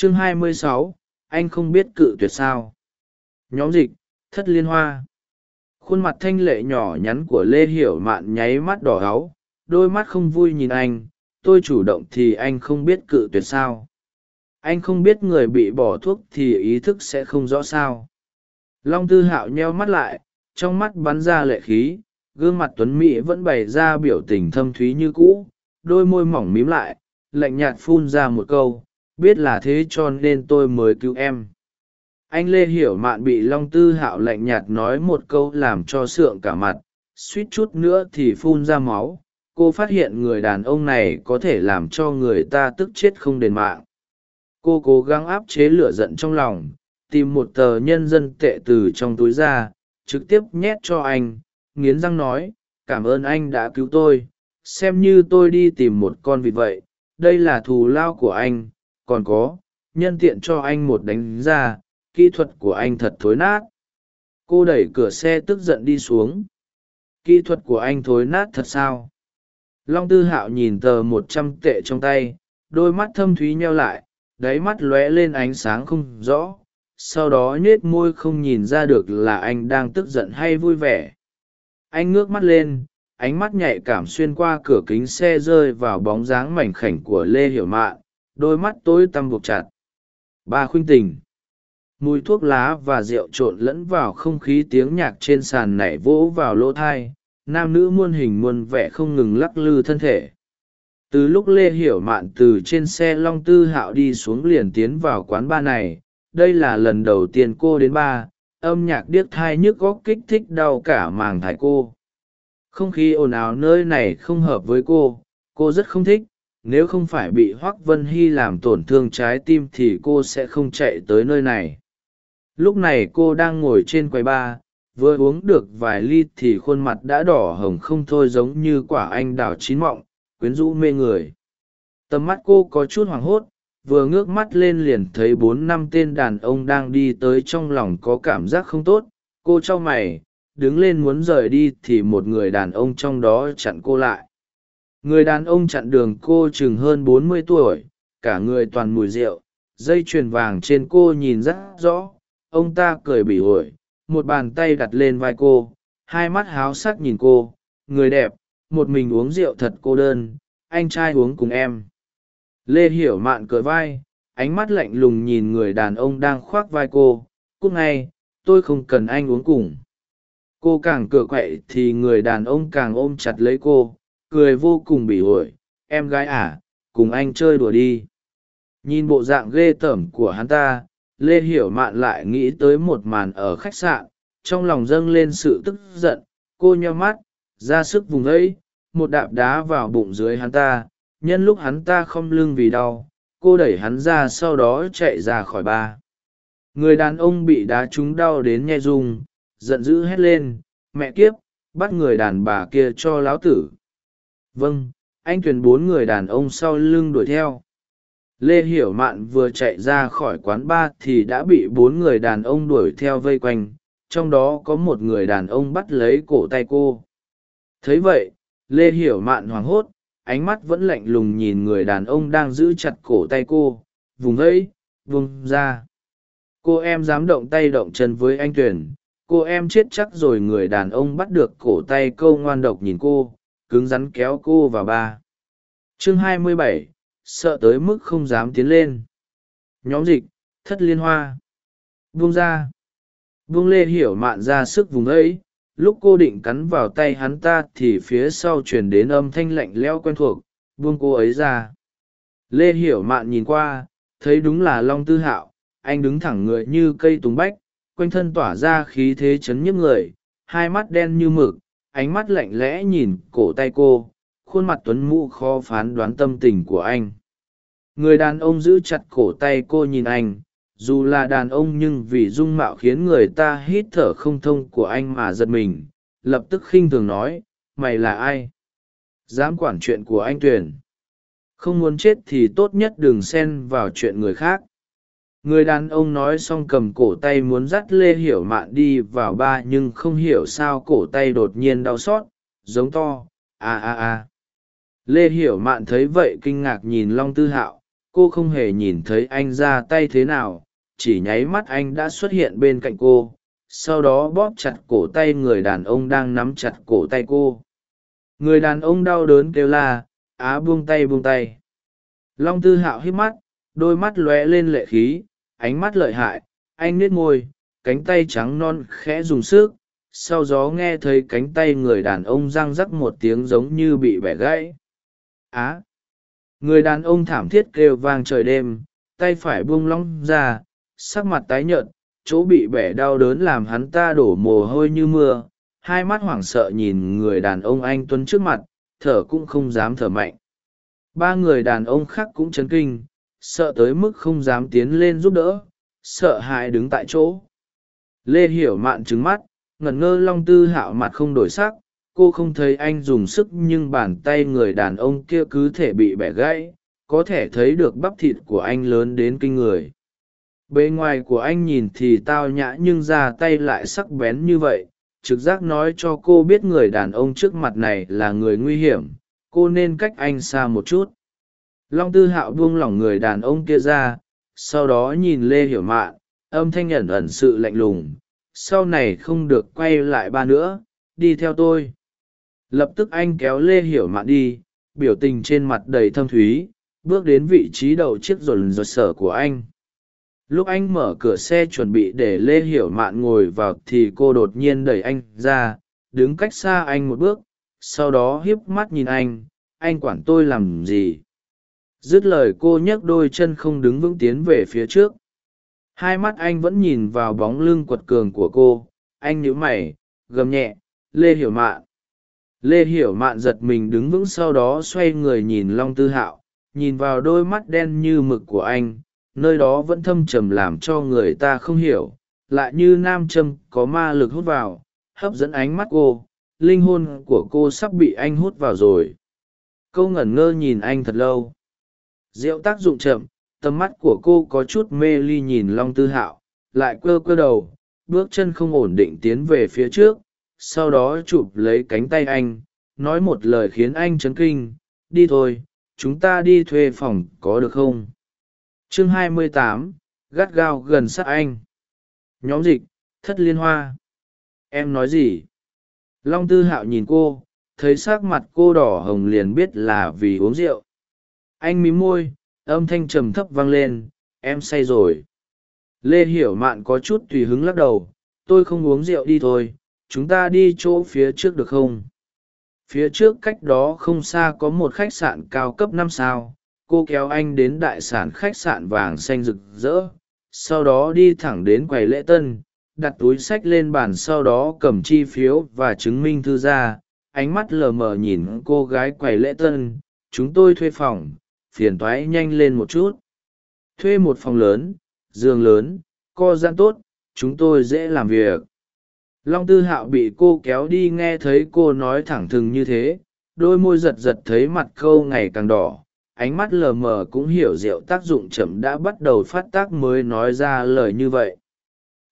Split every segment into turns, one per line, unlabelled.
chương 26, anh không biết cự tuyệt sao. Nhóm dịch thất liên hoa. Khuôn mặt thanh lệ nhỏ nhắn của lê hiểu mạn nháy mắt đỏ háu đôi mắt không vui nhìn anh. Tôi chủ động thì anh không biết cự tuyệt sao. Anh không biết người bị bỏ thuốc thì ý thức sẽ không rõ sao. Long tư hạo nheo mắt lại trong mắt bắn ra lệ khí. Gương mặt tuấn mỹ vẫn bày ra biểu tình thâm thúy như cũ đôi môi mỏng mím lại lạnh nhạt phun ra một câu biết là thế cho nên tôi mới cứu em. Anh lê hiểu mạn bị long tư hạo lạnh nhạt nói một câu làm cho sượng cả mặt, suýt chút nữa thì phun ra máu. Cô phát hiện người đàn ông này có thể làm cho người ta tức chết không đền mạng. Cô cố gắng áp chế lửa giận trong lòng, tìm một tờ nhân dân tệ từ trong túi ra, trực tiếp nhét cho anh, nghiến răng nói, cảm ơn anh đã cứu tôi. Xem như tôi đi tìm một con vịt vậy. Đây là thù lao của anh còn có, nhân tiện cho anh một đánh ra, kỹ thuật của anh thật thối nát. Cô đẩy cửa xe tức giận đi xuống. Kỹ thuật của anh thối nát thật sao? Long tư hạo nhìn tờ một trăm tệ trong tay, đôi mắt thâm thúy nheo lại, đáy mắt lóe lên ánh sáng không rõ. Sau đó nhết môi không nhìn ra được là anh đang tức giận hay vui vẻ. Anh ngước mắt lên, ánh mắt nhạy cảm xuyên qua cửa kính xe rơi vào bóng dáng mảnh khảnh của lê hiểu mạn đôi mắt tối tăm buộc chặt. Ba khuynh tình. Mùi thuốc lá và rượu trộn lẫn vào không khí tiếng nhạc trên sàn nảy vỗ vào lỗ thai, nam nữ muôn hình muôn vẻ không ngừng lắc lư thân thể. Từ lúc lê hiểu mạn từ trên xe long tư hạo đi xuống liền tiến vào quán ba này, đây là lần đầu tiên cô đến ba âm nhạc điếc thai nhức góc kích thích đau cả màng thải cô. Không khí ồn ào nơi này không hợp với cô cô rất không thích nếu không phải bị hoác vân hy làm tổn thương trái tim thì cô sẽ không chạy tới nơi này. Lúc này cô đang ngồi trên quầy ba vừa uống được vài ly thì khuôn mặt đã đỏ hồng không thôi giống như quả anh đào chín mọng, quyến rũ mê người. Tầm mắt cô có chút hoảng hốt, vừa ngước mắt lên liền thấy bốn năm tên đàn ông đang đi tới trong lòng có cảm giác không tốt. Cô t mày, đứng lên muốn rời đi thì một người đàn ông trong đó chặn cô lại người đàn ông chặn đường cô chừng hơn bốn mươi tuổi, cả người toàn mùi rượu, dây chuyền vàng trên cô nhìn rất rõ. Ông ta cười bỉ ổi, một bàn tay đặt lên vai cô, hai mắt háo sắc nhìn cô. Người đẹp, một mình uống rượu thật cô đơn, anh trai uống cùng em. Lê hiểu mạn cười vai, ánh mắt lạnh lùng nhìn người đàn ông đang khoác vai cô. Cúc ngay, tôi không cần anh uống cùng. Cô càng cựa quậy thì người đàn ông càng ôm chặt lấy cô cười vô cùng bỉ ổi em gái à cùng anh chơi đùa đi. Nhìn bộ dạng ghê tởm của hắn ta, lê hiểu mạn lại nghĩ tới một màn ở khách sạn, trong lòng dâng lên sự tức giận, cô nheo mắt, ra sức vùng ấy một đạp đá vào bụng dưới hắn ta, nhân lúc hắn ta không lưng vì đau, cô đẩy hắn ra sau đó chạy ra khỏi ba. Người đàn ông bị đá trúng đau đến nhe rung, giận dữ hét lên, mẹ kiếp, bắt người đàn bà kia cho lão tử vâng anh tuyển bốn người đàn ông sau lưng đuổi theo. Lê hiểu mạn vừa chạy ra khỏi quán bar thì đã bị bốn người đàn ông đuổi theo vây quanh, trong đó có một người đàn ông bắt lấy cổ tay cô. Thấy vậy, lê hiểu mạn hoảng hốt, ánh mắt vẫn lạnh lùng nhìn người đàn ông đang giữ chặt cổ tay cô. Vùng ấy, vùng ra. Cô em dám động tay động chân với anh tuyển cô em chết chắc rồi người đàn ông bắt được cổ tay câu ngoan độc nhìn cô cứng rắn kéo cô vào ba. Chương 27, sợ tới mức không dám tiến lên. Nhóm dịch thất liên hoa. Buông ra. Buông lê hiểu mạn ra sức vùng ấy. Lúc cô định cắn vào tay hắn ta thì phía sau truyền đến âm thanh lạnh lẽo quen thuộc. Buông cô ấy ra. Lê hiểu mạn nhìn qua thấy đúng là long tư hạo. Anh đứng thẳng người như cây tùng bách quanh thân tỏa ra khí thế chấn nhức người. Hai mắt đen như mực ánh mắt lạnh lẽ nhìn cổ tay cô, khuôn mặt tuấn mũ khó phán đoán tâm tình của anh. Người đàn ông giữ chặt cổ tay cô nhìn anh, dù là đàn ông nhưng vì dung mạo khiến người ta hít thở không thông của anh mà giật mình, lập tức khinh thường nói, mày là ai? Dám quản chuyện của anh tuyền. Không muốn chết thì tốt nhất đừng xen vào chuyện người khác người đàn ông nói xong cầm cổ tay muốn dắt lê hiểu mạn đi vào ba nhưng không hiểu sao cổ tay đột nhiên đau xót, giống to, a a a. Lê hiểu mạn thấy vậy kinh ngạc nhìn long tư hạo, cô không hề nhìn thấy anh ra tay thế nào, chỉ nháy mắt anh đã xuất hiện bên cạnh cô, sau đó bóp chặt cổ tay người đàn ông đang nắm chặt cổ tay cô. Người đàn ông đau đớn kêu la, á buông tay buông tay. Long tư hạo hít mắt, đôi mắt lóe lên lệ khí ánh mắt lợi hại, anh nết môi, cánh tay trắng non khẽ dùng sức, sau gió nghe thấy cánh tay người đàn ông răng rắc một tiếng giống như bị bẻ gãy. Á! Người đàn ông thảm thiết kêu vang trời đêm, tay phải buông lóng ra, sắc mặt tái nhợt, chỗ bị bẻ đau đớn làm hắn ta đổ mồ hôi như mưa, hai mắt hoảng sợ nhìn người đàn ông anh tuấn trước mặt, thở cũng không dám thở mạnh. Ba người đàn ông khác cũng chấn kinh sợ tới mức không dám tiến lên giúp đỡ, sợ hãi đứng tại chỗ. Lê hiểu mạn trứng mắt, ngẩn ngơ long tư hạo mặt không đổi sắc, cô không thấy anh dùng sức nhưng bàn tay người đàn ông kia cứ thể bị bẻ gãy, có thể thấy được bắp thịt của anh lớn đến kinh người. Bề ngoài của anh nhìn thì tao nhã nhưng ra tay lại sắc bén như vậy, trực giác nói cho cô biết người đàn ông trước mặt này là người nguy hiểm, cô nên cách anh xa một chút long tư hạo buông lỏng người đàn ông kia ra, sau đó nhìn lê hiểu mạn, âm thanh ẩn ẩn sự lạnh lùng, sau này không được quay lại ba nữa, đi theo tôi. Lập tức anh kéo lê hiểu mạn đi, biểu tình trên mặt đầy thâm thúy, bước đến vị trí đầu chiếc rồn rột sở của anh. Lúc anh mở cửa xe chuẩn bị để lê hiểu mạn ngồi vào thì cô đột nhiên đẩy anh ra, đứng cách xa anh một bước, sau đó hiếp mắt nhìn anh anh quản tôi làm gì? Dứt lời cô nhấc đôi chân không đứng vững tiến về phía trước. Hai mắt anh vẫn nhìn vào bóng lưng quật cường của cô. Anh nhíu mày, gầm nhẹ, lê hiểu mạn. Lê hiểu mạn giật mình đứng vững sau đó xoay người nhìn long tư hạo, nhìn vào đôi mắt đen như mực của anh. Nơi đó vẫn thâm trầm làm cho người ta không hiểu, lại như nam châm có ma lực hút vào, hấp dẫn ánh mắt cô. Linh hồn của cô sắp bị anh hút vào rồi. Câu ngẩn ngơ nhìn anh thật lâu rượu tác dụng chậm tầm mắt của cô có chút mê ly nhìn long tư hạo lại quơ quơ đầu bước chân không ổn định tiến về phía trước sau đó chụp lấy cánh tay anh nói một lời khiến anh chấn kinh đi thôi chúng ta đi thuê phòng có được không? Chương 28, gắt gao gần sát anh. Nhóm dịch thất liên hoa. Em nói gì? Long tư hạo nhìn cô thấy s ắ c mặt cô đỏ hồng liền biết là vì uống rượu anh mí môi, âm thanh trầm thấp vang lên, em say rồi. Lê hiểu mạn có chút tùy hứng lắc đầu, tôi không uống rượu đi thôi, chúng ta đi chỗ phía trước được không? Phía trước cách đó không xa có một khách sạn cao cấp năm sao, cô kéo anh đến đại sản khách sạn vàng xanh rực rỡ, sau đó đi thẳng đến quầy lễ tân, đặt túi sách lên bàn sau đó cầm chi phiếu và chứng minh thư ra, ánh mắt lờ mờ nhìn cô gái quầy lễ tân, chúng tôi thuê phòng phiền thoái nhanh lên một chút. Thuê một phòng lớn, giường lớn, co giãn tốt, chúng tôi dễ làm việc. Long tư hạo bị cô kéo đi nghe thấy cô nói thẳng thừng như thế, đôi môi giật giật thấy mặt câu ngày càng đỏ, ánh mắt lờ mờ cũng hiểu rượu tác dụng chậm đã bắt đầu phát tác mới nói ra lời như vậy.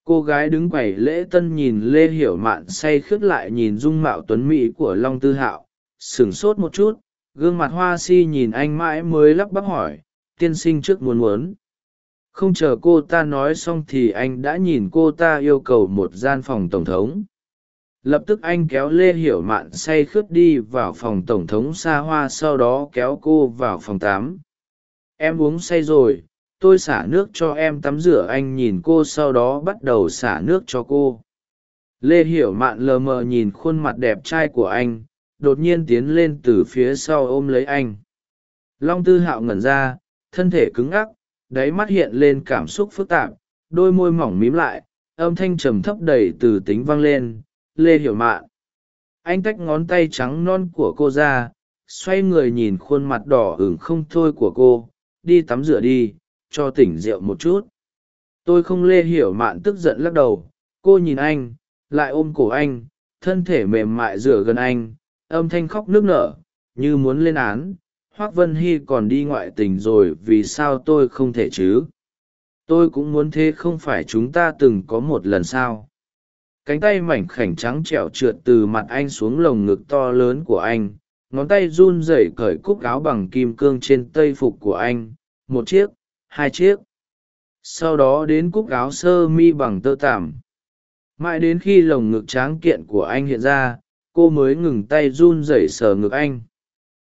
Cô gái đứng quầy lễ tân nhìn lê hiểu mạn say khướt lại nhìn dung mạo tuấn mỹ của long tư hạo, sửng sốt một chút gương mặt hoa si nhìn anh mãi mới lắp bắp hỏi, tiên sinh trước muốn muốn? Không chờ cô ta nói xong thì anh đã nhìn cô ta yêu cầu một gian phòng tổng thống. Lập tức anh kéo lê hiểu mạn say khướt đi vào phòng tổng thống xa hoa, sau đó kéo cô vào phòng tám em uống say rồi, tôi xả nước cho em tắm rửa. Anh nhìn cô, sau đó bắt đầu xả nước cho cô. Lê hiểu mạn lờ mờ nhìn khuôn mặt đẹp trai của anh đột nhiên tiến lên từ phía sau ôm lấy anh. Long tư hạo ngẩn ra, thân thể cứng ngắc, đáy mắt hiện lên cảm xúc phức tạp, đôi môi mỏng mím lại, âm thanh trầm thấp đầy từ tính vang lên, lê hiểu mạn. Anh tách ngón tay trắng non của cô ra, xoay người nhìn khuôn mặt đỏ ửng không thôi của cô, đi tắm rửa đi, cho tỉnh rượu một chút. Tôi không lê hiểu mạn tức giận lắc đầu, cô nhìn anh, lại ôm cổ anh, thân thể mềm mại rửa gần anh âm thanh khóc nước nở, như muốn lên án. Hoác vân hy còn đi ngoại tình rồi, vì sao tôi không thể chứ? Tôi cũng muốn thế, không phải chúng ta từng có một lần sao? Cánh tay mảnh khảnh trắng trẻo trượt từ mặt anh xuống lồng ngực to lớn của anh. Ngón tay run rẩy cởi cúc áo bằng kim cương trên tây phục của anh. Một chiếc, hai chiếc. Sau đó đến cúc áo sơ mi bằng tơ tằm. Mãi đến khi lồng ngực tráng kiện của anh hiện ra cô mới ngừng tay run rẩy sờ ngực anh.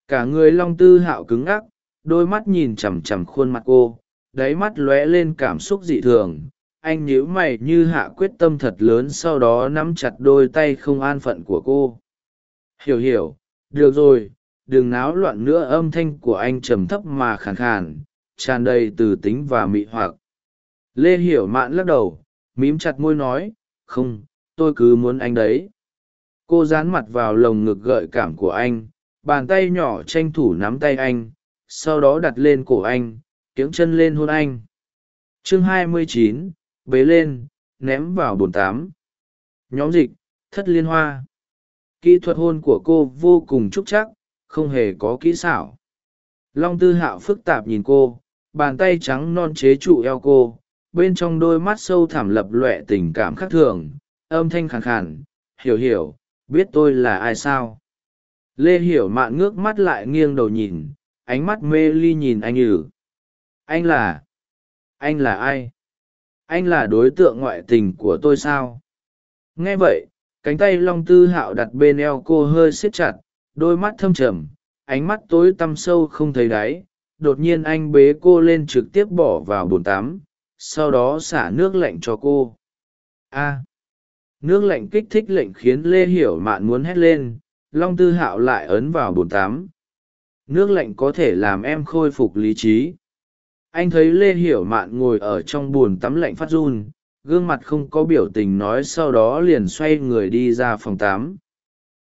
Cả người long tư hạo cứng ngắc, đôi mắt nhìn chằm chằm khuôn mặt cô, đáy mắt lóe lên cảm xúc dị thường. Anh nhíu mày như hạ quyết tâm thật lớn sau đó nắm chặt đôi tay không an phận của cô. Hiểu hiểu, được rồi, đừng náo loạn nữa, âm thanh của anh trầm thấp mà khàn khàn, tràn đầy từ tính và mị hoặc. Lê hiểu mạn lắc đầu, mím chặt môi nói, không, tôi cứ muốn anh đấy cô dán mặt vào lồng ngực gợi cảm của anh bàn tay nhỏ tranh thủ nắm tay anh sau đó đặt lên cổ anh tiếng chân lên hôn anh. Chương 29, bế lên ném vào bồn tám nhóm dịch thất liên hoa. Kỹ thuật hôn của cô vô cùng trúc chắc không hề có kỹ xảo. Long tư hạo phức tạp nhìn cô bàn tay trắng non chế trụ eo cô bên trong đôi mắt sâu thẳm lập loẹ tình cảm khác thường âm thanh khàn khàn hiểu hiểu biết tôi là ai sao? Lê hiểu mạn ngước mắt lại nghiêng đầu nhìn, ánh mắt mê ly nhìn anh ử anh là anh là ai? Anh là đối tượng ngoại tình của tôi sao? Nghe vậy, cánh tay long tư hạo đặt bên eo cô hơi siết chặt, đôi mắt thâm trầm, ánh mắt tối tăm sâu không thấy đáy. Đột nhiên anh bế cô lên trực tiếp bỏ vào bồn tắm, sau đó xả nước lạnh cho cô. A nước lạnh kích thích lệnh khiến lê hiểu mạn muốn hét lên, long tư hạo lại ấn vào bồn tắm. Nước lạnh có thể làm em khôi phục lý trí. Anh thấy lê hiểu mạn ngồi ở trong bồn tắm lạnh phát run, gương mặt không có biểu tình nói sau đó liền xoay người đi ra phòng tắm.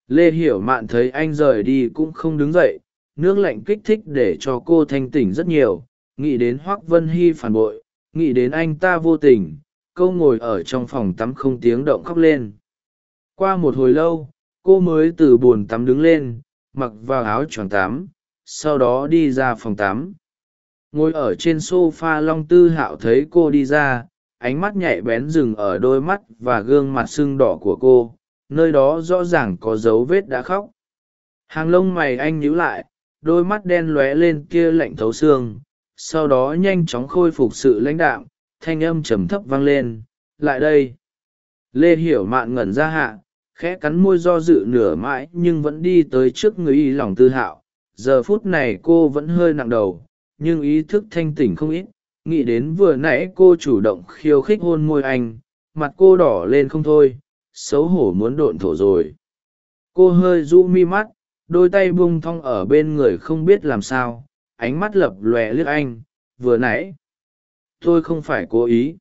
Lê hiểu mạn thấy anh rời đi cũng không đứng dậy, nước lạnh kích thích để cho cô thanh tỉnh rất nhiều, nghĩ đến hoác vân hy phản bội, nghĩ đến anh ta vô tình câu ngồi ở trong phòng tắm không tiếng động khóc lên. Qua một hồi lâu, cô mới từ bồn tắm đứng lên, mặc vào áo choàng tắm, sau đó đi ra phòng tắm. Ngồi ở trên s o f a long tư hạo thấy cô đi ra, ánh mắt nhạy bén dừng ở đôi mắt và gương mặt sưng đỏ của cô, nơi đó rõ ràng có dấu vết đã khóc. Hàng lông mày anh nhíu lại, đôi mắt đen lóe lên kia lạnh thấu xương, sau đó nhanh chóng khôi phục sự lãnh đạm thanh âm trầm thấp vang lên, lại đây. Lê hiểu mạn ngẩn ra hạ, khẽ cắn môi do dự nửa mãi nhưng vẫn đi tới trước người y lòng tư hạo. Giờ phút này cô vẫn hơi nặng đầu, nhưng ý thức thanh tỉnh không ít. Nghĩ đến vừa nãy cô chủ động khiêu khích hôn môi anh, mặt cô đỏ lên không thôi, xấu hổ muốn độn thổ rồi. Cô hơi rũ mi mắt, đôi tay bung thong ở bên người không biết làm sao, ánh mắt lập lòe liếc anh, vừa nãy tôi không phải cố ý.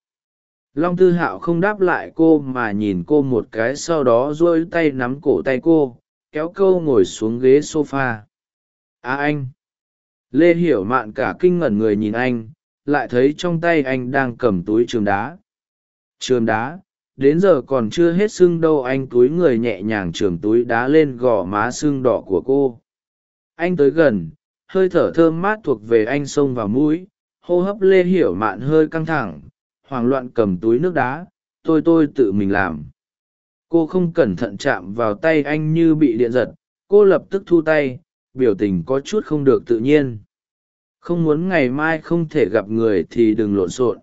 Long tư hạo không đáp lại cô mà nhìn cô một cái sau đó dôi tay nắm cổ tay cô, kéo câu ngồi xuống ghế s o f a à anh! Lê hiểu mạn cả kinh ngẩn người nhìn anh, lại thấy trong tay anh đang cầm túi trường đá. Trường đá? Đến giờ còn chưa hết sưng đâu, anh túi người nhẹ nhàng trường túi đá lên gò má sưng đỏ của cô. Anh tới gần, hơi thở thơm mát thuộc về anh xông vào mũi hô hấp lê hiểu mạn hơi căng thẳng, hoảng loạn cầm túi nước đá, tôi tôi tự mình làm. Cô không cẩn thận chạm vào tay anh như bị điện giật, cô lập tức thu tay, biểu tình có chút không được tự nhiên. Không muốn ngày mai không thể gặp người thì đừng lộn xộn.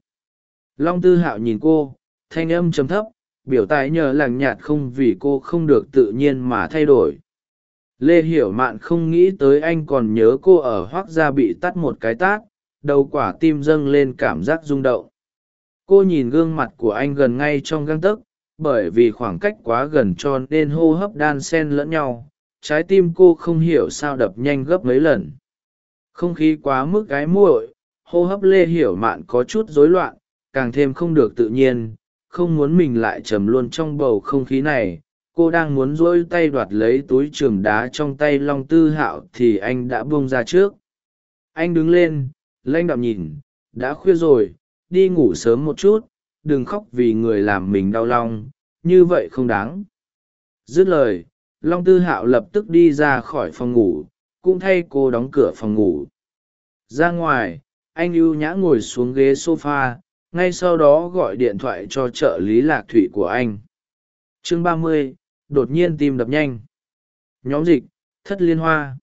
Long tư hạo nhìn cô, thanh âm chấm thấp, biểu tài nhờ làng nhạt không vì cô không được tự nhiên mà thay đổi. Lê hiểu mạn không nghĩ tới anh còn nhớ cô ở hoác gia bị tắt một cái tát đầu quả tim dâng lên cảm giác rung động. Cô nhìn gương mặt của anh gần ngay trong găng tấc, bởi vì khoảng cách quá gần cho nên hô hấp đan sen lẫn nhau, trái tim cô không hiểu sao đập nhanh gấp mấy lần. Không khí quá mức gái muội, hô hấp lê hiểu mạn có chút rối loạn, càng thêm không được tự nhiên, không muốn mình lại trầm luôn trong bầu không khí này. Cô đang muốn rỗi tay đoạt lấy túi trường đá trong tay long tư hạo thì anh đã buông ra trước. Anh đứng lên lanh đạm nhìn, đã khuya rồi, đi ngủ sớm một chút, đừng khóc vì người làm mình đau lòng, như vậy không đáng. Dứt lời, long tư hạo lập tức đi ra khỏi phòng ngủ, cũng thay cô đóng cửa phòng ngủ. Ra ngoài, anh ưu nhã ngồi xuống ghế s o f a ngay sau đó gọi điện thoại cho trợ lý lạc thụy của anh. Chương ba mươi, đột nhiên tim đập nhanh. Nhóm dịch, thất liên hoa.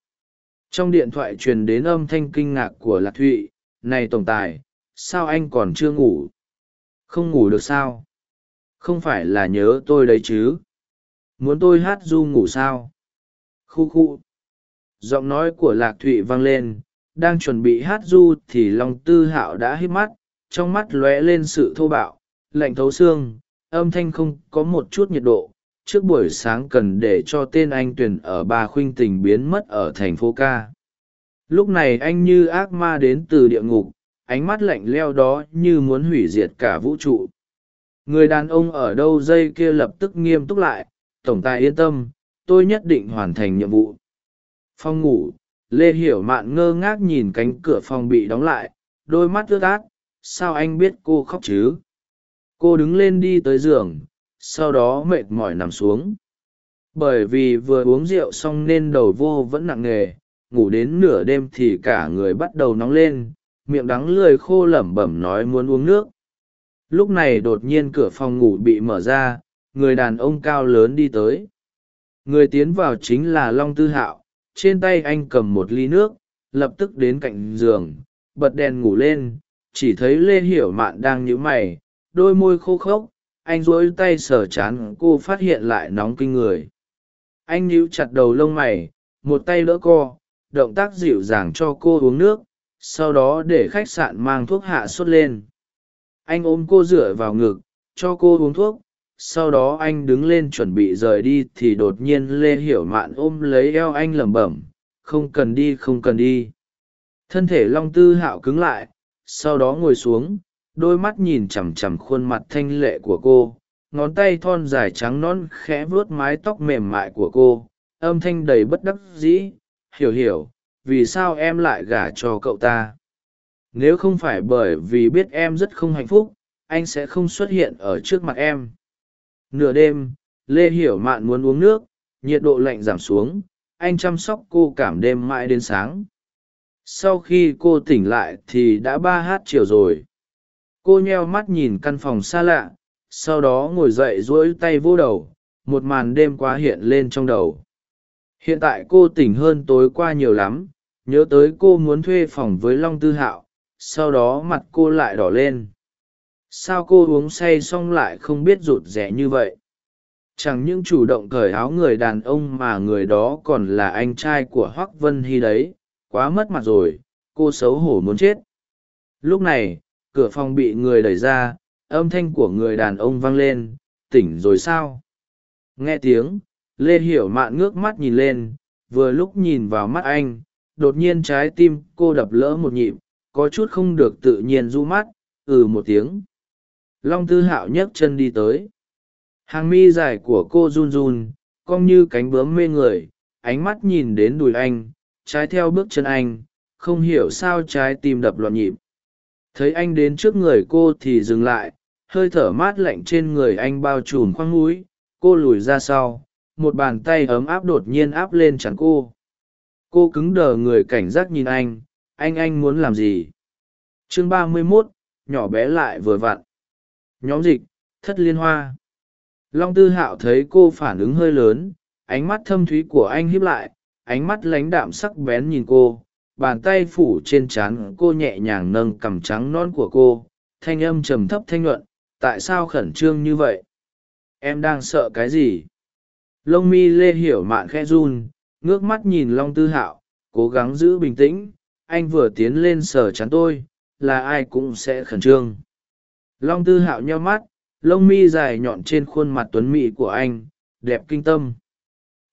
Trong điện thoại truyền đến âm thanh kinh ngạc của lạc thụy này tổng tài, sao anh còn chưa ngủ? Không ngủ được sao? Không phải là nhớ tôi đấy chứ? Muốn tôi hát du ngủ sao? Khu khu. Giọng nói của lạc thụy vang lên, đang chuẩn bị hát du thì long tư hạo đã hít mắt, trong mắt lóe lên sự thô bạo, lạnh thấu xương, âm thanh không có một chút nhiệt độ. Trước buổi sáng cần để cho tên anh tuyền ở bà khuynh tình biến mất ở thành phố ca lúc này anh như ác ma đến từ địa ngục, ánh mắt lạnh leo đó như muốn hủy diệt cả vũ trụ. Người đàn ông ở đâu dây kia lập tức nghiêm túc lại, tổng tài yên tâm, tôi nhất định hoàn thành nhiệm vụ. Phòng ngủ, lê hiểu mạn ngơ ngác nhìn cánh cửa phòng bị đóng lại, đôi mắt ướt át, sao anh biết cô khóc chứ? Cô đứng lên đi tới giường, sau đó mệt mỏi nằm xuống. Bởi vì vừa uống rượu xong nên đầu vô vẫn nặng nề ngủ đến nửa đêm thì cả người bắt đầu nóng lên, miệng đắng lười khô lẩm bẩm nói muốn uống nước. Lúc này đột nhiên cửa phòng ngủ bị mở ra, người đàn ông cao lớn đi tới. Người tiến vào chính là long tư hạo, trên tay anh cầm một ly nước, lập tức đến cạnh giường, bật đèn ngủ lên, chỉ thấy lê hiểu mạn đang nhíu mày, đôi môi khô khốc, anh rỗi tay sờ chán, cô phát hiện lại nóng kinh người. Anh nhíu chặt đầu lông mày, một tay đỡ co động tác dịu dàng cho cô uống nước, sau đó để khách sạn mang thuốc hạ sốt lên. Anh ôm cô dựa vào ngực, cho cô uống thuốc, sau đó anh đứng lên chuẩn bị rời đi thì đột nhiên lê hiểu mạn ôm lấy eo anh lẩm bẩm, không cần đi, không cần đi. Thân thể long tư hạo cứng lại, sau đó ngồi xuống, đôi mắt nhìn chằm chằm khuôn mặt thanh lệ của cô, ngón tay thon dài trắng non khẽ vuốt mái tóc mềm mại của cô, âm thanh đầy bất đắc dĩ hiểu hiểu, vì sao em lại gả cho cậu ta? Nếu không phải bởi vì biết em rất không hạnh phúc, anh sẽ không xuất hiện ở trước mặt em. Nửa đêm, lê hiểu mạn muốn uống nước, nhiệt độ lạnh giảm xuống, anh chăm sóc cô cảm đêm mãi đến sáng. Sau khi cô tỉnh lại thì đã ba h chiều rồi. Cô nheo mắt nhìn căn phòng xa lạ, sau đó ngồi dậy duỗi tay vô đầu, một màn đêm qua hiện lên trong đầu hiện tại cô tỉnh hơn tối qua nhiều lắm, nhớ tới cô muốn thuê phòng với long tư hạo, sau đó mặt cô lại đỏ lên. Sao cô uống say xong lại không biết rụt rẻ như vậy? Chẳng những chủ động cởi áo người đàn ông mà người đó còn là anh trai của hoác vân hy đấy, quá mất mặt rồi, cô xấu hổ muốn chết. Lúc này, cửa phòng bị người đẩy ra, âm thanh của người đàn ông vang lên, tỉnh rồi sao? Nghe tiếng lê hiểu mạn ngước mắt nhìn lên, vừa lúc nhìn vào mắt anh, đột nhiên trái tim cô đập lỡ một nhịp, có chút không được tự nhiên du mắt ừ một tiếng. Long tư hạo nhấc chân đi tới. Hàng mi dài của cô run run, cong như cánh bướm mê người, ánh mắt nhìn đến đùi anh, trái theo bước chân anh, không hiểu sao trái tim đập loạn nhịp. Thấy anh đến trước người cô thì dừng lại, hơi thở mát lạnh trên người anh bao trùm khoang núi cô lùi ra sau một bàn tay ấm áp đột nhiên áp lên chắn cô. Cô cứng đờ người cảnh giác nhìn anh anh anh muốn làm gì? Chương ba mươi mốt, nhỏ bé lại vừa vặn. Nhóm dịch, thất liên hoa. Long tư hạo thấy cô phản ứng hơi lớn, ánh mắt thâm thúy của anh hiếp lại, ánh mắt lánh đạm sắc bén nhìn cô, bàn tay phủ trên trán cô nhẹ nhàng nâng cằm trắng non của cô, thanh âm trầm thấp thanh nhuận, tại sao khẩn trương như vậy? Em đang sợ cái gì? Lông mi lê hiểu mạn khe run, ngước mắt nhìn long tư hạo, cố gắng giữ bình tĩnh, anh vừa tiến lên sờ chắn tôi, là ai cũng sẽ khẩn trương. Long tư hạo nheo mắt, lông mi dài nhọn trên khuôn mặt tuấn mị của anh, đẹp kinh tâm.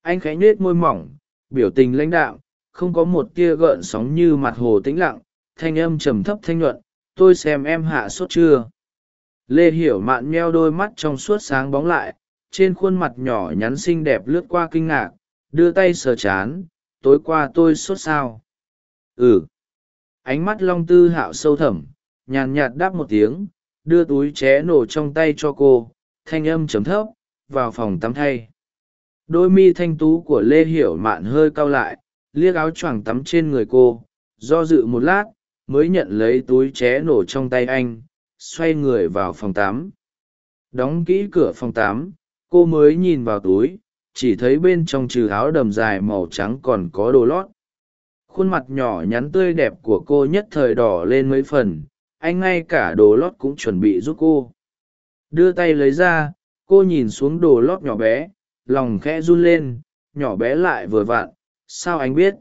Anh khẽ nhết môi mỏng, biểu tình lãnh đạo không có một tia gợn sóng như mặt hồ tĩnh lặng, thanh âm trầm thấp thanh nhuận, tôi xem em hạ sốt chưa? Lê hiểu mạn meo đôi mắt trong suốt sáng bóng lại trên khuôn mặt nhỏ nhắn xinh đẹp lướt qua kinh ngạc, đưa tay sờ chán, tối qua tôi sốt sao? Ừ. Ánh mắt long tư hạo sâu thẳm, nhàn nhạt đáp một tiếng, đưa túi ché nổ trong tay cho cô, thanh âm chấm thấp, vào phòng tắm thay. Đôi mi thanh tú của lê hiểu mạn hơi cau lại, liếc áo choàng tắm trên người cô, do dự một lát, mới nhận lấy túi ché nổ trong tay anh, xoay người vào phòng tắm. Đóng kỹ cửa phòng tắm cô mới nhìn vào túi, chỉ thấy bên trong trừ áo đầm dài màu trắng còn có đồ lót. Khuôn mặt nhỏ nhắn tươi đẹp của cô nhất thời đỏ lên mấy phần, anh ngay cả đồ lót cũng chuẩn bị giúp cô. Đưa tay lấy ra, cô nhìn xuống đồ lót nhỏ bé, lòng khẽ run lên, nhỏ bé lại vừa vặn, sao anh biết?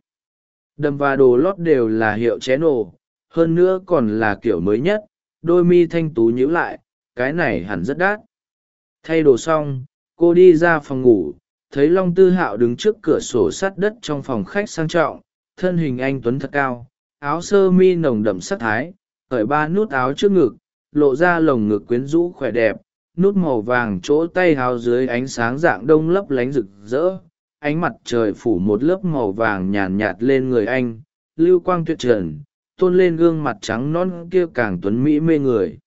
Đầm và đồ lót đều là hiệu ché nổ, hơn nữa còn là kiểu mới nhất, đôi mi thanh tú nhíu lại, cái này hẳn rất đắt. Thay đồ xong cô đi ra phòng ngủ thấy long tư hạo đứng trước cửa sổ sắt đất trong phòng khách sang trọng thân hình anh tuấn thật cao áo sơ mi nồng đậm sắc thái khởi ba nút áo trước ngực lộ ra lồng ngực quyến rũ khỏe đẹp nút màu vàng chỗ tay háo dưới ánh sáng dạng đông lấp lánh rực rỡ ánh mặt trời phủ một lớp màu vàng nhàn nhạt, nhạt lên người anh lưu quang tuyệt trần tôn lên gương mặt trắng non kia càng tuấn mỹ mê người.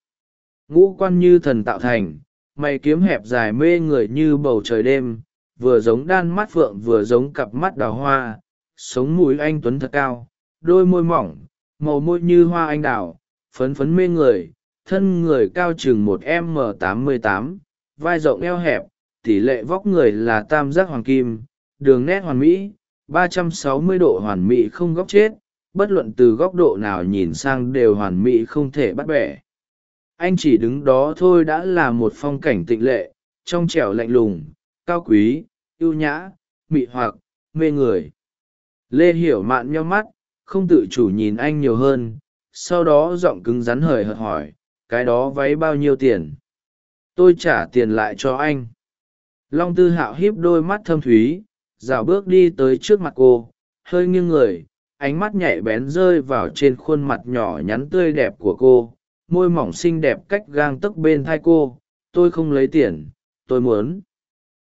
Ngũ quan như thần tạo thành mày kiếm hẹp dài mê người như bầu trời đêm, vừa giống đan mắt phượng vừa giống cặp mắt đào hoa, sống mũi anh tuấn thật cao, đôi môi mỏng, màu môi như hoa anh đào, phấn phấn mê người, thân người cao chừng một m tám mươi tám, vai rộng eo hẹp, tỷ lệ vóc người là tam giác hoàng kim, đường nét hoàn mỹ, ba trăm sáu mươi độ hoàn mỹ không góc chết, bất luận từ góc độ nào nhìn sang đều hoàn mỹ không thể bắt bẻ anh chỉ đứng đó thôi đã là một phong cảnh tịnh lệ, trong trẻo lạnh lùng, cao quý, ưu nhã, mị hoặc, mê người. Lê hiểu mạn nhau mắt, không tự chủ nhìn anh nhiều hơn, sau đó giọng cứng rắn hời hợt hỏi, cái đó váy bao nhiêu tiền? Tôi trả tiền lại cho anh. Long tư hạo híp đôi mắt thâm thúy rào bước đi tới trước mặt cô, hơi nghiêng người, ánh mắt nhạy bén rơi vào trên khuôn mặt nhỏ nhắn tươi đẹp của cô môi mỏng xinh đẹp cách gang tấc bên thai cô, tôi không lấy tiền, tôi muốn.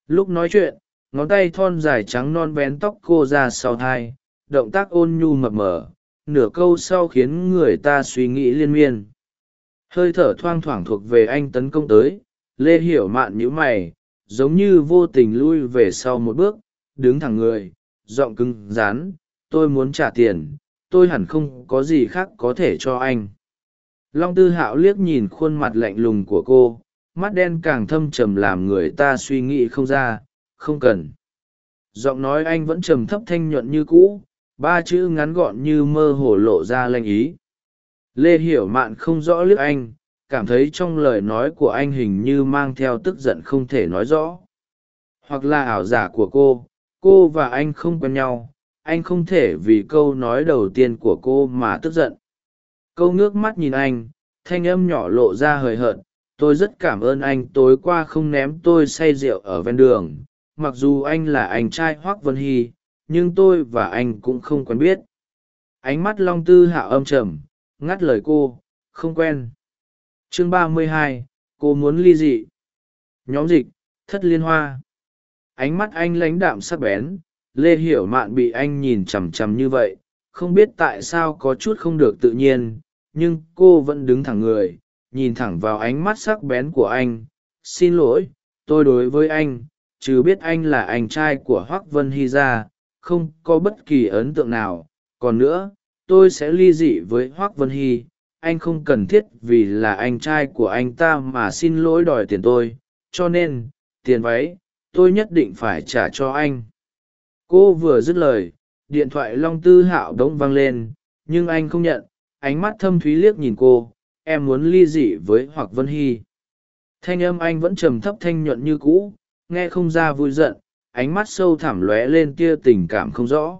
Lúc nói chuyện, ngón tay thon dài trắng non vén tóc cô ra sau thai, động tác ôn nhu mập mờ, nửa câu sau khiến người ta suy nghĩ liên miên. Hơi thở thoang thoảng thuộc về anh tấn công tới, lê hiểu mạn nhíu mày, giống như vô tình lui về sau một bước, đứng thẳng người, giọng cứng rán tôi muốn trả tiền, tôi hẳn không có gì khác có thể cho anh long tư hạo liếc nhìn khuôn mặt lạnh lùng của cô, mắt đen càng thâm trầm làm người ta suy nghĩ không ra, không cần. Giọng nói anh vẫn trầm thấp thanh nhuận như cũ, ba chữ ngắn gọn như mơ hồ lộ ra lanh ý. Lê hiểu mạn không rõ liếc anh, cảm thấy trong lời nói của anh hình như mang theo tức giận không thể nói rõ. Hoặc là ảo giả của cô cô và anh không quen nhau, anh không thể vì câu nói đầu tiên của cô mà tức giận câu ngước mắt nhìn anh, thanh âm nhỏ lộ ra hời hợt, tôi rất cảm ơn anh, tối qua không ném tôi say rượu ở ven đường, mặc dù anh là anh trai hoác vân hy, nhưng tôi và anh cũng không quen biết. Ánh mắt long tư hạ âm trầm, ngắt lời cô, không quen. Chương ba mươi hai, cô muốn ly dị. Nhóm dịch, thất liên hoa. Ánh mắt anh lãnh đạm sắc bén, lê hiểu mạn bị anh nhìn chằm chằm như vậy không biết tại sao có chút không được tự nhiên, nhưng cô vẫn đứng thẳng người, nhìn thẳng vào ánh mắt sắc bén của anh. Xin lỗi, tôi đối với anh, chứ biết anh là anh trai của hoác vân hy ra không có bất kỳ ấn tượng nào. Còn nữa, tôi sẽ ly dị với hoác vân hy, anh không cần thiết vì là anh trai của anh ta mà xin lỗi đòi tiền tôi. Cho nên, tiền váy, tôi nhất định phải trả cho anh. Cô vừa dứt lời điện thoại long tư hạo đống vang lên, nhưng anh không nhận, ánh mắt thâm thúy liếc nhìn cô, em muốn ly dị với hoặc vân hy. Thanh âm anh vẫn trầm thấp thanh nhuận như cũ, nghe không ra vui giận, ánh mắt sâu thẳm lóe lên tia tình cảm không rõ.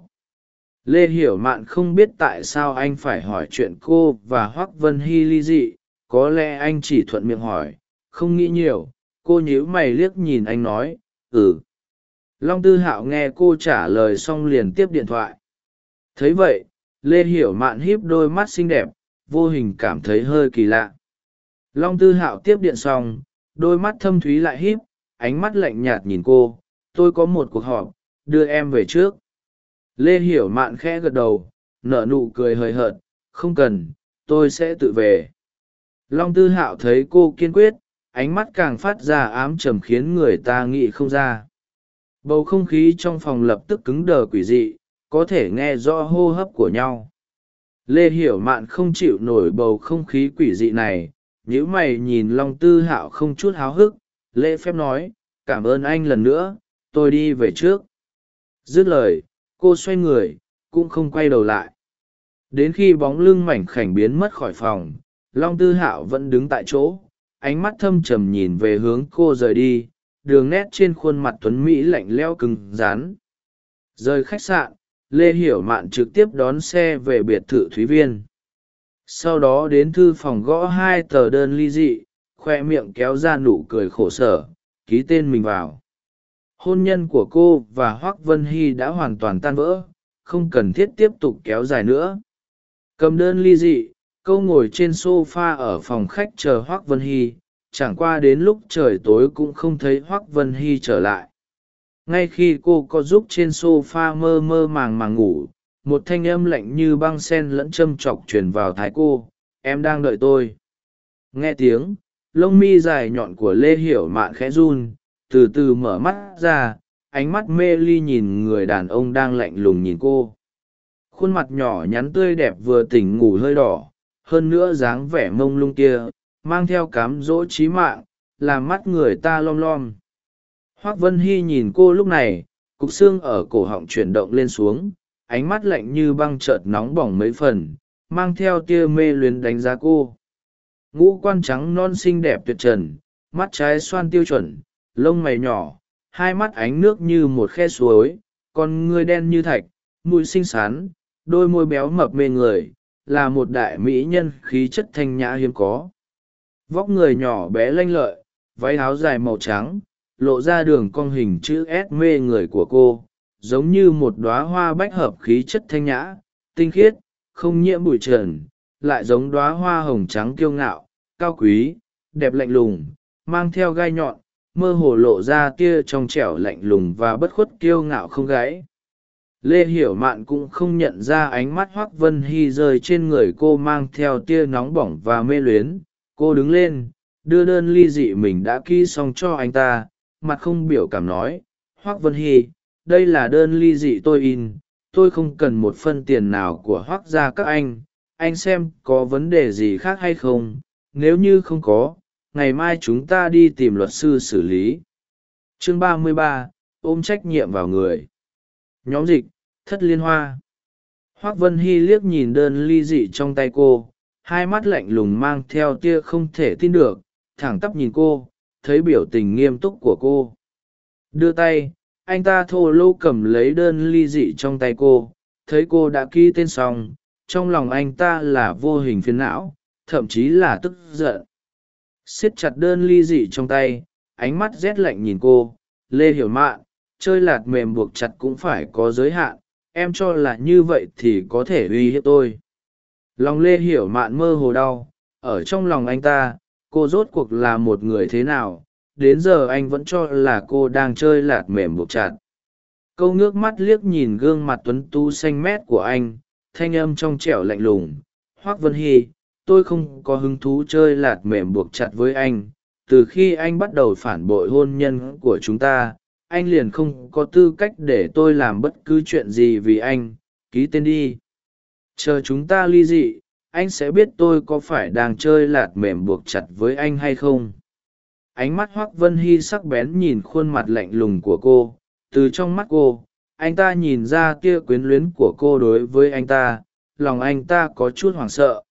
Lê hiểu mạn không biết tại sao anh phải hỏi chuyện cô và hoác vân hy ly dị, có lẽ anh chỉ thuận miệng hỏi, không nghĩ nhiều, cô nhíu mày liếc nhìn anh nói ừ long tư hạo nghe cô trả lời xong liền tiếp điện thoại. Thấy vậy, lê hiểu mạn híp đôi mắt xinh đẹp, vô hình cảm thấy hơi kỳ lạ. Long tư hạo tiếp điện xong, đôi mắt thâm thúy lại híp, ánh mắt lạnh nhạt nhìn cô. Tôi có một cuộc họp, đưa em về trước. Lê hiểu mạn khẽ gật đầu, nở nụ cười hời hợt, không cần, tôi sẽ tự về. Long tư hạo thấy cô kiên quyết, ánh mắt càng phát ra ám trầm khiến người ta nghĩ không ra bầu không khí trong phòng lập tức cứng đờ quỷ dị, có thể nghe rõ hô hấp của nhau. Lê hiểu mạn không chịu nổi bầu không khí quỷ dị này nhữ mày nhìn long tư hạo không chút háo hức, lễ phép nói, cảm ơn anh lần nữa, tôi đi về trước. Dứt lời, cô xoay người, cũng không quay đầu lại. Đến khi bóng lưng mảnh khảnh biến mất khỏi phòng, long tư hạo vẫn đứng tại chỗ, ánh mắt thâm trầm nhìn về hướng cô rời đi đường nét trên khuôn mặt tuấn mỹ lạnh leo cứng rán rời khách sạn, lê hiểu mạn trực tiếp đón xe về biệt thự thúy viên. Sau đó đến thư phòng gõ hai tờ đơn ly dị, khoe miệng kéo ra nụ cười khổ sở, ký tên mình vào. Hôn nhân của cô và hoác vân hy đã hoàn toàn tan vỡ, không cần thiết tiếp tục kéo dài nữa. Cầm đơn ly dị câu ngồi trên s o f a ở phòng khách chờ hoác vân hy chẳng qua đến lúc trời tối cũng không thấy hoác vân hy trở lại. Ngay khi cô có giúp trên s o f a mơ mơ màng màng ngủ, một thanh âm lạnh như băng sen lẫn châm chọc truyền vào thái cô, em đang đợi tôi. Nghe tiếng, lông mi dài nhọn của lê hiểu mạn khẽ run, từ từ mở mắt ra, ánh mắt mê ly nhìn người đàn ông đang lạnh lùng nhìn cô. Khuôn mặt nhỏ nhắn tươi đẹp vừa tỉnh ngủ hơi đỏ, hơn nữa dáng vẻ mông lung kia mang theo cám dỗ trí mạng, làm mắt người ta lom lom. Hoác vân hy nhìn cô lúc này, cục xương ở cổ họng chuyển động lên xuống, ánh mắt lạnh như băng chợt nóng bỏng mấy phần, mang theo tia mê luyến đánh giá cô. Ngũ quan trắng non xinh đẹp tuyệt trần, mắt trái xoan tiêu chuẩn, lông mày nhỏ, hai mắt ánh nước như một khe suối, con ngươi đen như thạch, mũi xinh xắn, đôi môi béo mập mê người, là một đại mỹ nhân khí chất thanh nhã hiếm có vóc người nhỏ bé lanh lợi, váy áo dài màu trắng, lộ ra đường cong hình chữ s mê người của cô, giống như một đoá hoa bách hợp khí chất thanh nhã, tinh khiết, không nhiễm bụi trần, lại giống đoá hoa hồng trắng kiêu ngạo, cao quý, đẹp lạnh lùng, mang theo gai nhọn, mơ hồ lộ ra tia trong trẻo lạnh lùng và bất khuất kiêu ngạo không gáy lê hiểu mạn cũng không nhận ra ánh mắt hoác vân hy rơi trên người cô mang theo tia nóng bỏng và mê luyến cô đứng lên, đưa đơn ly dị mình đã ký xong cho anh ta, mặt không biểu cảm nói, hoác vân hy, đây là đơn ly dị tôi in, tôi không cần một phân tiền nào của hoác gia các anh anh xem có vấn đề gì khác hay không, nếu như không có, ngày mai chúng ta đi tìm luật sư xử lý. Chương ba mươi ba, ôm trách nhiệm vào người. Nhóm dịch, thất liên hoa. Hoác vân hy liếc nhìn đơn ly dị trong tay cô hai mắt lạnh lùng mang theo tia không thể tin được, thẳng tắp nhìn cô, thấy biểu tình nghiêm túc của cô. Đưa tay, anh ta thô lô cầm lấy đơn ly dị trong tay cô, thấy cô đã ký tên xong, trong lòng anh ta là vô hình phiền não, thậm chí là tức giận. Siết chặt đơn ly dị trong tay, ánh mắt rét lạnh nhìn cô. Lê hiểu mạn, chơi lạt mềm buộc chặt cũng phải có giới hạn, em cho là như vậy thì có thể uy hiếp tôi lòng lê hiểu mạn mơ hồ đau, ở trong lòng anh ta, cô rốt cuộc là một người thế nào, đến giờ anh vẫn cho là cô đang chơi lạt mềm buộc chặt. Câu ngước mắt liếc nhìn gương mặt tuấn tu xanh mét của anh, thanh âm trong trẻo lạnh lùng, hoác vân hy, tôi không có hứng thú chơi lạt mềm buộc chặt với anh. Từ khi anh bắt đầu phản bội hôn nhân của chúng ta, anh liền không có tư cách để tôi làm bất cứ chuyện gì vì anh. Ký tên đi chờ chúng ta ly dị, anh sẽ biết tôi có phải đang chơi lạt mềm buộc chặt với anh hay không. Ánh mắt hoác vân hy sắc bén nhìn khuôn mặt lạnh lùng của cô. Từ trong mắt cô, anh ta nhìn ra tia quyến luyến của cô đối với anh ta. Lòng anh ta có chút hoảng sợ.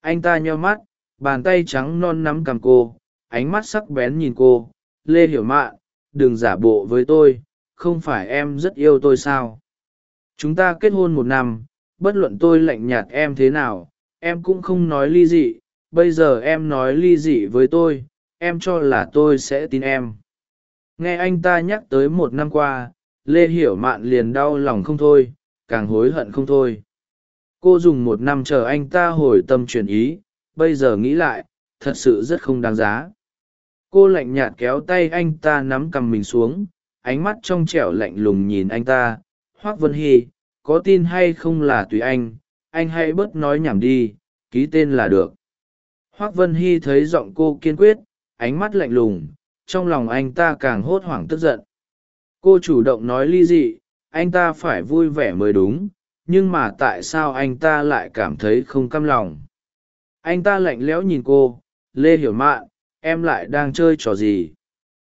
Anh ta nheo mắt, bàn tay trắng non nắm cằm cô. Ánh mắt sắc bén nhìn cô. Lê hiểu mạn đừng giả bộ với tôi. Không phải em rất yêu tôi sao? Chúng ta kết hôn một năm bất luận tôi lạnh nhạt em thế nào, em cũng không nói ly dị, bây giờ em nói ly dị với tôi, em cho là tôi sẽ tin em. Nghe anh ta nhắc tới một năm qua, lê hiểu mạn liền đau lòng không thôi, càng hối hận không thôi. Cô dùng một năm chờ anh ta hồi tâm chuyển ý, bây giờ nghĩ lại, thật sự rất không đáng giá. Cô lạnh nhạt kéo tay anh ta nắm cầm mình xuống, ánh mắt trong trẻo lạnh lùng nhìn anh ta, hoác vân hy có tin hay không là tùy anh anh hãy bớt nói nhảm đi, ký tên là được. Hoác vân hy thấy giọng cô kiên quyết, ánh mắt lạnh lùng, trong lòng anh ta càng hốt hoảng tức giận. Cô chủ động nói ly dị, anh ta phải vui vẻ mới đúng, nhưng mà tại sao anh ta lại cảm thấy không căm lòng? Anh ta lạnh lẽo nhìn cô, lê hiểu mạn em lại đang chơi trò gì?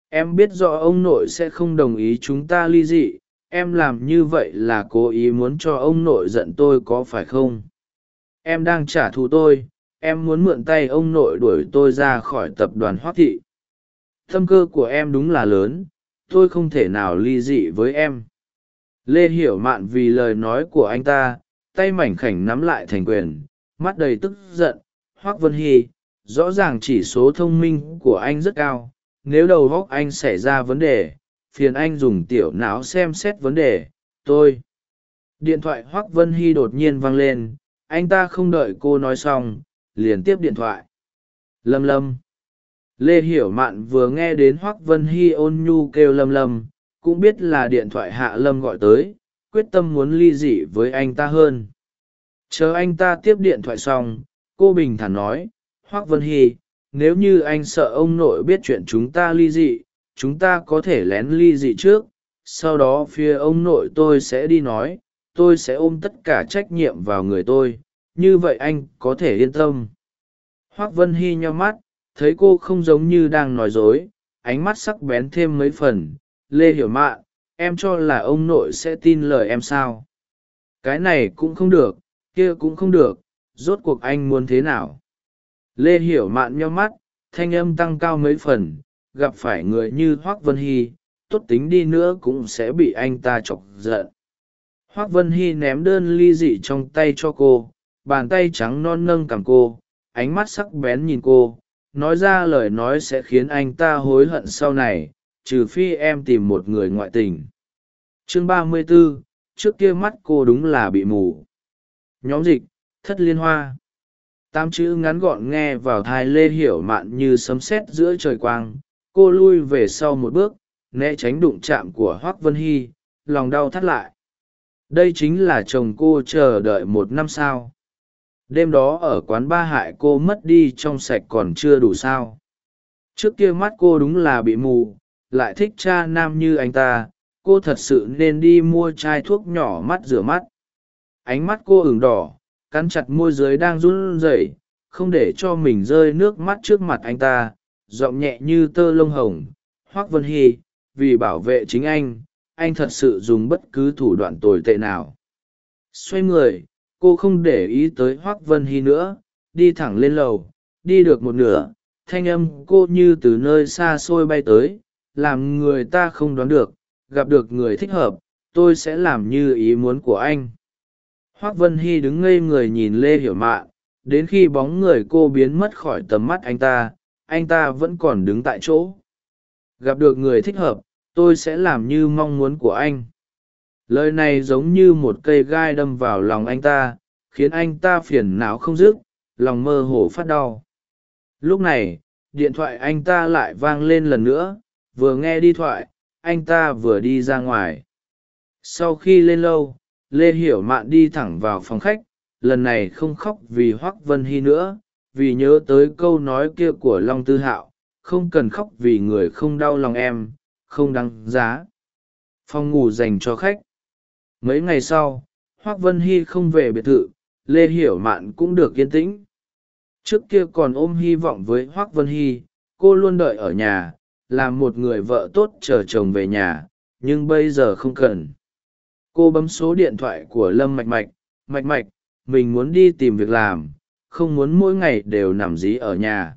Em biết rõ ông nội sẽ không đồng ý chúng ta ly dị em làm như vậy là cố ý muốn cho ông nội giận tôi có phải không? Em đang trả thù tôi, em muốn mượn tay ông nội đuổi tôi ra khỏi tập đoàn hoác thị. Tâm cơ của em đúng là lớn, tôi không thể nào ly dị với em. Lê hiểu mạn vì lời nói của anh ta, tay mảnh khảnh nắm lại thành quyền, mắt đầy tức giận. Hoác vân hy, rõ ràng chỉ số thông minh của anh rất cao, nếu đầu góc anh xảy ra vấn đề phiền anh dùng tiểu não xem xét vấn đề, tôi. Điện thoại hoác vân hy đột nhiên vang lên, anh ta không đợi cô nói xong, liền tiếp điện thoại. Lâm lâm. Lê hiểu mạn vừa nghe đến hoác vân hy ôn nhu kêu lâm lâm, cũng biết là điện thoại hạ lâm gọi tới, quyết tâm muốn ly dị với anh ta hơn. Chờ anh ta tiếp điện thoại xong, cô bình thản nói, hoác vân hy, nếu như anh sợ ông nội biết chuyện chúng ta ly dị chúng ta có thể lén ly dị trước, sau đó phía ông nội tôi sẽ đi nói, tôi sẽ ôm tất cả trách nhiệm vào người tôi, như vậy anh có thể yên tâm. Hoác vân hy nho mắt, thấy cô không giống như đang nói dối, ánh mắt sắc bén thêm mấy phần. Lê hiểu mạn em cho là ông nội sẽ tin lời em sao? Cái này cũng không được, kia cũng không được, rốt cuộc anh muốn thế nào? Lê hiểu mạn nho mắt, thanh âm tăng cao mấy phần gặp phải người như hoác vân hy tốt tính đi nữa cũng sẽ bị anh ta chọc giận. Hoác vân hy ném đơn ly dị trong tay cho cô bàn tay trắng non nâng cằm cô ánh mắt sắc bén nhìn cô nói ra lời nói sẽ khiến anh ta hối hận sau này trừ phi em tìm một người ngoại tình. Chương ba mươi 34, trước kia mắt cô đúng là bị mù. Nhóm dịch thất liên hoa. Tám chữ ngắn gọn nghe vào thai lê hiểu mạn như sấm sét giữa trời quang cô lui về sau một bước, né tránh đụng chạm của hoác vân hy, lòng đau thắt lại. Đây chính là chồng cô chờ đợi một năm sao. Đêm đó ở quán ba hại cô mất đi trong sạch còn chưa đủ sao. Trước kia mắt cô đúng là bị mù, lại thích cha nam như anh ta, cô thật sự nên đi mua chai thuốc nhỏ mắt rửa mắt. Ánh mắt cô ửng đỏ, cắn chặt môi dưới đang run rẩy, không để cho mình rơi nước mắt trước mặt anh ta giọng nhẹ như tơ lông hồng, hoác vân hy, vì bảo vệ chính anh anh thật sự dùng bất cứ thủ đoạn tồi tệ nào. Xoay người, cô không để ý tới hoác vân hy nữa, đi thẳng lên lầu, đi được một nửa, thanh âm cô như từ nơi xa xôi bay tới, làm người ta không đoán được, gặp được người thích hợp, tôi sẽ làm như ý muốn của anh. Hoác vân hy đứng ngây người nhìn lê hiểu mạn, đến khi bóng người cô biến mất khỏi tầm mắt anh ta anh ta vẫn còn đứng tại chỗ. Gặp được người thích hợp, tôi sẽ làm như mong muốn của anh. Lời này giống như một cây gai đâm vào lòng anh ta, khiến anh ta phiền não không dứt, lòng mơ hồ phát đau. Lúc này, điện thoại anh ta lại vang lên lần nữa, vừa nghe đi thoại, anh ta vừa đi ra ngoài. Sau khi lên lâu, lê hiểu mạn đi thẳng vào phòng khách, lần này không khóc vì hoác vân hy nữa vì nhớ tới câu nói kia của long tư hạo, không cần khóc vì người không đau lòng em, không đáng giá. Phòng ngủ dành cho khách. Mấy ngày sau, hoác vân hy không về biệt thự, lê hiểu mạn cũng được yên tĩnh. Trước kia còn ôm hy vọng với hoác vân hy, cô luôn đợi ở nhà, làm một người vợ tốt chờ chồng về nhà, nhưng bây giờ không cần. Cô bấm số điện thoại của lâm mạch mạch mạch mạch, mình muốn đi tìm việc làm không muốn mỗi ngày đều nằm dí ở nhà.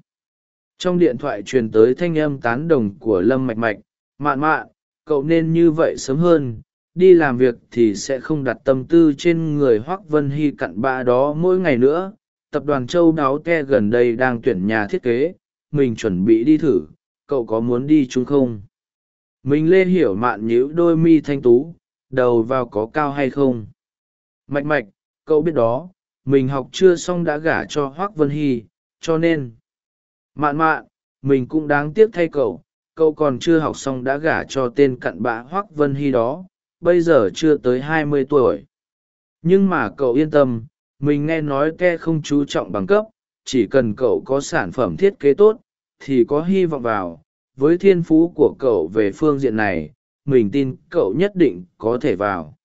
Trong điện thoại truyền tới thanh âm tán đồng của lâm mạch mạch, mạn mạn, cậu nên như vậy sớm hơn, đi làm việc thì sẽ không đặt tâm tư trên người hoác vân hy cặn bã đó mỗi ngày nữa. Tập đoàn châu đáo te gần đây đang tuyển nhà thiết kế, mình chuẩn bị đi thử, cậu có muốn đi chung không? Mình lê hiểu mạn nhíu đôi mi thanh tú, đầu vào có cao hay không? Mạch mạch, cậu biết đó mình học chưa xong đã gả cho hoác vân hy, cho nên, mạn mạn, mình cũng đáng tiếc thay cậu cậu còn chưa học xong đã gả cho tên cặn bã hoác vân hy đó, bây giờ chưa tới hai mươi tuổi. Nhưng mà cậu yên tâm, mình nghe nói ke không chú trọng bằng cấp, chỉ cần cậu có sản phẩm thiết kế tốt, thì có hy vọng vào. Với thiên phú của cậu về phương diện này, mình tin cậu nhất định có thể vào.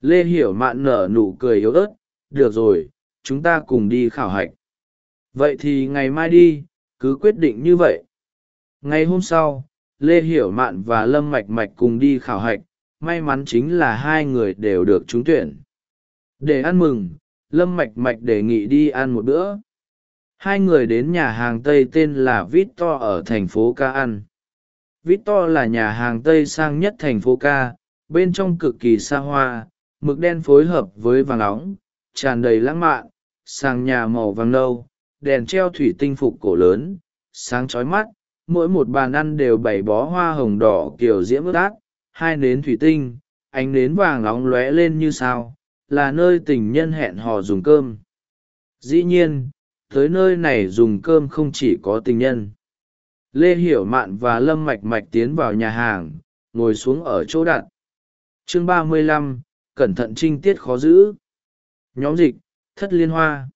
Lê hiểu mạn nở nụ cười yếu ớt được rồi, chúng ta cùng đi khảo hạch. Vậy thì ngày mai đi, cứ quyết định như vậy. Ngày hôm sau, lê hiểu mạn và lâm mạch mạch cùng đi khảo hạch, may mắn chính là hai người đều được trúng tuyển. Để ăn mừng, lâm mạch mạch đề nghị đi ăn một bữa. Hai người đến nhà hàng tây tên là vít to ở thành phố ca ăn vít to là nhà hàng tây sang nhất thành phố ca, bên trong cực kỳ xa hoa, mực đen phối hợp với vàng óng tràn đầy lãng mạn, sàng nhà màu vàng nâu, đèn treo thủy tinh phục cổ lớn, sáng trói mắt, mỗi một bàn ăn đều bày bó hoa hồng đỏ kiểu diễm ướt át, hai nến thủy tinh, ánh nến vàng óng lóe lên như sao, là nơi tình nhân hẹn hò dùng cơm. Dĩ nhiên, tới nơi này dùng cơm không chỉ có tình nhân. Lê hiểu mạn và lâm mạch mạch tiến vào nhà hàng, ngồi xuống ở chỗ đặt. Chương ba mươi lăm, cẩn thận trinh tiết khó giữ nhóm dịch, thất liên hoa.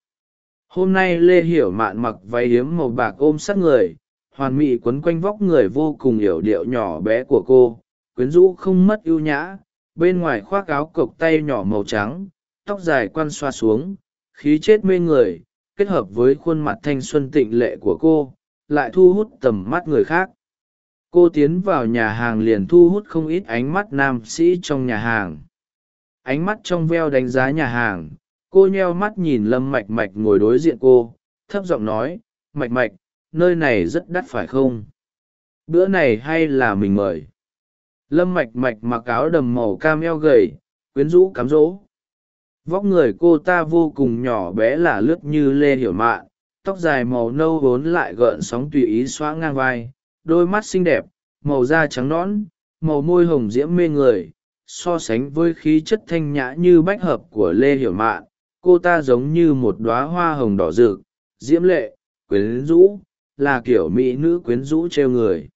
Hôm nay lê hiểu mạn mặc váy hiếm màu bạc ôm sát người, hoàn mỹ quấn quanh vóc người vô cùng yểu điệu nhỏ bé của cô, quyến rũ không mất ưu nhã, bên ngoài khoác áo cộc tay nhỏ màu trắng, tóc dài quăn xoa xuống, khí chết mê người, kết hợp với khuôn mặt thanh xuân tịnh lệ của cô, lại thu hút tầm mắt người khác. Cô tiến vào nhà hàng liền thu hút không ít ánh mắt nam sĩ trong nhà hàng. Ánh mắt trong veo đánh giá nhà hàng cô nheo mắt nhìn lâm mạch mạch ngồi đối diện cô, thấp giọng nói, mạch mạch, nơi này rất đắt phải không? Bữa này hay là mình mời? Lâm mạch mạch mặc áo đầm màu cam eo gầy, quyến rũ cám rỗ vóc người cô ta vô cùng nhỏ bé là lướt như lê hiểu mạn tóc dài màu nâu vốn lại gợn sóng tùy ý xóa ngang vai, đôi mắt xinh đẹp, màu da trắng nõn, màu môi hồng diễm mê người, so sánh với khí chất thanh nhã như bách hợp của lê hiểu mạn cô ta giống như một đoá hoa hồng đỏ rực, diễm lệ, quyến rũ, là kiểu mỹ nữ quyến rũ trêu người.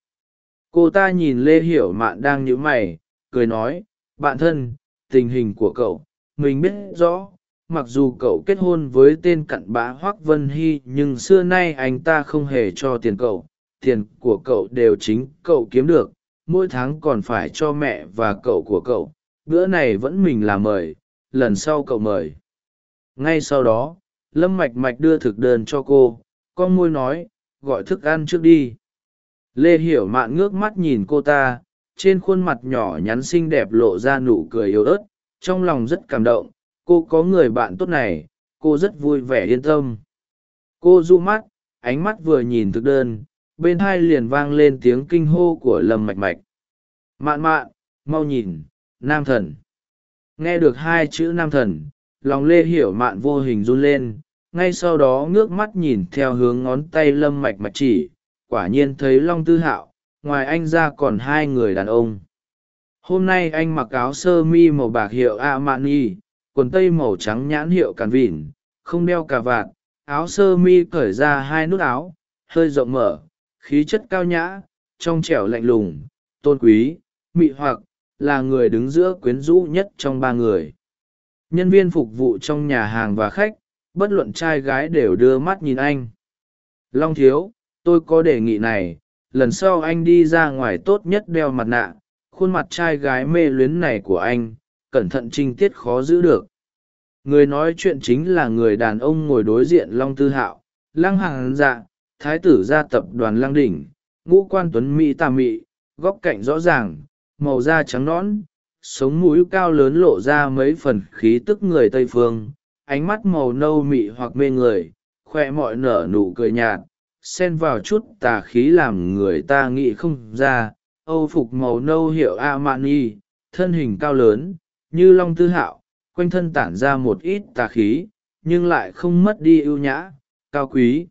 Cô ta nhìn lê hiểu mạn đang nhíu mày, cười nói, bạn thân, tình hình của cậu, mình biết rõ, mặc dù cậu kết hôn với tên cặn bã hoác vân hy, nhưng xưa nay anh ta không hề cho tiền cậu, tiền của cậu đều chính cậu kiếm được, mỗi tháng còn phải cho mẹ và cậu của cậu, bữa này vẫn mình là mời, lần sau cậu mời ngay sau đó, lâm mạch mạch đưa thực đơn cho cô, con môi nói, gọi thức ăn trước đi. Lê hiểu mạn ngước mắt nhìn cô ta, trên khuôn mặt nhỏ nhắn xinh đẹp lộ ra nụ cười yếu ớt, trong lòng rất cảm động, cô có người bạn tốt này, cô rất vui vẻ yên tâm. Cô du mắt, ánh mắt vừa nhìn thực đơn, bên hai liền vang lên tiếng kinh hô của lâm mạch mạch. Mạn mạn, mau nhìn, nam thần. Nghe được hai chữ nam thần lòng lê hiểu mạn vô hình run lên, ngay sau đó ngước mắt nhìn theo hướng ngón tay lâm mạch mạch chỉ, quả nhiên thấy long tư hạo, ngoài anh ra còn hai người đàn ông. Hôm nay anh mặc áo sơ mi màu bạc hiệu a mạn quần tây màu trắng nhãn hiệu càn vỉn không đeo cà vạt, áo sơ mi cởi ra hai nút áo, hơi rộng mở, khí chất cao nhã, trong trẻo lạnh lùng, tôn quý, mị hoặc, là người đứng giữa quyến rũ nhất trong ba người nhân viên phục vụ trong nhà hàng và khách, bất luận trai gái đều đưa mắt nhìn anh. Long thiếu, tôi có đề nghị này, lần sau anh đi ra ngoài tốt nhất đeo mặt nạ, khuôn mặt trai gái mê luyến này của anh, cẩn thận trinh tiết khó giữ được. Người nói chuyện chính là người đàn ông ngồi đối diện long tư hạo, lăng hàng dạ thái tử gia tập đoàn lăng đỉnh, ngũ quan tuấn mỹ tà mị, góc cạnh rõ ràng, màu da trắng nõn sống mũi cao lớn lộ ra mấy phần khí tức người tây phương, ánh mắt màu nâu mị hoặc mê người, khoe mọi nở nụ cười nhạt, xen vào chút tà khí làm người ta nghĩ không ra, âu phục màu nâu hiệu a man y thân hình cao lớn, như long tư hạo, quanh thân tản ra một ít tà khí, nhưng lại không mất đi ưu nhã, cao quý.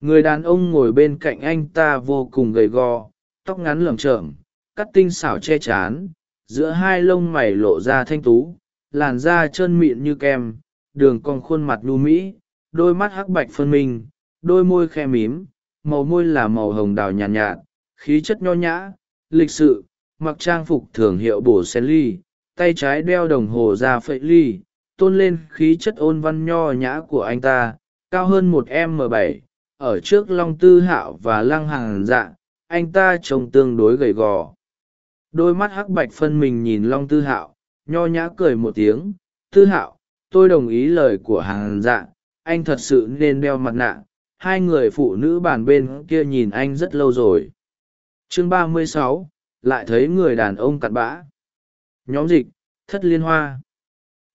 Người đàn ông ngồi bên cạnh anh ta vô cùng gầy gò, tóc ngắn lởm chởm, cắt tinh xảo che chán giữa hai lông mày lộ ra thanh tú làn da trơn mịn như kem đường cong khuôn mặt nhu mỹ đôi mắt hắc bạch phân minh đôi môi khe mím màu môi là màu hồng đào nhàn nhạt, nhạt khí chất nho nhã lịch sự mặc trang phục thường hiệu bổ sen ly tay trái đeo đồng hồ ra phệ ly tôn lên khí chất ôn văn nho nhã của anh ta cao hơn một m bảy ở trước long tư hạo và lăng hàng dạ anh ta trông tương đối gầy gò đôi mắt hắc bạch phân mình nhìn long tư hạo, nho nhã cười một tiếng, tư hạo, tôi đồng ý lời của hàng dạ anh thật sự nên đeo mặt nạ. Hai người phụ nữ bàn bên kia nhìn anh rất lâu rồi. Chương ba mươi sáu, lại thấy người đàn ông cặn bã. Nhóm dịch, thất liên hoa.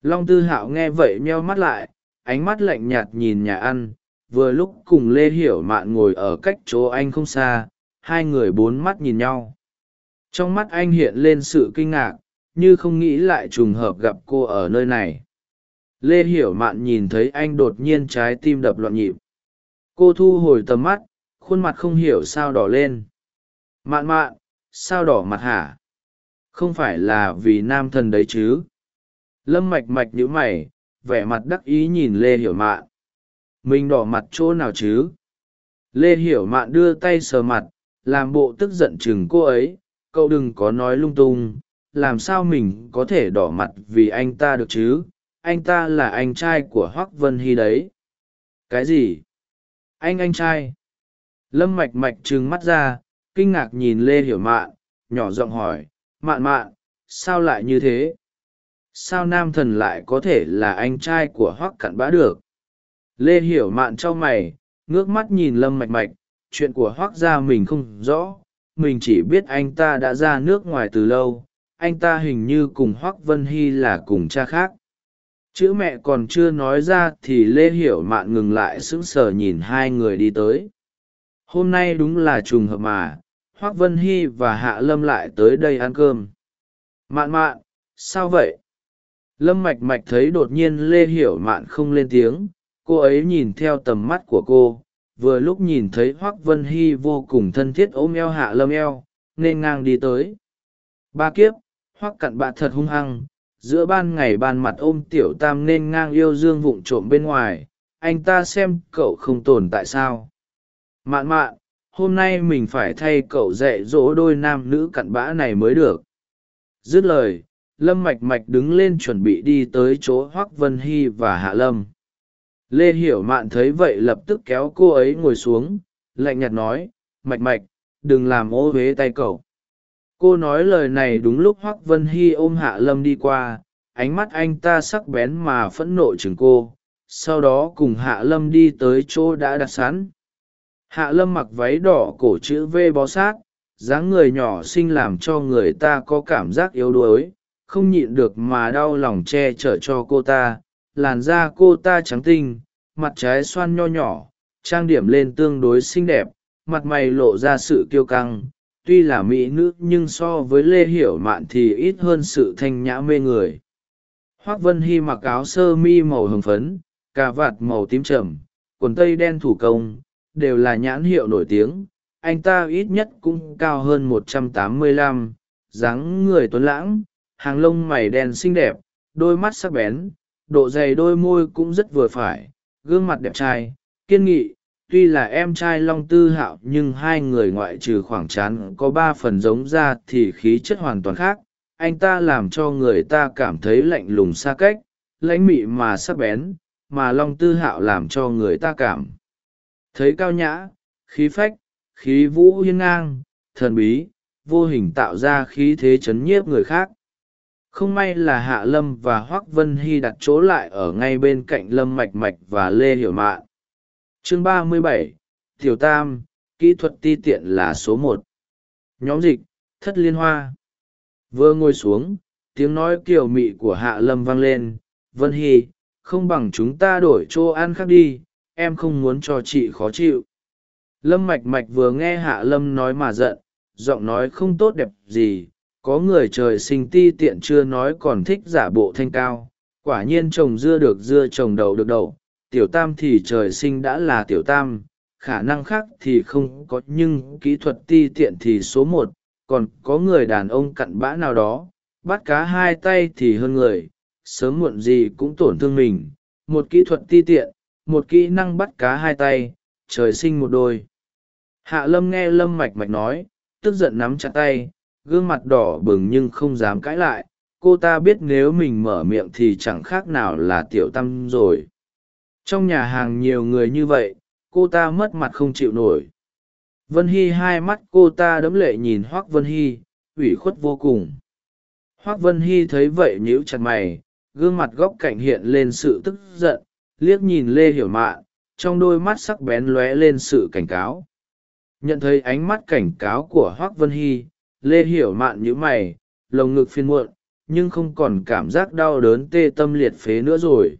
Long tư hạo nghe vậy meo mắt lại, ánh mắt lạnh nhạt nhìn nhà ăn, vừa lúc cùng lê hiểu mạn ngồi ở cách chỗ anh không xa, hai người bốn mắt nhìn nhau trong mắt anh hiện lên sự kinh ngạc, như không nghĩ lại trùng hợp gặp cô ở nơi này. Lê hiểu mạn nhìn thấy anh đột nhiên trái tim đập loạn nhịp. Cô thu hồi tầm mắt, khuôn mặt không hiểu sao đỏ lên. Mạn mạn, sao đỏ mặt hả? Không phải là vì nam thần đấy chứ? Lâm mạch mạch nhữ mày, vẻ mặt đắc ý nhìn lê hiểu mạn. Mình đỏ mặt chỗ nào chứ? Lê hiểu mạn đưa tay sờ mặt, làm bộ tức giận chừng cô ấy cậu đừng có nói lung tung, làm sao mình có thể đỏ mặt vì anh ta được chứ? Anh ta là anh trai của hoác vân hy đấy. Cái gì? Anh anh trai. Lâm mạch mạch trừng mắt ra, kinh ngạc nhìn lê hiểu mạn, nhỏ giọng hỏi, mạn mạn, sao lại như thế? Sao nam thần lại có thể là anh trai của hoác cặn bã được? Lê hiểu mạn t r a o mày, ngước mắt nhìn lâm mạch mạch, chuyện của hoác gia mình không rõ mình chỉ biết anh ta đã ra nước ngoài từ lâu, anh ta hình như cùng hoác vân hy là cùng cha khác. Chữ mẹ còn chưa nói ra thì lê hiểu mạn ngừng lại sững sờ nhìn hai người đi tới. Hôm nay đúng là trùng hợp mà hoác vân hy và hạ lâm lại tới đây ăn cơm. Mạn mạn, sao vậy? Lâm mạch mạch thấy đột nhiên lê hiểu mạn không lên tiếng, cô ấy nhìn theo tầm mắt của cô vừa lúc nhìn thấy hoác vân hy vô cùng thân thiết ôm eo hạ lâm eo, nên ngang đi tới. Ba kiếp, hoác cặn bạ thật hung hăng, giữa ban ngày ban mặt ôm tiểu tam nên ngang yêu dương vụng trộm bên ngoài, anh ta xem cậu không tồn tại sao. Mạn mạn, hôm nay mình phải thay cậu dạy dỗ đôi nam nữ cặn bã này mới được. Dứt lời, lâm mạch mạch đứng lên chuẩn bị đi tới chỗ hoác vân hy và hạ lâm lê hiểu mạn thấy vậy lập tức kéo cô ấy ngồi xuống, lạnh nhạt nói, mạch mạch, đừng làm ô huế tay cậu. Cô nói lời này đúng lúc hoác vân hy ôm hạ lâm đi qua, ánh mắt anh ta sắc bén mà phẫn nộ chừng cô, sau đó cùng hạ lâm đi tới chỗ đã đặt sẵn. Hạ lâm mặc váy đỏ cổ chữ v bó sát, dáng người nhỏ xinh làm cho người ta có cảm giác yếu đuối, không nhịn được mà đau lòng che chở cho cô ta làn da cô ta trắng tinh, mặt trái xoan nho nhỏ, trang điểm lên tương đối xinh đẹp, mặt mày lộ ra sự kiêu căng. Tuy là mỹ nữ nhưng so với lê hiểu mạn thì ít hơn sự thanh nhã mê người. Hoác vân hy mặc áo sơ mi màu hồng phấn, cà vạt màu tím trầm, quần tây đen thủ công, đều là nhãn hiệu nổi tiếng. Anh ta ít nhất cũng cao hơn một trăm tám mươi lăm, dáng người tuấn lãng, hàng lông mày đen xinh đẹp, đôi mắt sắc bén độ dày đôi môi cũng rất vừa phải, gương mặt đẹp trai, kiên nghị, tuy là em trai long tư hạo nhưng hai người ngoại trừ khoảng chán có ba phần giống ra thì khí chất hoàn toàn khác. Anh ta làm cho người ta cảm thấy lạnh lùng xa cách, lãnh mị mà sắc bén, mà long tư hạo làm cho người ta cảm thấy cao nhã, khí phách, khí vũ hiên ngang, thần bí, vô hình tạo ra khí thế chấn nhiếp người khác không may là hạ lâm và hoác vân hy đặt chỗ lại ở ngay bên cạnh lâm mạch mạch và lê hiểu mạn. Chương ba mươi bảy, tiểu tam, kỹ thuật ti tiện là số một. Nhóm dịch, thất liên hoa. Vừa ngồi xuống, tiếng nói kiều mị của hạ lâm vang lên. Vân hy, không bằng chúng ta đổi chỗ ăn khác đi, em không muốn cho chị khó chịu. Lâm mạch mạch vừa nghe hạ lâm nói mà giận, giọng nói không tốt đẹp gì có người trời sinh ti tiện chưa nói còn thích giả bộ thanh cao, quả nhiên trồng dưa được dưa, trồng đậu được đậu. Tiểu tam thì trời sinh đã là tiểu tam, khả năng khác thì không có, nhưng kỹ thuật ti tiện thì số một. Còn có người đàn ông cặn bã nào đó, bắt cá hai tay thì hơn người, sớm muộn gì cũng tổn thương mình. Một kỹ thuật ti tiện, một kỹ năng bắt cá hai tay, trời sinh một đôi. Hạ lâm nghe lâm mạch mạch nói, tức giận nắm chặt tay gương mặt đỏ bừng nhưng không dám cãi lại, cô ta biết nếu mình mở miệng thì chẳng khác nào là tiểu tâm rồi. Trong nhà hàng nhiều người như vậy, cô ta mất mặt không chịu nổi. Vân hy hai mắt cô ta đẫm lệ nhìn hoác vân hy, ủy khuất vô cùng. Hoác vân hy thấy vậy nhíu chặt mày, gương mặt góc cạnh hiện lên sự tức giận, liếc nhìn lê hiểu mạn trong đôi mắt sắc bén lóe lên sự cảnh cáo. Nhận thấy ánh mắt cảnh cáo của hoác vân hy lê hiểu mạn nhữ mày, lồng ngực phiên muộn, nhưng không còn cảm giác đau đớn tê tâm liệt phế nữa rồi.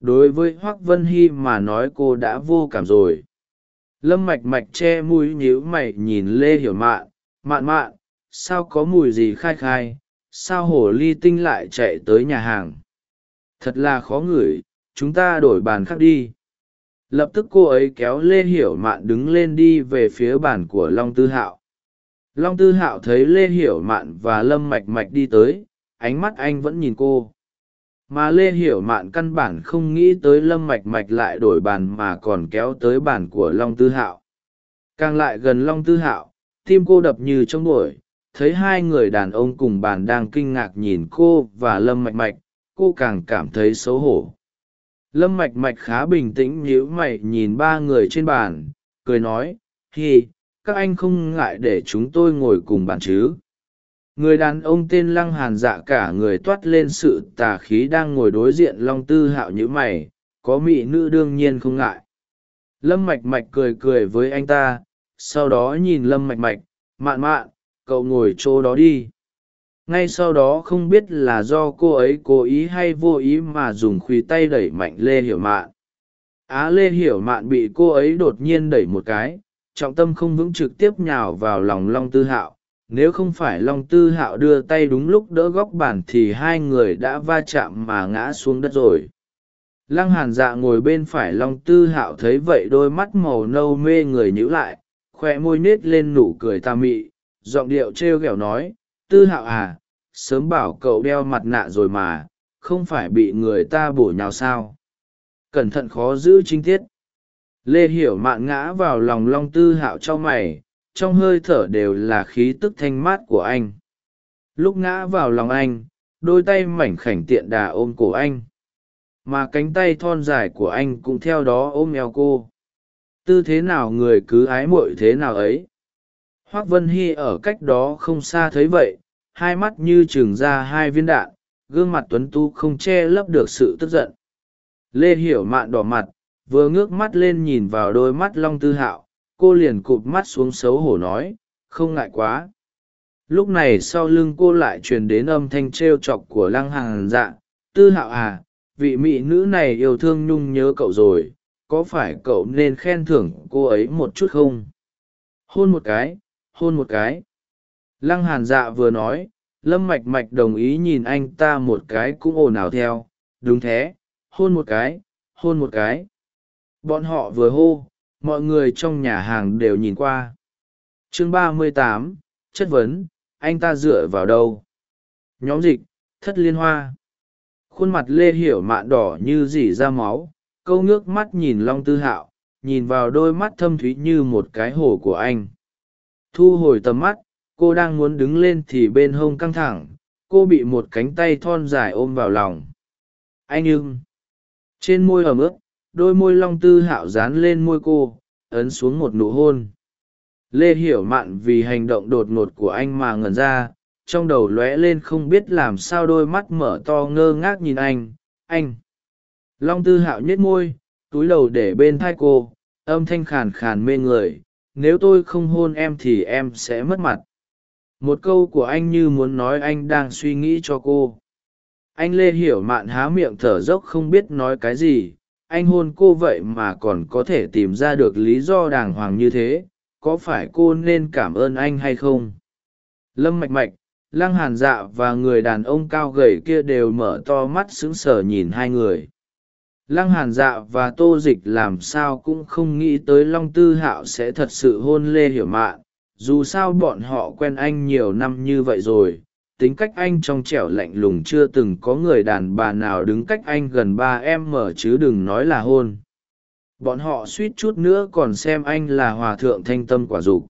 Đối với hoác vân hy mà nói cô đã vô cảm rồi. Lâm mạch mạch che mũi nhíu mày nhìn lê hiểu mạn mạn mạn, sao có mùi gì khai khai? Sao hồ ly tinh lại chạy tới nhà hàng? Thật là khó ngửi, chúng ta đổi bàn khác đi. Lập tức cô ấy kéo lê hiểu mạn đứng lên đi về phía bàn của long tư hạo long tư hạo thấy lê hiểu mạn và lâm mạch mạch đi tới, ánh mắt anh vẫn nhìn cô. Mà lê hiểu mạn căn bản không nghĩ tới lâm mạch mạch lại đổi bàn mà còn kéo tới bàn của long tư hạo. Càng lại gần long tư hạo, tim cô đập như trong đuổi thấy hai người đàn ông cùng bàn đang kinh ngạc nhìn cô và lâm mạch mạch, cô càng cảm thấy xấu hổ. Lâm mạch mạch khá bình tĩnh nhíu mày nhìn ba người trên bàn, cười nói, hi các anh không ngại để chúng tôi ngồi cùng bàn chứ. Người đàn ông tên lăng hàn dạ cả người toát lên sự tà khí đang ngồi đối diện long tư hạo nhữ mày, có mỹ nữ đương nhiên không ngại. Lâm mạch mạch cười cười với anh ta, sau đó nhìn lâm mạch mạch, mạn mạn, cậu ngồi chỗ đó đi. Ngay sau đó không biết là do cô ấy cố ý hay vô ý mà dùng khuỷu tay đẩy mạnh lê hiểu mạn. Á lê hiểu mạn bị cô ấy đột nhiên đẩy một cái trọng tâm không vững trực tiếp nhào vào lòng long tư hạo. Nếu không phải long tư hạo đưa tay đúng lúc đỡ góc bàn thì hai người đã va chạm mà ngã xuống đất rồi. Lăng hàn dạ ngồi bên phải long tư hạo thấy vậy đôi mắt màu nâu mê người nhữ lại khoe môi nết lên nụ cười tà mị, giọng điệu t r e o g ẹ o nói, tư hạo à sớm bảo cậu đeo mặt nạ rồi mà, không phải bị người ta bổ nhào sao? Cẩn thận khó giữ chính tiết lê hiểu mạn ngã vào lòng long tư hạo cho mày, trong hơi thở đều là khí tức thanh mát của anh. Lúc ngã vào lòng anh, đôi tay mảnh khảnh tiện đà ôm cổ anh. Mà cánh tay thon dài của anh cũng theo đó ôm eo cô. Tư thế nào người cứ ái muội thế nào ấy? Hoác vân hy ở cách đó không xa thấy vậy, hai mắt như trừng ra hai viên đạn, gương mặt tuấn tu không che lấp được sự tức giận. Lê hiểu mạn đỏ mặt vừa ngước mắt lên nhìn vào đôi mắt long tư hạo, cô liền cụp mắt xuống xấu hổ nói, không ngại quá. Lúc này sau lưng cô lại truyền đến âm thanh t r e o chọc của lăng hàng dạ tư hạo à vị mỹ nữ này yêu thương nhung nhớ cậu rồi, có phải cậu nên khen thưởng cô ấy một chút không? Hôn một cái, hôn một cái. Lăng hàn dạ vừa nói, lâm mạch mạch đồng ý nhìn anh ta một cái cũng ồn ào theo, đúng thế, hôn một cái, hôn một cái bọn họ vừa hô, mọi người trong nhà hàng đều nhìn qua. Chương ba mươi tám, chất vấn, anh ta dựa vào đâu? Nhóm dịch, thất liên hoa. Khuôn mặt lê hiểu mạn đỏ như dỉ ra máu, câu ngước mắt nhìn long tư hạo, nhìn vào đôi mắt thâm thúy như một cái hồ của anh. Thu hồi tầm mắt, cô đang muốn đứng lên thì bên hông căng thẳng, cô bị một cánh tay thon dài ôm vào lòng. Anh ưng. Trên môi ẩm ướt đôi môi long tư hạo dán lên môi cô, ấn xuống một nụ hôn. Lê hiểu mạn vì hành động đột ngột của anh mà ngẩn ra, trong đầu lóe lên không biết làm sao đôi mắt mở to ngơ ngác nhìn anh anh. Long tư hạo nhếch môi, túi đầu để bên thai cô, âm thanh khàn khàn mê người, nếu tôi không hôn em thì em sẽ mất mặt. Một câu của anh như muốn nói anh đang suy nghĩ cho cô. Anh lê hiểu mạn há miệng thở dốc không biết nói cái gì anh hôn cô vậy mà còn có thể tìm ra được lý do đàng hoàng như thế, có phải cô nên cảm ơn anh hay không? Lâm mạch mạch, lăng hàn dạ và người đàn ông cao gầy kia đều mở to mắt sững sờ nhìn hai người. Lăng hàn dạ và tô dịch làm sao cũng không nghĩ tới long tư hạo sẽ thật sự hôn lê hiểu mạn, dù sao bọn họ quen anh nhiều năm như vậy rồi tính cách anh trong trẻo lạnh lùng chưa từng có người đàn bà nào đứng cách anh gần ba em mở chứ đừng nói là hôn. Bọn họ suýt chút nữa còn xem anh là hòa thượng thanh tâm quả dục.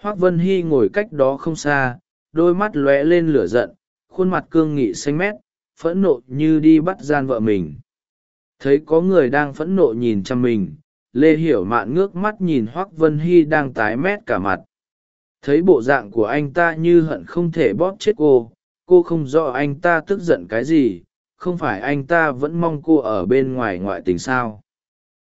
Hoác vân hy ngồi cách đó không xa, đôi mắt lóe lên lửa giận, khuôn mặt cương nghị xanh mét, phẫn nộ như đi bắt gian vợ mình. Thấy có người đang phẫn nộ nhìn chăm mình, lê hiểu mạn ngước mắt nhìn hoác vân hy đang tái mét cả mặt thấy bộ dạng của anh ta như hận không thể bóp chết cô cô không rõ anh ta tức giận cái gì, không phải anh ta vẫn mong cô ở bên ngoài ngoại tình sao.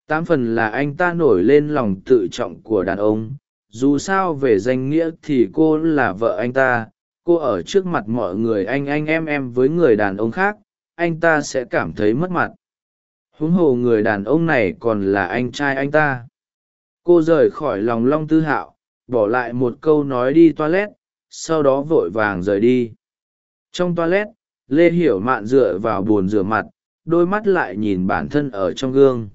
Tám phần là anh ta nổi lên lòng tự trọng của đàn ông, dù sao về danh nghĩa thì cô là vợ anh ta, cô ở trước mặt mọi người anh anh em em với người đàn ông khác, anh ta sẽ cảm thấy mất mặt. Huống hồ người đàn ông này còn là anh trai anh ta. Cô rời khỏi lòng long tư hạo bỏ lại một câu nói đi toilet, sau đó vội vàng rời đi. Trong toilet, lê hiểu mạn dựa vào bồn rửa mặt, đôi mắt lại nhìn bản thân ở trong gương.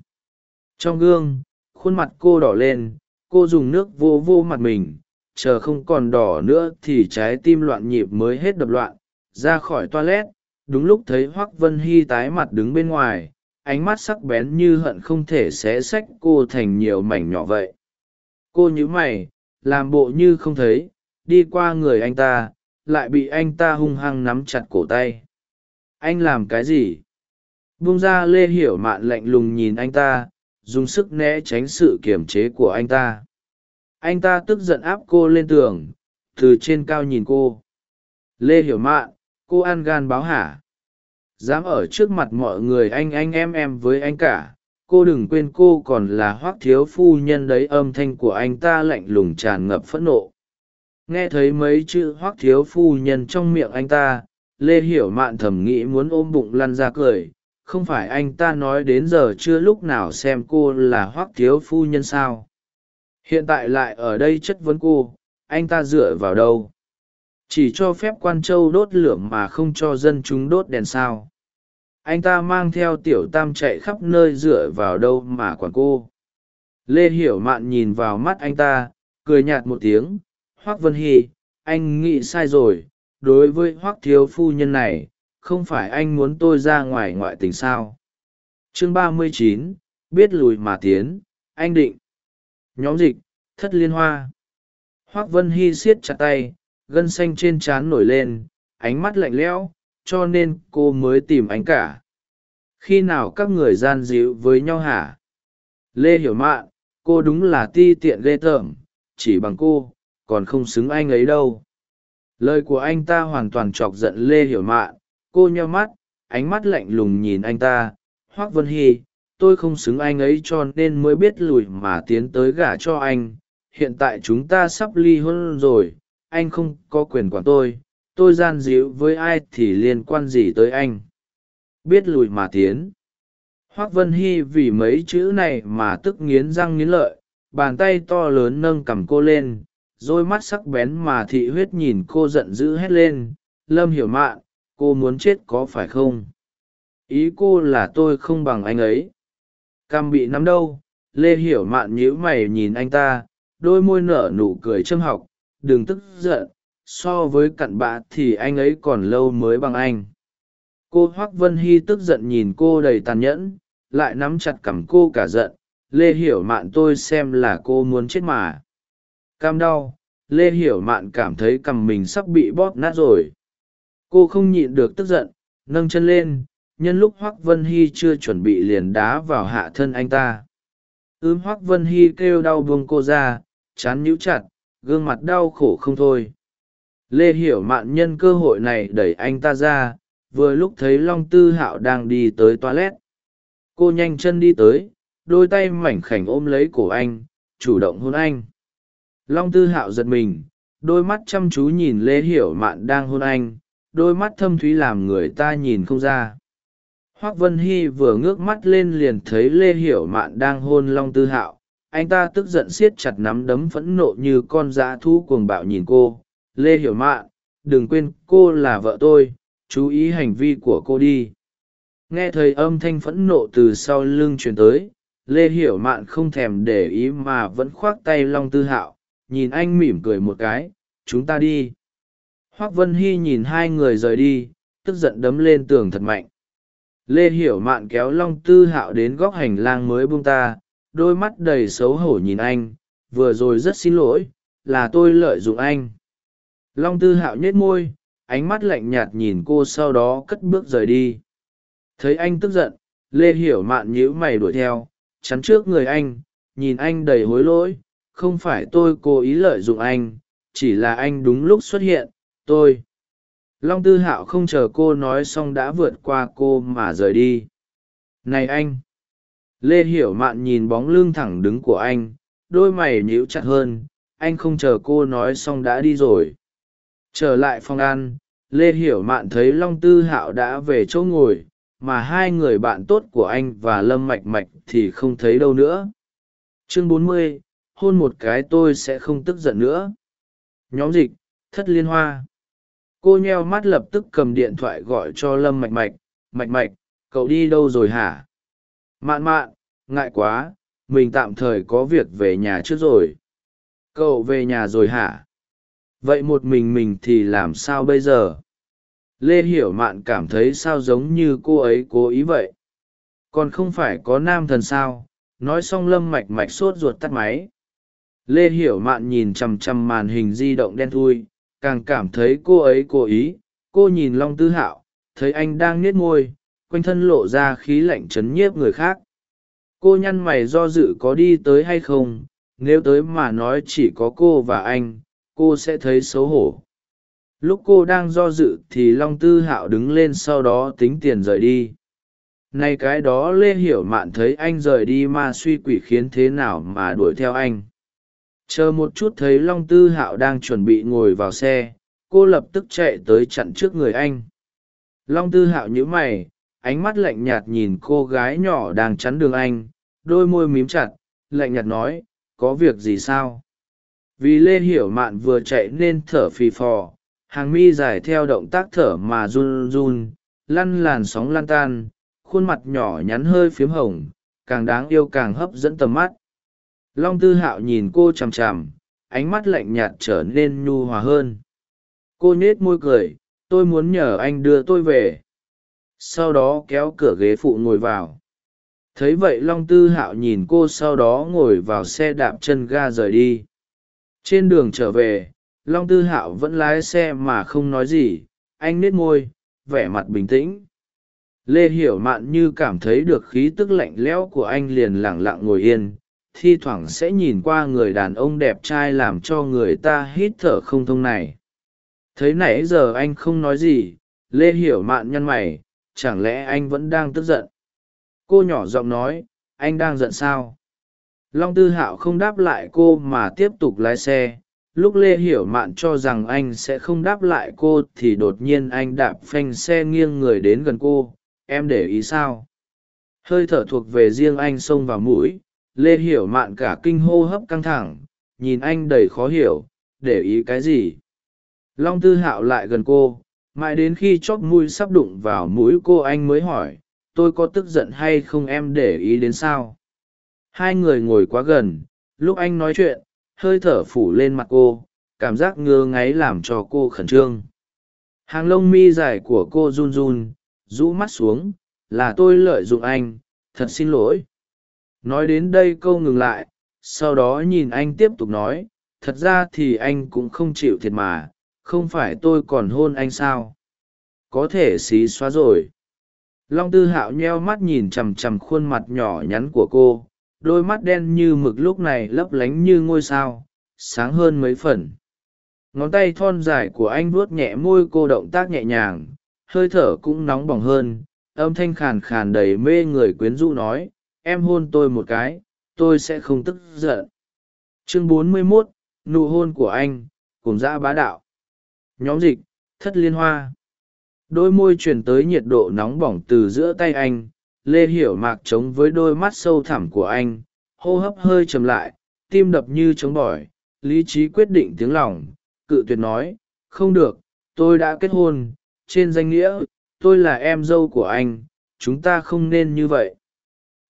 Trong gương, khuôn mặt cô đỏ lên, cô dùng nước vô vô mặt mình, chờ không còn đỏ nữa thì trái tim loạn nhịp mới hết đập loạn. Ra khỏi toilet, đúng lúc thấy hoác vân hy tái mặt đứng bên ngoài, ánh mắt sắc bén như hận không thể xé xách cô thành nhiều mảnh nhỏ vậy. Cô nhíu mày làm bộ như không thấy, đi qua người anh ta, lại bị anh ta hung hăng nắm chặt cổ tay. Anh làm cái gì? Bung ra lê hiểu mạn lạnh lùng nhìn anh ta, dùng sức né tránh sự kiềm chế của anh ta. Anh ta tức giận áp cô lên tường, từ trên cao nhìn cô. Lê hiểu mạn, cô ăn gan báo hả? Dám ở trước mặt mọi người anh anh em em với anh cả cô đừng quên cô còn là hoác thiếu phu nhân đấy, âm thanh của anh ta lạnh lùng tràn ngập phẫn nộ. Nghe thấy mấy chữ hoác thiếu phu nhân trong miệng anh ta, lê hiểu mạn thầm nghĩ muốn ôm bụng lăn ra cười. Không phải anh ta nói đến giờ chưa lúc nào xem cô là hoác thiếu phu nhân sao? Hiện tại lại ở đây chất vấn cô, anh ta dựa vào đâu? Chỉ cho phép quan châu đốt lửa mà không cho dân chúng đốt đèn sao? Anh ta mang theo tiểu tam chạy khắp nơi dựa vào đâu mà quản cô. Lê hiểu mạn nhìn vào mắt anh ta, cười nhạt một tiếng hoác vân hy, anh nghĩ sai rồi, đối với hoác thiếu phu nhân này, không phải anh muốn tôi ra ngoài ngoại tình sao? Chương ba mươi chín, biết lùi mà tiến, anh định. Nhóm dịch, thất liên hoa. Hoác vân hy siết chặt tay, gân xanh trên trán nổi lên, ánh mắt lạnh lẽo cho nên cô mới tìm anh cả. Khi nào các người gian dịu với nhau hả? Lê hiểu mạn, cô đúng là ti tiện ghê tởm, chỉ bằng cô, còn không xứng anh ấy đâu. Lời của anh ta hoàn toàn chọc giận lê hiểu mạn, cô nheo mắt, ánh mắt lạnh lùng nhìn anh ta. Hoác vân hy, tôi không xứng anh ấy cho nên mới biết lùi mà tiến tới gả cho anh. Hiện tại chúng ta sắp ly hôn rồi, anh không có quyền quản tôi tôi gian díu với ai thì liên quan gì tới anh? Biết lùi mà tiến. Hoác vân hy vì mấy chữ này mà tức nghiến răng nghiến lợi, bàn tay to lớn nâng cằm cô lên đôi mắt sắc bén mà thị huyết nhìn cô giận dữ hét lên, lâm hiểu mạn, cô muốn chết có phải không? Ý cô là tôi không bằng anh ấy. Cam bị nắm đâu, lê hiểu mạn nhíu mày nhìn anh ta, đôi môi nở nụ cười châm học, đừng tức giận so với cặn bã thì anh ấy còn lâu mới bằng anh. Cô hoác vân hy tức giận nhìn cô đầy tàn nhẫn, lại nắm chặt cằm cô cả giận, lê hiểu mạn, tôi xem là cô muốn chết mà. Cam đau, lê hiểu mạn cảm thấy cằm mình sắp bị bóp nát rồi. Cô không nhịn được tức giận, nâng chân lên, nhân lúc hoác vân hy chưa chuẩn bị liền đá vào hạ thân anh ta. Ướm hoác vân hy kêu đau buông cô ra, chán nhíu chặt, gương mặt đau khổ không thôi lê hiểu mạn nhân cơ hội này đẩy anh ta ra, vừa lúc thấy long tư hạo đang đi tới toilet. Cô nhanh chân đi tới, đôi tay mảnh khảnh ôm lấy cổ anh, chủ động hôn anh. Long tư hạo giật mình, đôi mắt chăm chú nhìn lê hiểu mạn đang hôn anh, đôi mắt thâm thúy làm người ta nhìn không ra. Hoác vân hy vừa ngước mắt lên liền thấy lê hiểu mạn đang hôn long tư hạo. Anh ta tức giận siết chặt nắm đấm phẫn nộ như con dã thu cuồng bạo nhìn cô lê hiểu mạn, đừng quên cô là vợ tôi, chú ý hành vi của cô đi. Nghe thấy âm thanh phẫn nộ từ sau lưng truyền tới, lê hiểu mạn không thèm để ý mà vẫn khoác tay long tư hạo, nhìn anh mỉm cười một cái, chúng ta đi. Hoác vân hy nhìn hai người rời đi, tức giận đấm lên tường thật mạnh. Lê hiểu mạn kéo long tư hạo đến góc hành lang mới buông ta, đôi mắt đầy xấu hổ nhìn anh, vừa rồi rất xin lỗi, là tôi lợi dụng anh long tư hạo nhếch môi, ánh mắt lạnh nhạt nhìn cô sau đó cất bước rời đi. Thấy anh tức giận, lê hiểu mạn nhíu mày đuổi theo, chắn trước người anh, nhìn anh đầy hối lỗi, không phải tôi cố ý lợi dụng anh, chỉ là anh đúng lúc xuất hiện, tôi. Long tư hạo không chờ cô nói xong đã vượt qua cô mà rời đi. Này anh! Lê hiểu mạn nhìn bóng lưng thẳng đứng của anh, đôi mày nhíu chặt hơn, anh không chờ cô nói xong đã đi rồi trở lại phòng ăn, lê hiểu mạn thấy long tư hạo đã về chỗ ngồi, mà hai người bạn tốt của anh và lâm mạch mạch thì không thấy đâu nữa. Chương bốn mươi, hôn một cái tôi sẽ không tức giận nữa. Nhóm dịch, thất liên hoa. Cô nheo mắt lập tức cầm điện thoại gọi cho lâm mạch mạch. Mạch mạch, cậu đi đâu rồi hả? Mạn mạn, ngại quá, mình tạm thời có việc về nhà trước rồi. Cậu về nhà rồi hả? Vậy một mình mình thì làm sao bây giờ? Lê hiểu mạn cảm thấy sao giống như cô ấy cố ý vậy? Còn không phải có nam thần sao? Nói xong lâm mạch mạch sốt ruột tắt máy. Lê hiểu mạn nhìn chằm chằm màn hình di động đen thui, càng cảm thấy cô ấy cố ý. Cô nhìn long tư hạo, thấy anh đang niết môi, quanh thân lộ ra khí lạnh chấn nhiếp người khác. Cô nhăn mày do dự có đi tới hay không, nếu tới mà nói chỉ có cô và anh cô sẽ thấy xấu hổ. Lúc cô đang do dự thì long tư hạo đứng lên sau đó tính tiền rời đi. Nay cái đó lê hiểu mạn thấy anh rời đi mà suy quỷ khiến thế nào mà đuổi theo anh. Chờ một chút thấy long tư hạo đang chuẩn bị ngồi vào xe, cô lập tức chạy tới chặn trước người anh. Long tư hạo nhíu mày, ánh mắt lạnh nhạt nhìn cô gái nhỏ đang chắn đường anh, đôi môi mím chặt, lạnh nhạt nói, có việc gì sao? Vì lê hiểu mạn vừa chạy nên thở phì phò, hàng mi dài theo động tác thở mà run run, lăn làn sóng lan tan, khuôn mặt nhỏ nhắn hơi phiếm hồng, càng đáng yêu càng hấp dẫn tầm mắt. Long tư hạo nhìn cô chằm chằm, ánh mắt lạnh nhạt trở nên nhu hòa hơn. Cô nhết môi cười, tôi muốn nhờ anh đưa tôi về. Sau đó kéo cửa ghế phụ ngồi vào. Thấy vậy long tư hạo nhìn cô sau đó ngồi vào xe đạp chân ga rời đi trên đường trở về, long tư hạo vẫn lái xe mà không nói gì, anh nết ngôi vẻ mặt bình tĩnh. Lê hiểu mạn như cảm thấy được khí tức lạnh lẽo của anh liền lẳng lặng ngồi yên, thi thoảng sẽ nhìn qua người đàn ông đẹp trai làm cho người ta hít thở không thông này. Thấy nãy giờ anh không nói gì, lê hiểu mạn nhăn mày, chẳng lẽ anh vẫn đang tức giận? Cô nhỏ giọng nói, anh đang giận sao? Long tư hạo không đáp lại cô mà tiếp tục lái xe. Lúc lê hiểu mạn cho rằng anh sẽ không đáp lại cô thì đột nhiên anh đạp phanh xe nghiêng người đến gần cô. Em để ý sao? Hơi thở thuộc về riêng anh xông vào mũi. Lê hiểu mạn cả kinh hô hấp căng thẳng. Nhìn anh đầy khó hiểu. Để ý cái gì? Long tư hạo lại gần cô. Mãi đến khi chóp mũi sắp đụng vào mũi cô anh mới hỏi, tôi có tức giận hay không? Em để ý đến sao? Hai người ngồi quá gần, lúc anh nói chuyện, hơi thở phủ lên mặt cô, cảm giác ngơ ngáy làm cho cô khẩn trương. Hàng lông mi dài của cô run run, rũ mắt xuống, là tôi lợi dụng anh, thật xin lỗi. Nói đến đây câu ngừng lại, sau đó nhìn anh tiếp tục nói, thật ra thì anh cũng không chịu thiệt mà, không phải tôi còn hôn anh sao? Có thể xí xóa rồi. Long tư hạo nheo mắt nhìn chằm chằm khuôn mặt nhỏ nhắn của cô đôi mắt đen như mực lúc này lấp lánh như ngôi sao sáng hơn mấy phần. Ngón tay thon dài của anh vuốt nhẹ môi cô động tác nhẹ nhàng hơi thở cũng nóng bỏng hơn âm thanh khàn khàn đầy mê người quyến rũ nói em hôn tôi một cái tôi sẽ không tức giận. Chương 41, nụ hôn của anh cùng dã bá đạo. Nhóm dịch thất liên hoa. Đôi môi truyền tới nhiệt độ nóng bỏng từ giữa tay anh lê hiểu mạc trống với đôi mắt sâu thẳm của anh, hô hấp hơi chầm lại, tim đập như trống bỏi, lý trí quyết định tiếng lòng, cự tuyệt nói, không được, tôi đã kết hôn, trên danh nghĩa, tôi là em dâu của anh, chúng ta không nên như vậy.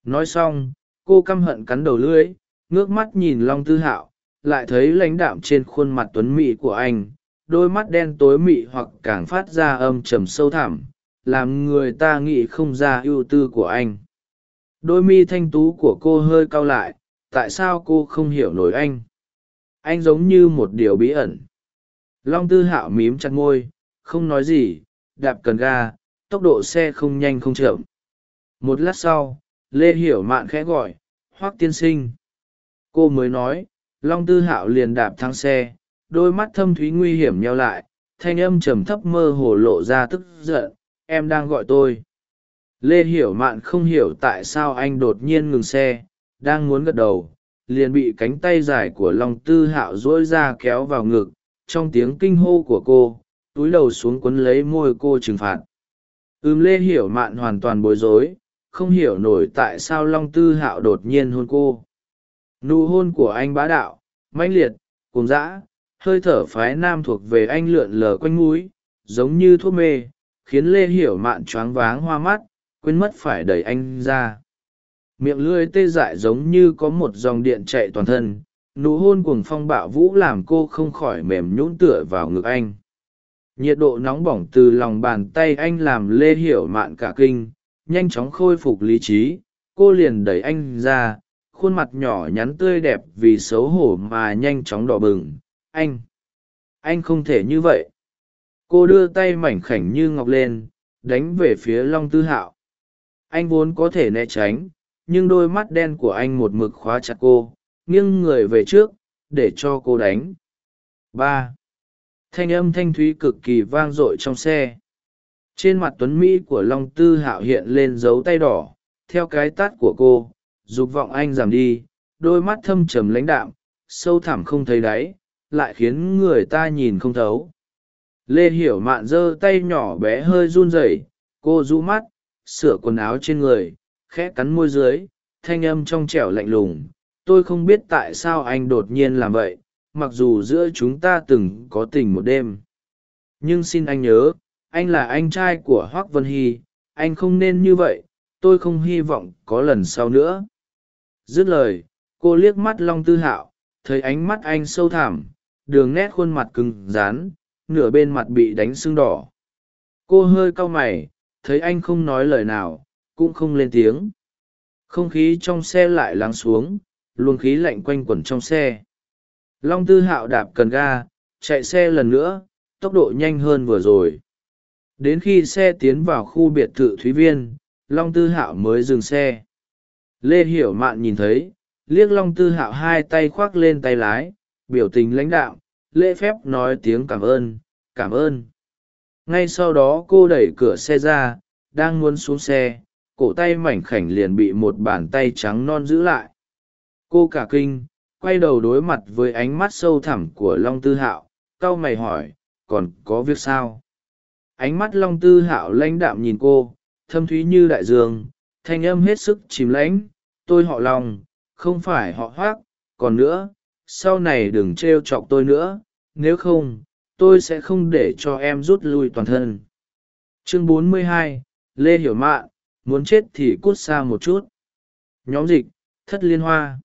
Nói xong, cô căm hận cắn đầu lưỡi, ngước mắt nhìn long tư hạo, lại thấy lãnh đạm trên khuôn mặt tuấn mị của anh, đôi mắt đen tối mị hoặc càng phát ra âm trầm sâu thẳm làm người ta nghĩ không ra ưu tư của anh. Đôi mi thanh tú của cô hơi cau lại, tại sao cô không hiểu nổi anh? Anh giống như một điều bí ẩn. Long tư hạo mím chặt ngôi không nói gì, đạp cần ga, tốc độ xe không nhanh không chậm. Một lát sau, lê hiểu mạn khẽ gọi hoác tiên sinh. Cô mới nói, long tư hạo liền đạp thắng xe, đôi mắt thâm thúy nguy hiểm nheo lại, thanh âm trầm thấp mơ hồ lộ ra tức giận em đang gọi tôi. Lê hiểu mạn không hiểu tại sao anh đột nhiên ngừng xe, đang muốn gật đầu, liền bị cánh tay dài của long tư hạo dỗi ra kéo vào ngực, trong tiếng kinh hô của cô, túi đầu xuống quấn lấy môi cô trừng phạt. Ừm, lê hiểu mạn hoàn toàn bối rối, không hiểu nổi tại sao long tư hạo đột nhiên hôn cô. Nụ hôn của anh bá đạo, mãnh liệt cùng dã, hơi thở phái nam thuộc về anh lượn lờ quanh núi giống như thuốc mê khiến lê hiểu mạn choáng váng hoa mắt, quên mất phải đẩy anh ra. Miệng lưỡi tê dại giống như có một dòng điện chạy toàn thân, nụ hôn cuồng phong bạo vũ làm cô không khỏi mềm nhũn tựa vào ngực anh. Nhiệt độ nóng bỏng từ lòng bàn tay anh làm lê hiểu mạn cả kinh, nhanh chóng khôi phục lý trí, cô liền đẩy anh ra, khuôn mặt nhỏ nhắn tươi đẹp vì xấu hổ mà nhanh chóng đỏ bừng. Anh anh không thể như vậy cô đưa tay mảnh khảnh như ngọc lên, đánh về phía long tư hạo. Anh vốn có thể né tránh, nhưng đôi mắt đen của anh một mực khóa chặt cô, nghiêng người về trước, để cho cô đánh. Ba. Thanh âm thanh thúy cực kỳ vang dội trong xe. Trên mặt tuấn mỹ của long tư hạo hiện lên dấu tay đỏ, theo cái tát của cô, dục vọng anh giảm đi, đôi mắt thâm trầm lãnh đạm, sâu thẳm không thấy đáy, lại khiến người ta nhìn không thấu lê hiểu mạn giơ tay nhỏ bé hơi run rẩy, cô rũ mắt, sửa quần áo trên người, khẽ cắn môi dưới, thanh âm trong trẻo lạnh lùng. Tôi không biết tại sao anh đột nhiên làm vậy, mặc dù giữa chúng ta từng có tình một đêm. Nhưng xin anh nhớ, anh là anh trai của hoác vân hy, anh không nên như vậy, tôi không hy vọng có lần sau nữa. Dứt lời, cô liếc mắt long tư hạo, thấy ánh mắt anh sâu thẳm, đường nét khuôn mặt cứng rán nửa bên mặt bị đánh sưng đỏ. Cô hơi cau mày, thấy anh không nói lời nào, cũng không lên tiếng. Không khí trong xe lại lắng xuống, luồng khí lạnh quanh quẩn trong xe. Long tư hạo đạp cần ga, chạy xe lần nữa, tốc độ nhanh hơn vừa rồi. Đến khi xe tiến vào khu biệt thự thúy viên, long tư hạo mới dừng xe. Lê hiểu mạn nhìn thấy, liếc long tư hạo hai tay khoác lên tay lái, biểu tình lãnh đạo lễ phép nói tiếng cảm ơn cảm ơn. Ngay sau đó cô đẩy cửa xe ra, đang muốn xuống xe, cổ tay mảnh khảnh liền bị một bàn tay trắng non giữ lại. Cô cả kinh, quay đầu đối mặt với ánh mắt sâu thẳm của long tư hạo c a o mày hỏi, còn có việc sao? Ánh mắt long tư hạo lãnh đạm nhìn cô, thâm thúy như đại dương, thanh âm hết sức chìm lãnh, tôi họ lòng không phải họ hoác, còn nữa, sau này đừng t r e o chọc tôi nữa nếu không tôi sẽ không để cho em rút lui toàn thân. Chương 42, lê hiểu mạn muốn chết thì cút xa một chút. Nhóm dịch thất liên hoa.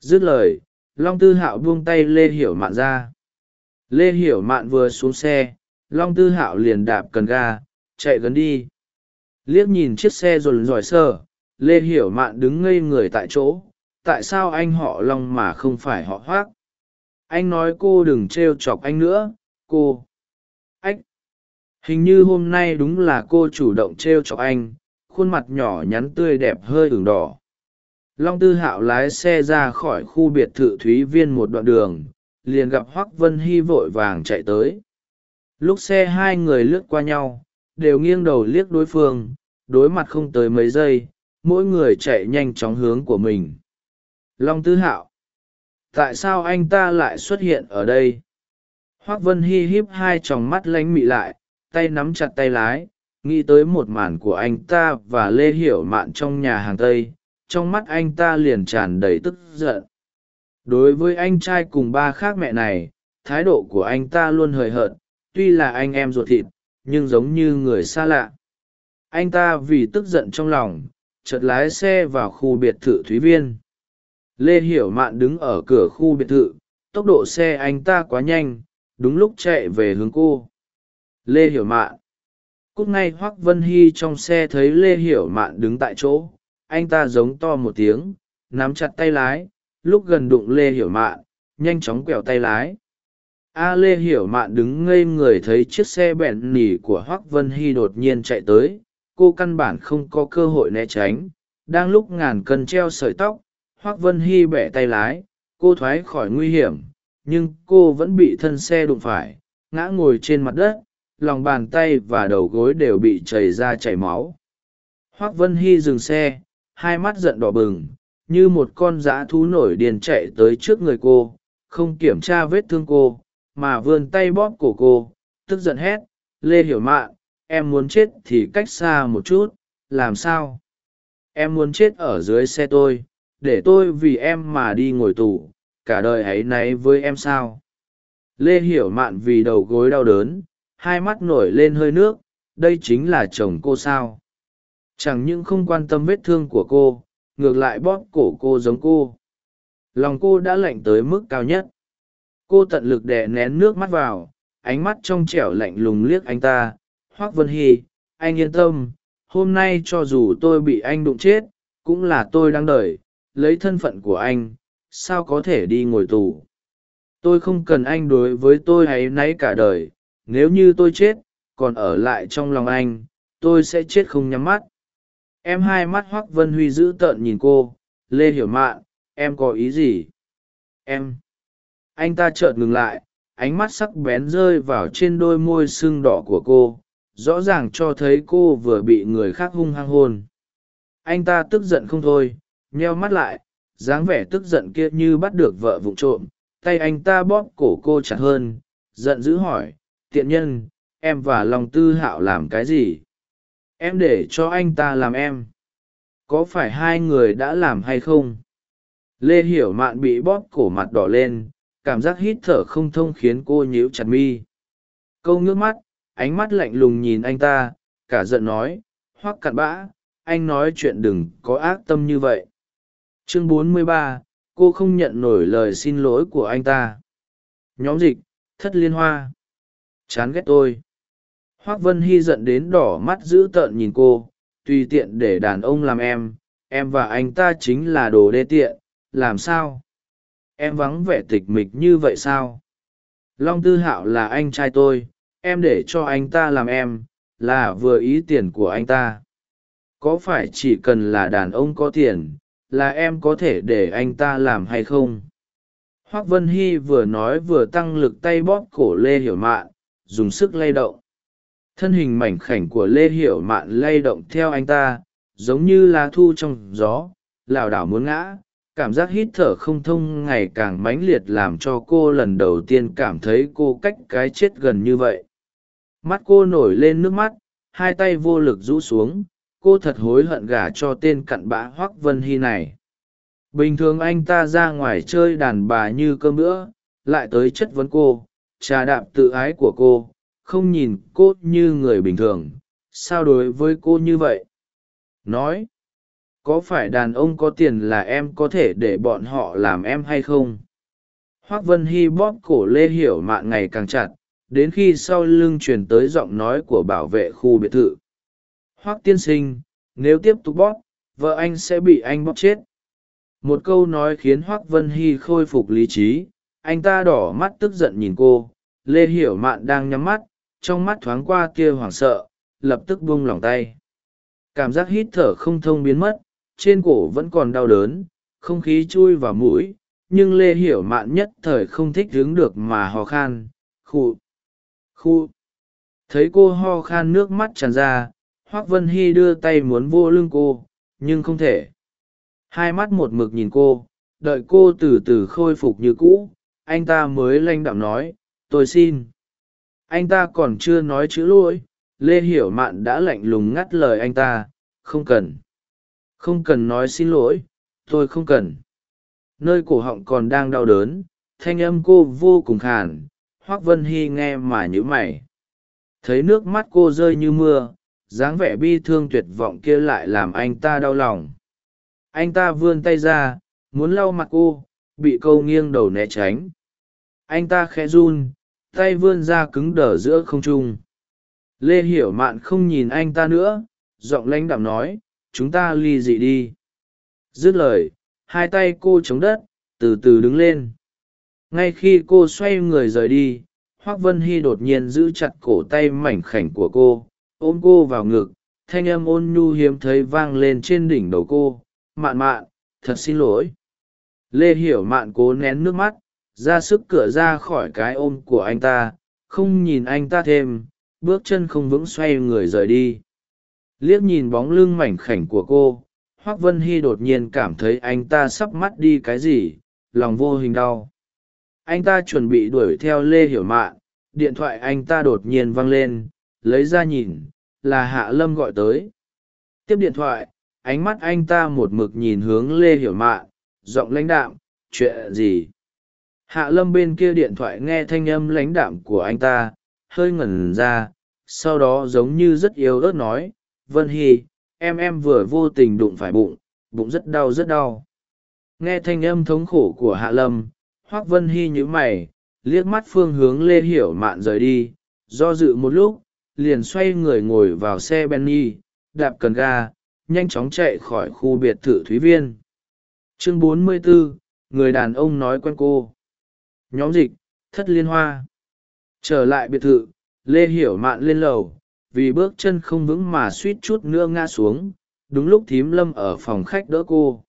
Dứt lời long tư hạo buông tay lê hiểu mạn ra. Lê hiểu mạn vừa xuống xe long tư hạo liền đạp cần ga chạy gần đi. Liếc nhìn chiếc xe rồn rỏi sơ lê hiểu mạn đứng ngây người tại chỗ tại sao anh họ long mà không phải họ hoác? Anh nói cô đừng t r e o chọc anh nữa, cô. Ách. Hình như hôm nay đúng là cô chủ động t r e o chọc anh, khuôn mặt nhỏ nhắn tươi đẹp hơi ửng đỏ. Long tư hạo lái xe ra khỏi khu biệt thự thúy viên một đoạn đường, liền gặp hoác vân hy vội vàng chạy tới. Lúc xe hai người lướt qua nhau, đều nghiêng đầu liếc đối phương, đối mặt không tới mấy giây, mỗi người chạy nhanh chóng hướng của mình. Long tư hạo tại sao anh ta lại xuất hiện ở đây? Hoác vân hi híp hai tròng mắt lánh mị lại, tay nắm chặt tay lái, nghĩ tới một màn của anh ta và lê hiểu mạn trong nhà hàng tây, trong mắt anh ta liền tràn đầy tức giận. Đối với anh trai cùng ba khác mẹ này, thái độ của anh ta luôn hời hợt, tuy là anh em ruột thịt, nhưng giống như người xa lạ. Anh ta vì tức giận trong lòng, chợt lái xe vào khu biệt thự thúy viên lê hiểu mạn đứng ở cửa khu biệt thự, tốc độ xe anh ta quá nhanh, đúng lúc chạy về hướng cô. Lê hiểu mạn. Cúc ngay hoác vân hy trong xe thấy lê hiểu mạn đứng tại chỗ, anh ta giống to một tiếng, nắm chặt tay lái, lúc gần đụng lê hiểu mạn, nhanh chóng quẹo tay lái. A lê hiểu mạn đứng ngây người thấy chiếc xe bẹn nỉ của hoác vân hy đột nhiên chạy tới, cô căn bản không có cơ hội né tránh, đang lúc ngàn cân treo sợi tóc hoác vân hy bẻ tay lái, cô thoái khỏi nguy hiểm, nhưng cô vẫn bị thân xe đụng phải, ngã ngồi trên mặt đất, lòng bàn tay và đầu gối đều bị chảy ra chảy máu. Hoác vân hy dừng xe, hai mắt giận đỏ bừng, như một con dã thú nổi điền chạy tới trước người cô, không kiểm tra vết thương cô, mà vươn tay bóp cổ cô, tức giận hét, lê hiểu mạn, em muốn chết thì cách xa một chút, làm sao? Em muốn chết ở dưới xe tôi để tôi vì em mà đi ngồi tù, cả đời áy náy với em sao? Lê hiểu mạn vì đầu gối đau đớn, hai mắt nổi lên hơi nước, đây chính là chồng cô sao? Chẳng những không quan tâm vết thương của cô, ngược lại bóp cổ cô giống cô. Lòng cô đã lạnh tới mức cao nhất. Cô tận lực đè nén nước mắt vào, ánh mắt trong trẻo lạnh lùng liếc anh ta. Hoác vân hy, anh yên tâm, hôm nay cho dù tôi bị anh đụng chết, cũng là tôi đang đợi lấy thân phận của anh, sao có thể đi ngồi tù? Tôi không cần anh đối với tôi hay náy cả đời, nếu như tôi chết, còn ở lại trong lòng anh, tôi sẽ chết không nhắm mắt. Em hai mắt hoác vân huy dữ tợn nhìn cô, lê hiểu mạn, em có ý gì? Em. Anh ta chợt ngừng lại, ánh mắt sắc bén rơi vào trên đôi môi sưng đỏ của cô, rõ ràng cho thấy cô vừa bị người khác hung hăng hôn. Anh ta tức giận không thôi nheo mắt lại, dáng vẻ tức giận kia như bắt được vợ vụng trộm, tay anh ta bóp cổ cô chặt hơn, giận dữ hỏi, tiện nhân, em và lòng tư hạo làm cái gì? Em để cho anh ta làm em. Có phải hai người đã làm hay không? Lê hiểu mạn bị bóp cổ mặt đỏ lên, cảm giác hít thở không thông khiến cô nhíu chặt mi. Câu ngước mắt, ánh mắt lạnh lùng nhìn anh ta, cả giận nói, hoắc cặn bã, anh nói chuyện đừng có ác tâm như vậy chương 43, cô không nhận nổi lời xin lỗi của anh ta. Nhóm dịch thất liên hoa. Chán ghét tôi. Hoác vân hy giận đến đỏ mắt dữ tợn nhìn cô tùy tiện để đàn ông làm em em và anh ta chính là đồ đê tiện làm sao? Em vắng vẻ tịch mịch như vậy sao? Long tư hạo là anh trai tôi em để cho anh ta làm em là vừa ý tiền của anh ta. Có phải chỉ cần là đàn ông có tiền là em có thể để anh ta làm hay không? Hoác vân hy vừa nói vừa tăng lực tay bóp cổ lê hiểu mạn, dùng sức lay động. Thân hình mảnh khảnh của lê hiểu mạn lay động theo anh ta, giống như lá thu trong gió, lảo đảo muốn ngã. Cảm giác hít thở không thông ngày càng mãnh liệt làm cho cô lần đầu tiên cảm thấy cô cách cái chết gần như vậy. Mắt cô nổi lên nước mắt, hai tay vô lực rũ xuống cô thật hối hận gả cho tên cặn bã hoác vân hy này. Bình thường anh ta ra ngoài chơi đàn bà như cơm bữa, lại tới chất vấn cô trà đạp tự ái của cô không nhìn cô như người bình thường. Sao đối với cô như vậy? Nói có phải đàn ông có tiền là em có thể để bọn họ làm em hay không? Hoác vân hy bóp cổ lê hiểu mạn ngày càng chặt đến khi sau lưng truyền tới giọng nói của bảo vệ khu biệt thự hoác tiên sinh nếu tiếp tục bóp vợ anh sẽ bị anh bóp chết. Một câu nói khiến hoác vân hy khôi phục lý trí anh ta đỏ mắt tức giận nhìn cô. Lê hiểu mạn đang nhắm mắt trong mắt thoáng qua kia hoảng sợ lập tức buông lỏng tay. Cảm giác hít thở không thông biến mất trên cổ vẫn còn đau đớn không khí chui vào mũi nhưng lê hiểu mạn nhất thời không thích đứng được mà ho khan khụ, khụ. thấy cô ho khan nước mắt tràn ra hoác vân hy đưa tay muốn vô lưng cô, nhưng không thể. Hai mắt một mực nhìn cô, đợi cô từ từ khôi phục như cũ, anh ta mới lanh đạm nói, tôi xin. Anh ta còn chưa nói chữ lỗi, lê hiểu mạn đã lạnh lùng ngắt lời anh ta, không cần. Không cần nói xin lỗi, tôi không cần. Nơi cổ họng còn đang đau đớn, thanh âm cô vô cùng khàn, hoác vân hy nghe mà nhữ mày. Thấy nước mắt cô rơi như mưa dáng vẻ bi thương tuyệt vọng kia lại làm anh ta đau lòng. Anh ta vươn tay ra, muốn lau mặt cô, bị câu nghiêng đầu né tránh. Anh ta khẽ run, tay vươn ra cứng đờ giữa không trung. Lê hiểu mạn không nhìn anh ta nữa, giọng lãnh đạm nói, chúng ta ly dị đi. Dứt lời, hai tay cô chống đất, từ từ đứng lên. Ngay khi cô xoay người rời đi, hoác vân hy đột nhiên giữ chặt cổ tay mảnh khảnh của cô ôm cô vào ngực, thanh âm ôn nhu hiếm thấy vang lên trên đỉnh đầu cô. Mạn mạn, thật xin lỗi. Lê hiểu mạn cố nén nước mắt, ra sức cửa ra khỏi cái ôm của anh ta, không nhìn anh ta thêm, bước chân không vững xoay người rời đi. Liếc nhìn bóng lưng mảnh khảnh của cô, hoác vân hy đột nhiên cảm thấy anh ta sắp mắt đi cái gì, lòng vô hình đau. Anh ta chuẩn bị đuổi theo lê hiểu mạn, điện thoại anh ta đột nhiên văng lên lấy ra nhìn, là hạ lâm gọi tới. Tiếp điện thoại, ánh mắt anh ta một mực nhìn hướng lê hiểu mạn, giọng lãnh đạm, chuyện gì? Hạ lâm bên kia điện thoại nghe thanh âm lãnh đạm của anh ta, hơi ngẩn ra, sau đó giống như rất yếu ớt nói, vân hy, em em vừa vô tình đụng phải bụng bụng rất đau rất đau. Nghe thanh âm thống khổ của hạ lâm, hoác vân hy nhữ mày, liếc mắt phương hướng lê hiểu mạn rời đi, do dự một lúc liền xoay người ngồi vào xe benny đạp cần ga nhanh chóng chạy khỏi khu biệt thự thúy viên. Chương 44, người đàn ông nói quen cô. Nhóm dịch thất liên hoa. Trở lại biệt thự lê hiểu mạn lên lầu vì bước chân không vững mà suýt chút nữa ngã xuống đúng lúc thím lâm ở phòng khách đỡ cô.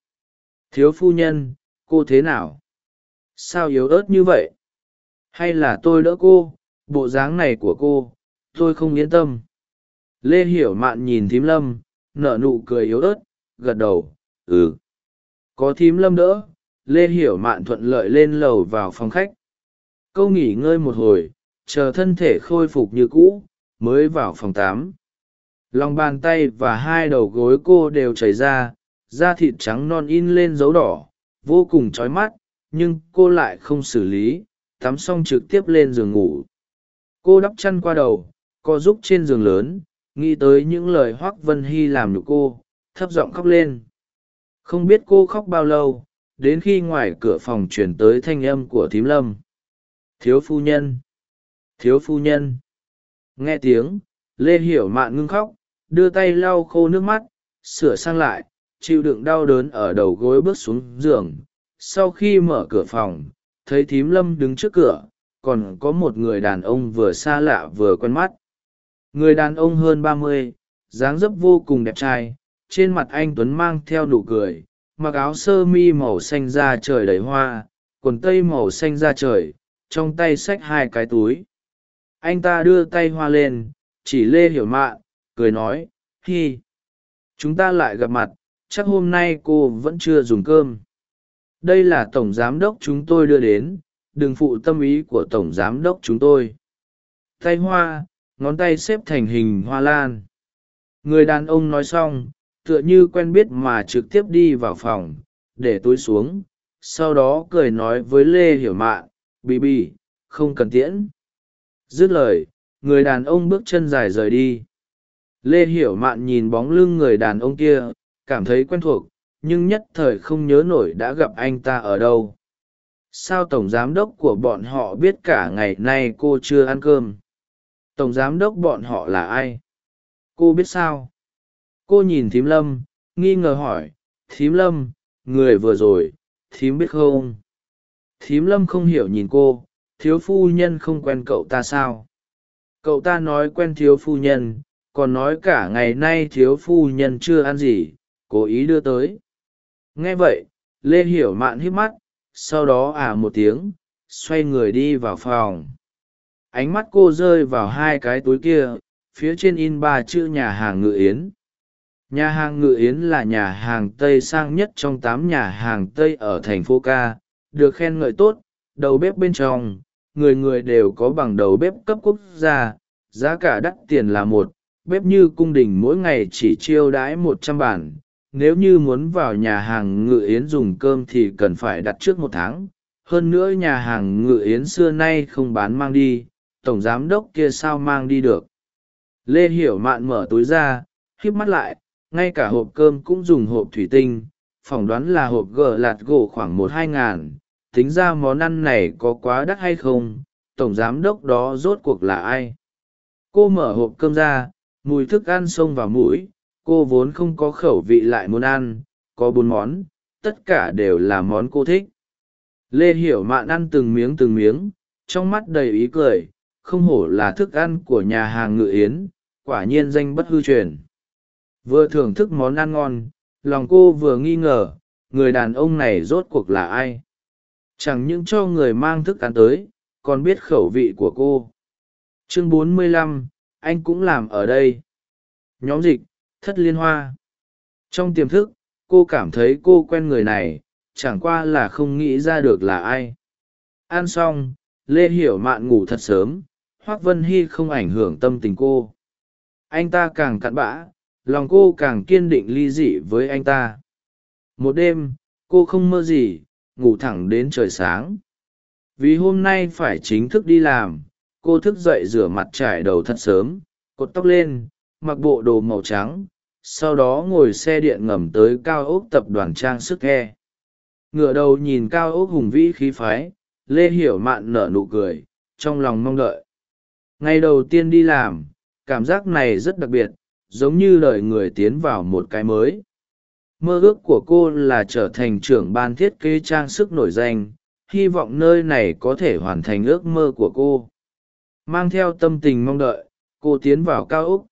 Thiếu phu nhân cô thế nào? Sao yếu ớt như vậy? Hay là tôi đỡ cô bộ dáng này của cô? Tôi không yên tâm. Lê hiểu mạn nhìn thím lâm, nở nụ cười yếu ớt, gật đầu ừ. Có thím lâm đỡ, lê hiểu mạn thuận lợi lên lầu vào phòng khách. Câu nghỉ ngơi một hồi, chờ thân thể khôi phục như cũ, mới vào phòng tám. Lòng bàn tay và hai đầu gối cô đều chảy ra, da thịt trắng non in lên dấu đỏ, vô cùng trói mắt, nhưng cô lại không xử lý, tắm xong trực tiếp lên giường ngủ. Cô đắp chăn qua đầu co giúp trên giường lớn, nghĩ tới những lời hoác vân hy làm nhục cô, thấp giọng khóc lên. Không biết cô khóc bao lâu, đến khi ngoài cửa phòng chuyển tới thanh âm của thím lâm. Thiếu phu nhân, thiếu phu nhân. Nghe tiếng, lê hiểu mạn ngưng khóc, đưa tay lau khô nước mắt, sửa sang lại, chịu đựng đau đớn ở đầu gối bước xuống giường. Sau khi mở cửa phòng, thấy thím lâm đứng trước cửa, còn có một người đàn ông vừa xa lạ vừa quen mắt người đàn ông hơn ba mươi, dáng dấp vô cùng đẹp trai, trên mặt anh tuấn mang theo nụ cười, mặc áo sơ mi màu xanh da trời đầy hoa, quần tây màu xanh da trời, trong tay xách hai cái túi. Anh ta đưa tay hoa lên, chỉ lê hiểu mạn cười nói, hi, chúng ta lại gặp mặt, chắc hôm nay cô vẫn chưa dùng cơm. Đây là tổng giám đốc chúng tôi đưa đến, đừng phụ tâm ý của tổng giám đốc chúng tôi. Tay hoa ngón tay xếp thành hình hoa lan. Người đàn ông nói xong, tựa như quen biết mà trực tiếp đi vào phòng, để túi xuống, sau đó cười nói với lê hiểu mạn, bì bì, không cần tiễn. Dứt lời, người đàn ông bước chân dài rời đi. Lê hiểu mạn nhìn bóng lưng người đàn ông kia, cảm thấy quen thuộc, nhưng nhất thời không nhớ nổi đã gặp anh ta ở đâu. Sao tổng giám đốc của bọn họ biết cả ngày nay cô chưa ăn cơm? Tổng giám đốc bọn họ là ai? Cô biết sao? Cô nhìn thím lâm, nghi ngờ hỏi, thím lâm, người vừa rồi, thím biết không? Thím lâm không hiểu nhìn cô, thiếu phu nhân không quen cậu ta sao? Cậu ta nói quen thiếu phu nhân, còn nói cả ngày nay thiếu phu nhân chưa ăn gì, cố ý đưa tới. Nghe vậy, lê hiểu mạn hít mắt, sau đó ả à một tiếng, xoay người đi vào phòng ánh mắt cô rơi vào hai cái túi kia, phía trên in ba chữ nhà hàng ngự yến. Nhà hàng ngự yến là nhà hàng tây sang nhất trong tám nhà hàng tây ở thành phố ca được khen ngợi tốt, đầu bếp bên trong, người người đều có bằng đầu bếp cấp quốc gia, giá cả đắt tiền là một, bếp như cung đình mỗi ngày chỉ chiêu đãi một trăm bản. Nếu như muốn vào nhà hàng ngự yến dùng cơm thì cần phải đặt trước một tháng, hơn nữa nhà hàng ngự yến xưa nay không bán mang đi tổng giám đốc kia sao mang đi được. Lê hiểu mạn mở túi ra híp mắt lại, ngay cả hộp cơm cũng dùng hộp thủy tinh, phỏng đoán là hộp gờ lạt gỗ khoảng một hai ngàn, tính ra món ăn này có quá đắt hay không, tổng giám đốc đó rốt cuộc là ai? Cô mở hộp cơm ra, mùi thức ăn xông vào mũi, cô vốn không có khẩu vị lại muốn ăn, có bốn món, tất cả đều là món cô thích. Lê hiểu mạn ăn từng miếng từng miếng, trong mắt đầy ý cười không hổ là thức ăn của nhà hàng ngự yến quả nhiên danh bất hư truyền. Vừa thưởng thức món ăn ngon lòng cô vừa nghi ngờ người đàn ông này rốt cuộc là ai? Chẳng những cho người mang thức ăn tới còn biết khẩu vị của cô. Chương 45, anh cũng làm ở đây. Nhóm dịch thất liên hoa. Trong tiềm thức cô cảm thấy cô quen người này chẳng qua là không nghĩ ra được là ai. Ăn xong lê hiểu mạn ngủ thật sớm hoác vân hy không ảnh hưởng tâm tình cô. Anh ta càng cặn bã, lòng cô càng kiên định ly dị với anh ta. Một đêm, cô không mơ gì, ngủ thẳng đến trời sáng. Vì hôm nay phải chính thức đi làm, cô thức dậy rửa mặt trải đầu thật sớm, cột tóc lên, mặc bộ đồ màu trắng, sau đó ngồi xe điện ngầm tới cao ốc tập đoàn trang sức he ngựa đầu nhìn cao ốc hùng vĩ khí phái, lê hiểu mạn nở nụ cười, trong lòng mong đợi ngày đầu tiên đi làm, cảm giác này rất đặc biệt, giống như lời người tiến vào một cái mới. Mơ ước của cô là trở thành trưởng ban thiết kế trang sức nổi danh, hy vọng nơi này có thể hoàn thành ước mơ của cô. Mang theo tâm tình mong đợi, cô tiến vào cao úc.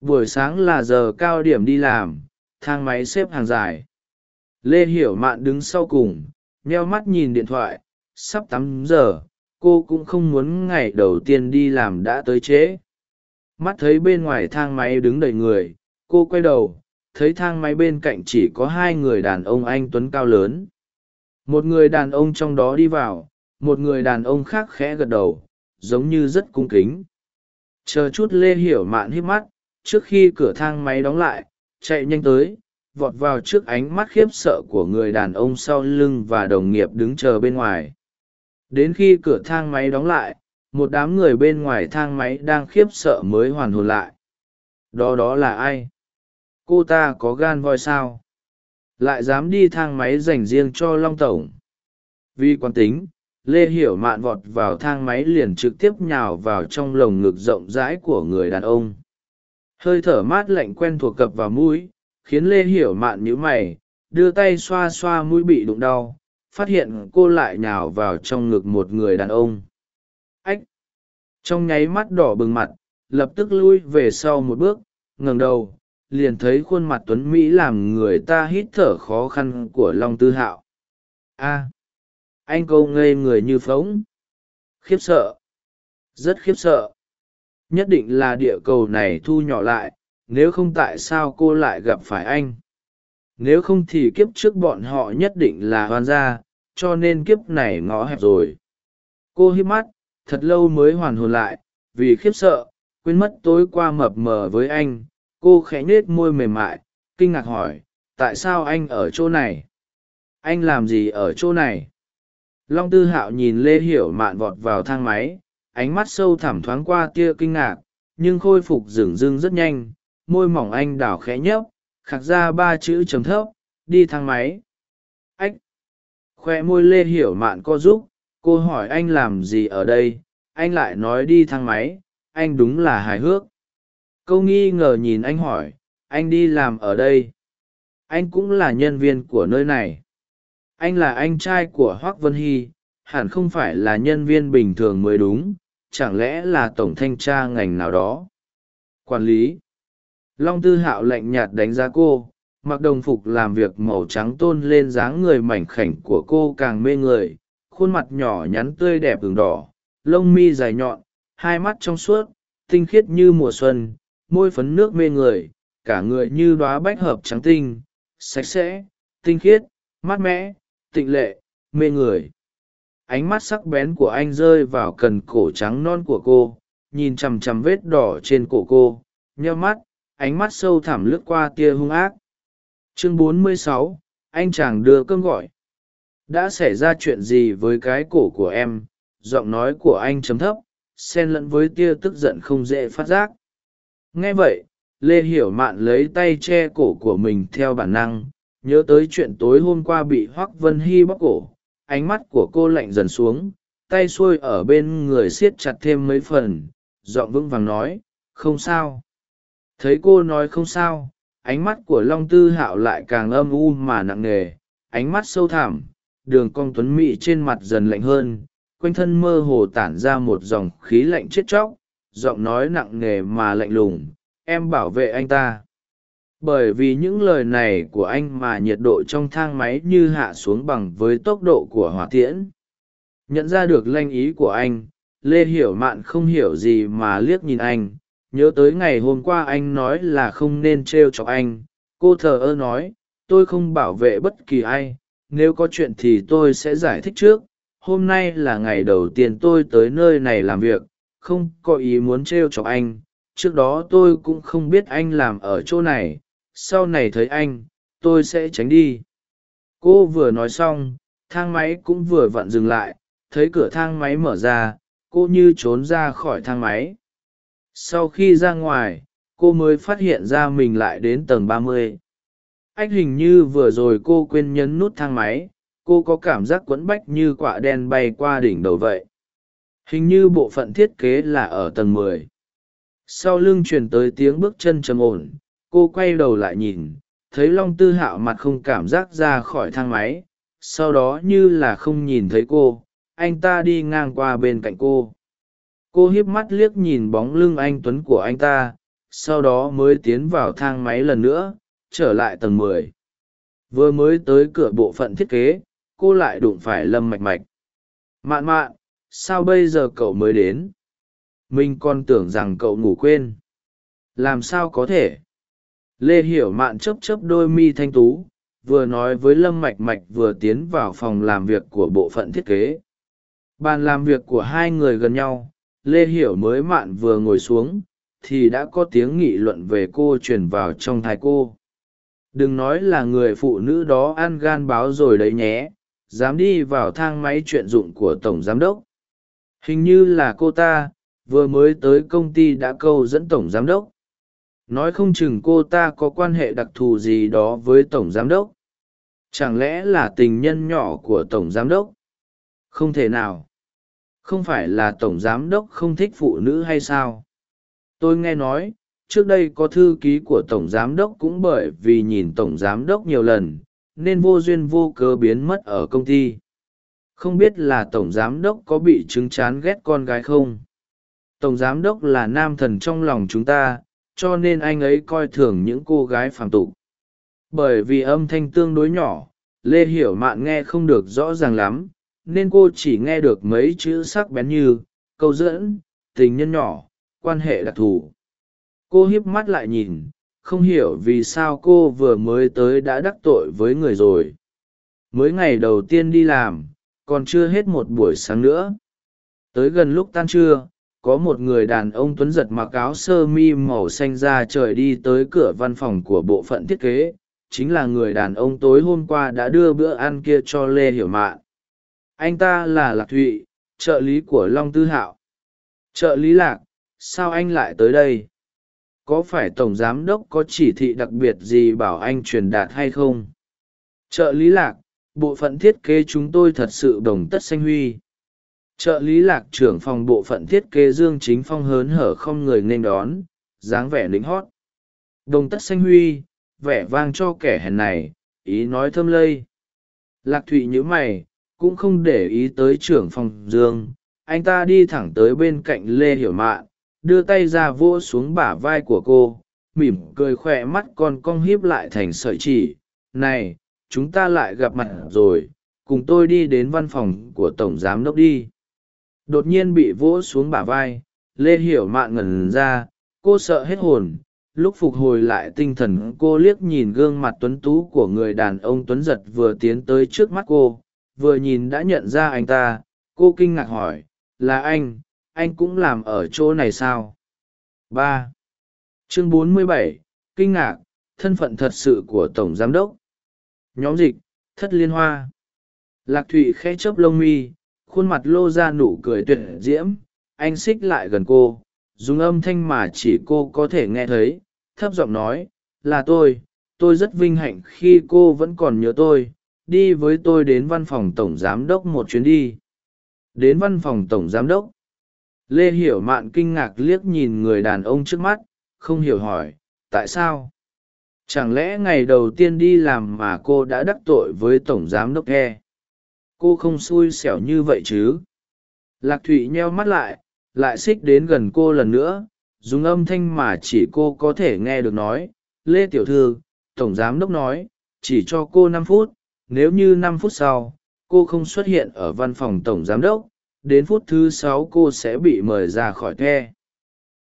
Buổi sáng là giờ cao điểm đi làm, thang máy xếp hàng dài. Lê hiểu mạn đứng sau cùng, nheo mắt nhìn điện thoại, sắp tám giờ cô cũng không muốn ngày đầu tiên đi làm đã tới trễ. Mắt thấy bên ngoài thang máy đứng đầy người, cô quay đầu, thấy thang máy bên cạnh chỉ có hai người đàn ông anh tuấn cao lớn. Một người đàn ông trong đó đi vào, một người đàn ông khác khẽ gật đầu, giống như rất cung kính. Chờ chút lê hiểu mạn hít mắt, trước khi cửa thang máy đóng lại, chạy nhanh tới, vọt vào trước ánh mắt khiếp sợ của người đàn ông sau lưng và đồng nghiệp đứng chờ bên ngoài đến khi cửa thang máy đóng lại, một đám người bên ngoài thang máy đang khiếp sợ mới hoàn hồn lại. Đó đó là ai? Cô ta có gan voi sao? Lại dám đi thang máy dành riêng cho long tổng. Vì quán tính, lê hiểu mạn vọt vào thang máy liền trực tiếp nhào vào trong lồng ngực rộng rãi của người đàn ông. Hơi thở mát lạnh quen thuộc cập vào mũi, khiến lê hiểu mạn nhíu mày, đưa tay xoa xoa mũi bị đụng đau phát hiện cô lại nhào vào trong ngực một người đàn ông. Ách! Trong nháy mắt đỏ bừng mặt, lập tức lui về sau một bước, ngẩng đầu, liền thấy khuôn mặt tuấn mỹ làm người ta hít thở khó khăn của long tư hạo. A! Anh câu ngây người như phóng khiếp sợ. Rất khiếp sợ. Nhất định là địa cầu này thu nhỏ lại, nếu không tại sao cô lại gặp phải anh? Nếu không thì kiếp trước bọn họ nhất định là hoan gia cho nên kiếp này ngõ hẹp rồi. Cô hít mắt, thật lâu mới hoàn hồn lại, vì khiếp sợ, quên mất tối qua mập mờ với anh, cô khẽ nết môi mềm mại, kinh ngạc hỏi, tại sao anh ở chỗ này? Anh làm gì ở chỗ này? Long tư hạo nhìn lê hiểu mạn vọt vào thang máy, ánh mắt sâu thẳm thoáng qua tia kinh ngạc, nhưng khôi phục dửng dưng rất nhanh, môi mỏng anh đào khẽ nhấp, khạc ra ba chữ chấm thấp, đi thang máy khoe môi lê hiểu mạn co giúp cô hỏi anh làm gì ở đây? Anh lại nói đi thang máy, anh đúng là hài hước. Câu nghi ngờ nhìn anh hỏi, anh đi làm ở đây? Anh cũng là nhân viên của nơi này. Anh là anh trai của hoác vân hy, hẳn không phải là nhân viên bình thường mới đúng, chẳng lẽ là tổng thanh tra ngành nào đó? Quản lý. Long tư hạo lạnh nhạt đánh giá cô mặc đồng phục làm việc màu trắng tôn lên dáng người mảnh khảnh của cô càng mê người, khuôn mặt nhỏ nhắn tươi đẹp ửng đỏ, lông mi dài nhọn, hai mắt trong suốt, tinh khiết như mùa xuân, môi phấn nước mê người, cả người như đoá bách hợp trắng tinh, sạch sẽ, tinh khiết, mát mẻ, tịnh lệ, mê người. Ánh mắt sắc bén của anh rơi vào cần cổ trắng non của cô, nhìn chằm chằm vết đỏ trên cổ cô, nheo mắt, ánh mắt sâu thẳm lướt qua tia hung ác chương 46, anh chàng đưa cơm gọi. Đã xảy ra chuyện gì với cái cổ của em? Giọng nói của anh chấm thấp xen lẫn với tia tức giận không dễ phát giác. Nghe vậy lê hiểu mạn lấy tay che cổ của mình theo bản năng nhớ tới chuyện tối hôm qua bị hoác vân hy bóc cổ. Ánh mắt của cô lạnh dần xuống tay xuôi ở bên người siết chặt thêm mấy phần giọng vững vàng nói không sao. Thấy cô nói không sao ánh mắt của long tư hạo lại càng âm u mà nặng nề, ánh mắt sâu thẳm, đường cong tuấn mị trên mặt dần lạnh hơn, quanh thân mơ hồ tản ra một dòng khí lạnh chết chóc, giọng nói nặng nề mà lạnh lùng, em bảo vệ anh ta. Bởi vì những lời này của anh mà nhiệt độ trong thang máy như hạ xuống bằng với tốc độ của hỏa tiễn. Nhận ra được lanh ý của anh, lê hiểu mạn không hiểu gì mà liếc nhìn anh nhớ tới ngày hôm qua anh nói là không nên t r e o chọc anh. Cô thờ ơ nói, tôi không bảo vệ bất kỳ ai, nếu có chuyện thì tôi sẽ giải thích trước. Hôm nay là ngày đầu tiên tôi tới nơi này làm việc, không có ý muốn t r e o chọc anh. Trước đó tôi cũng không biết anh làm ở chỗ này. Sau này thấy anh, tôi sẽ tránh đi. Cô vừa nói xong, thang máy cũng vừa vặn dừng lại. Thấy cửa thang máy mở ra, cô như trốn ra khỏi thang máy sau khi ra ngoài, cô mới phát hiện ra mình lại đến tầng ba mươi. Ách hình như vừa rồi cô quên nhấn nút thang máy, cô có cảm giác quẫn bách như quả đen bay qua đỉnh đầu vậy. Hình như bộ phận thiết kế là ở tầng mười. Sau lưng truyền tới tiếng bước chân trầm ổn, cô quay đầu lại nhìn, thấy long tư hạo mặt không cảm giác ra khỏi thang máy, sau đó như là không nhìn thấy cô, anh ta đi ngang qua bên cạnh cô cô hiếp mắt liếc nhìn bóng lưng anh tuấn của anh ta, sau đó mới tiến vào thang máy lần nữa, trở lại tầng mười. Vừa mới tới cửa bộ phận thiết kế, cô lại đụng phải lâm mạch mạch. Mạn mạn, sao bây giờ cậu mới đến? Mình còn tưởng rằng cậu ngủ quên. Làm sao có thể? Lê hiểu mạn chấp chấp đôi mi thanh tú, vừa nói với lâm mạch mạch vừa tiến vào phòng làm việc của bộ phận thiết kế. Bàn làm việc của hai người gần nhau lê hiểu mới mạn vừa ngồi xuống, thì đã có tiếng nghị luận về cô truyền vào trong thai cô. Đừng nói là người phụ nữ đó ăn gan báo rồi đấy nhé, dám đi vào thang máy chuyện dụng của tổng giám đốc. Hình như là cô ta, vừa mới tới công ty đã câu dẫn tổng giám đốc. Nói không chừng cô ta có quan hệ đặc thù gì đó với tổng giám đốc. Chẳng lẽ là tình nhân nhỏ của tổng giám đốc? Không thể nào không phải là tổng giám đốc không thích phụ nữ hay sao? Tôi nghe nói, trước đây có thư ký của tổng giám đốc cũng bởi vì nhìn tổng giám đốc nhiều lần, nên vô duyên vô cớ biến mất ở công ty. Không biết là tổng giám đốc có bị chứng chán ghét con gái không? Tổng giám đốc là nam thần trong lòng chúng ta, cho nên anh ấy coi thường những cô gái phàm tục. Bởi vì âm thanh tương đối nhỏ, lê hiểu mạn nghe không được rõ ràng lắm nên cô chỉ nghe được mấy chữ sắc bén như, câu dẫn, tình nhân nhỏ, quan hệ đặc thù. Cô hiếp mắt lại nhìn, không hiểu vì sao cô vừa mới tới đã đắc tội với người rồi. Mới ngày đầu tiên đi làm, còn chưa hết một buổi sáng nữa. Tới gần lúc tan trưa, có một người đàn ông tuấn giật mặc áo sơ mi màu xanh ra trời đi tới cửa văn phòng của bộ phận thiết kế, chính là người đàn ông tối hôm qua đã đưa bữa ăn kia cho lê hiểu mạn anh ta là lạc thụy, trợ lý của long tư hạo. Trợ lý lạc, sao anh lại tới đây? Có phải tổng giám đốc có chỉ thị đặc biệt gì bảo anh truyền đạt hay không? Trợ lý lạc, bộ phận thiết kế chúng tôi thật sự đồng tất xanh huy. Trợ lý lạc trưởng phòng bộ phận thiết kế dương chính phong hớn hở không người nên đón, dáng vẻ lính hót. Đồng tất xanh huy, vẻ vang cho kẻ hèn này, ý nói thơm lây. Lạc thụy nhữ mày cũng không để ý tới trưởng phòng dương. Anh ta đi thẳng tới bên cạnh lê hiểu mạn, đưa tay ra vỗ xuống bả vai của cô, mỉm cười khoe mắt con cong hiếp lại thành sợi chỉ. Này, chúng ta lại gặp mặt rồi, cùng tôi đi đến văn phòng của tổng giám đốc đi. Đột nhiên bị vỗ xuống bả vai, lê hiểu mạn ngẩn ra, cô sợ hết hồn. Lúc phục hồi lại tinh thần, cô liếc nhìn gương mặt tuấn tú của người đàn ông tuấn giật vừa tiến tới trước mắt cô vừa nhìn đã nhận ra anh ta, cô kinh ngạc hỏi, là anh anh cũng làm ở chỗ này sao? Ba. Chương bốn mươi bảy, kinh ngạc, thân phận thật sự của tổng giám đốc. Nhóm dịch, thất liên hoa. Lạc thụy khẽ chớp lông mi, khuôn mặt lô ra nụ cười tuyệt diễm, anh xích lại gần cô, dùng âm thanh mà chỉ cô có thể nghe thấy, thấp giọng nói, là tôi tôi rất vinh hạnh khi cô vẫn còn nhớ tôi đi với tôi đến văn phòng tổng giám đốc một chuyến đi. Đến văn phòng tổng giám đốc. Lê hiểu mạn kinh ngạc liếc nhìn người đàn ông trước mắt, không hiểu hỏi, tại sao? Chẳng lẽ ngày đầu tiên đi làm mà cô đã đắc tội với tổng giám đốc e? Cô không xui xẻo như vậy chứ? Lạc thụy nheo mắt lại lại xích đến gần cô lần nữa, dùng âm thanh mà chỉ cô có thể nghe được nói. Lê tiểu thư, tổng giám đốc nói, chỉ cho cô năm phút nếu như năm phút sau, cô không xuất hiện ở văn phòng tổng giám đốc, đến phút thứ sáu cô sẽ bị mời ra khỏi the.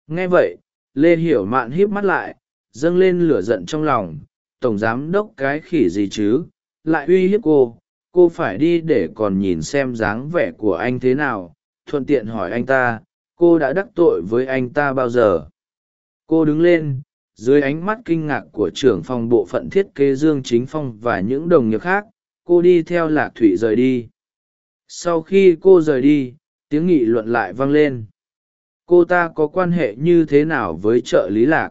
Nghe vậy, lê hiểu mạn híp mắt lại, dâng lên lửa giận trong lòng. Tổng giám đốc cái khỉ gì chứ? Lại uy hiếp cô. Cô phải đi để còn nhìn xem dáng vẻ của anh thế nào. Thuận tiện hỏi anh ta, cô đã đắc tội với anh ta bao giờ? Cô đứng lên, dưới ánh mắt kinh ngạc của trưởng phòng bộ phận thiết kế dương chính phong và những đồng nghiệp khác cô đi theo lạc Thủy rời đi. Sau khi cô rời đi, tiếng nghị luận lại vang lên. Cô ta có quan hệ như thế nào với trợ lý lạc?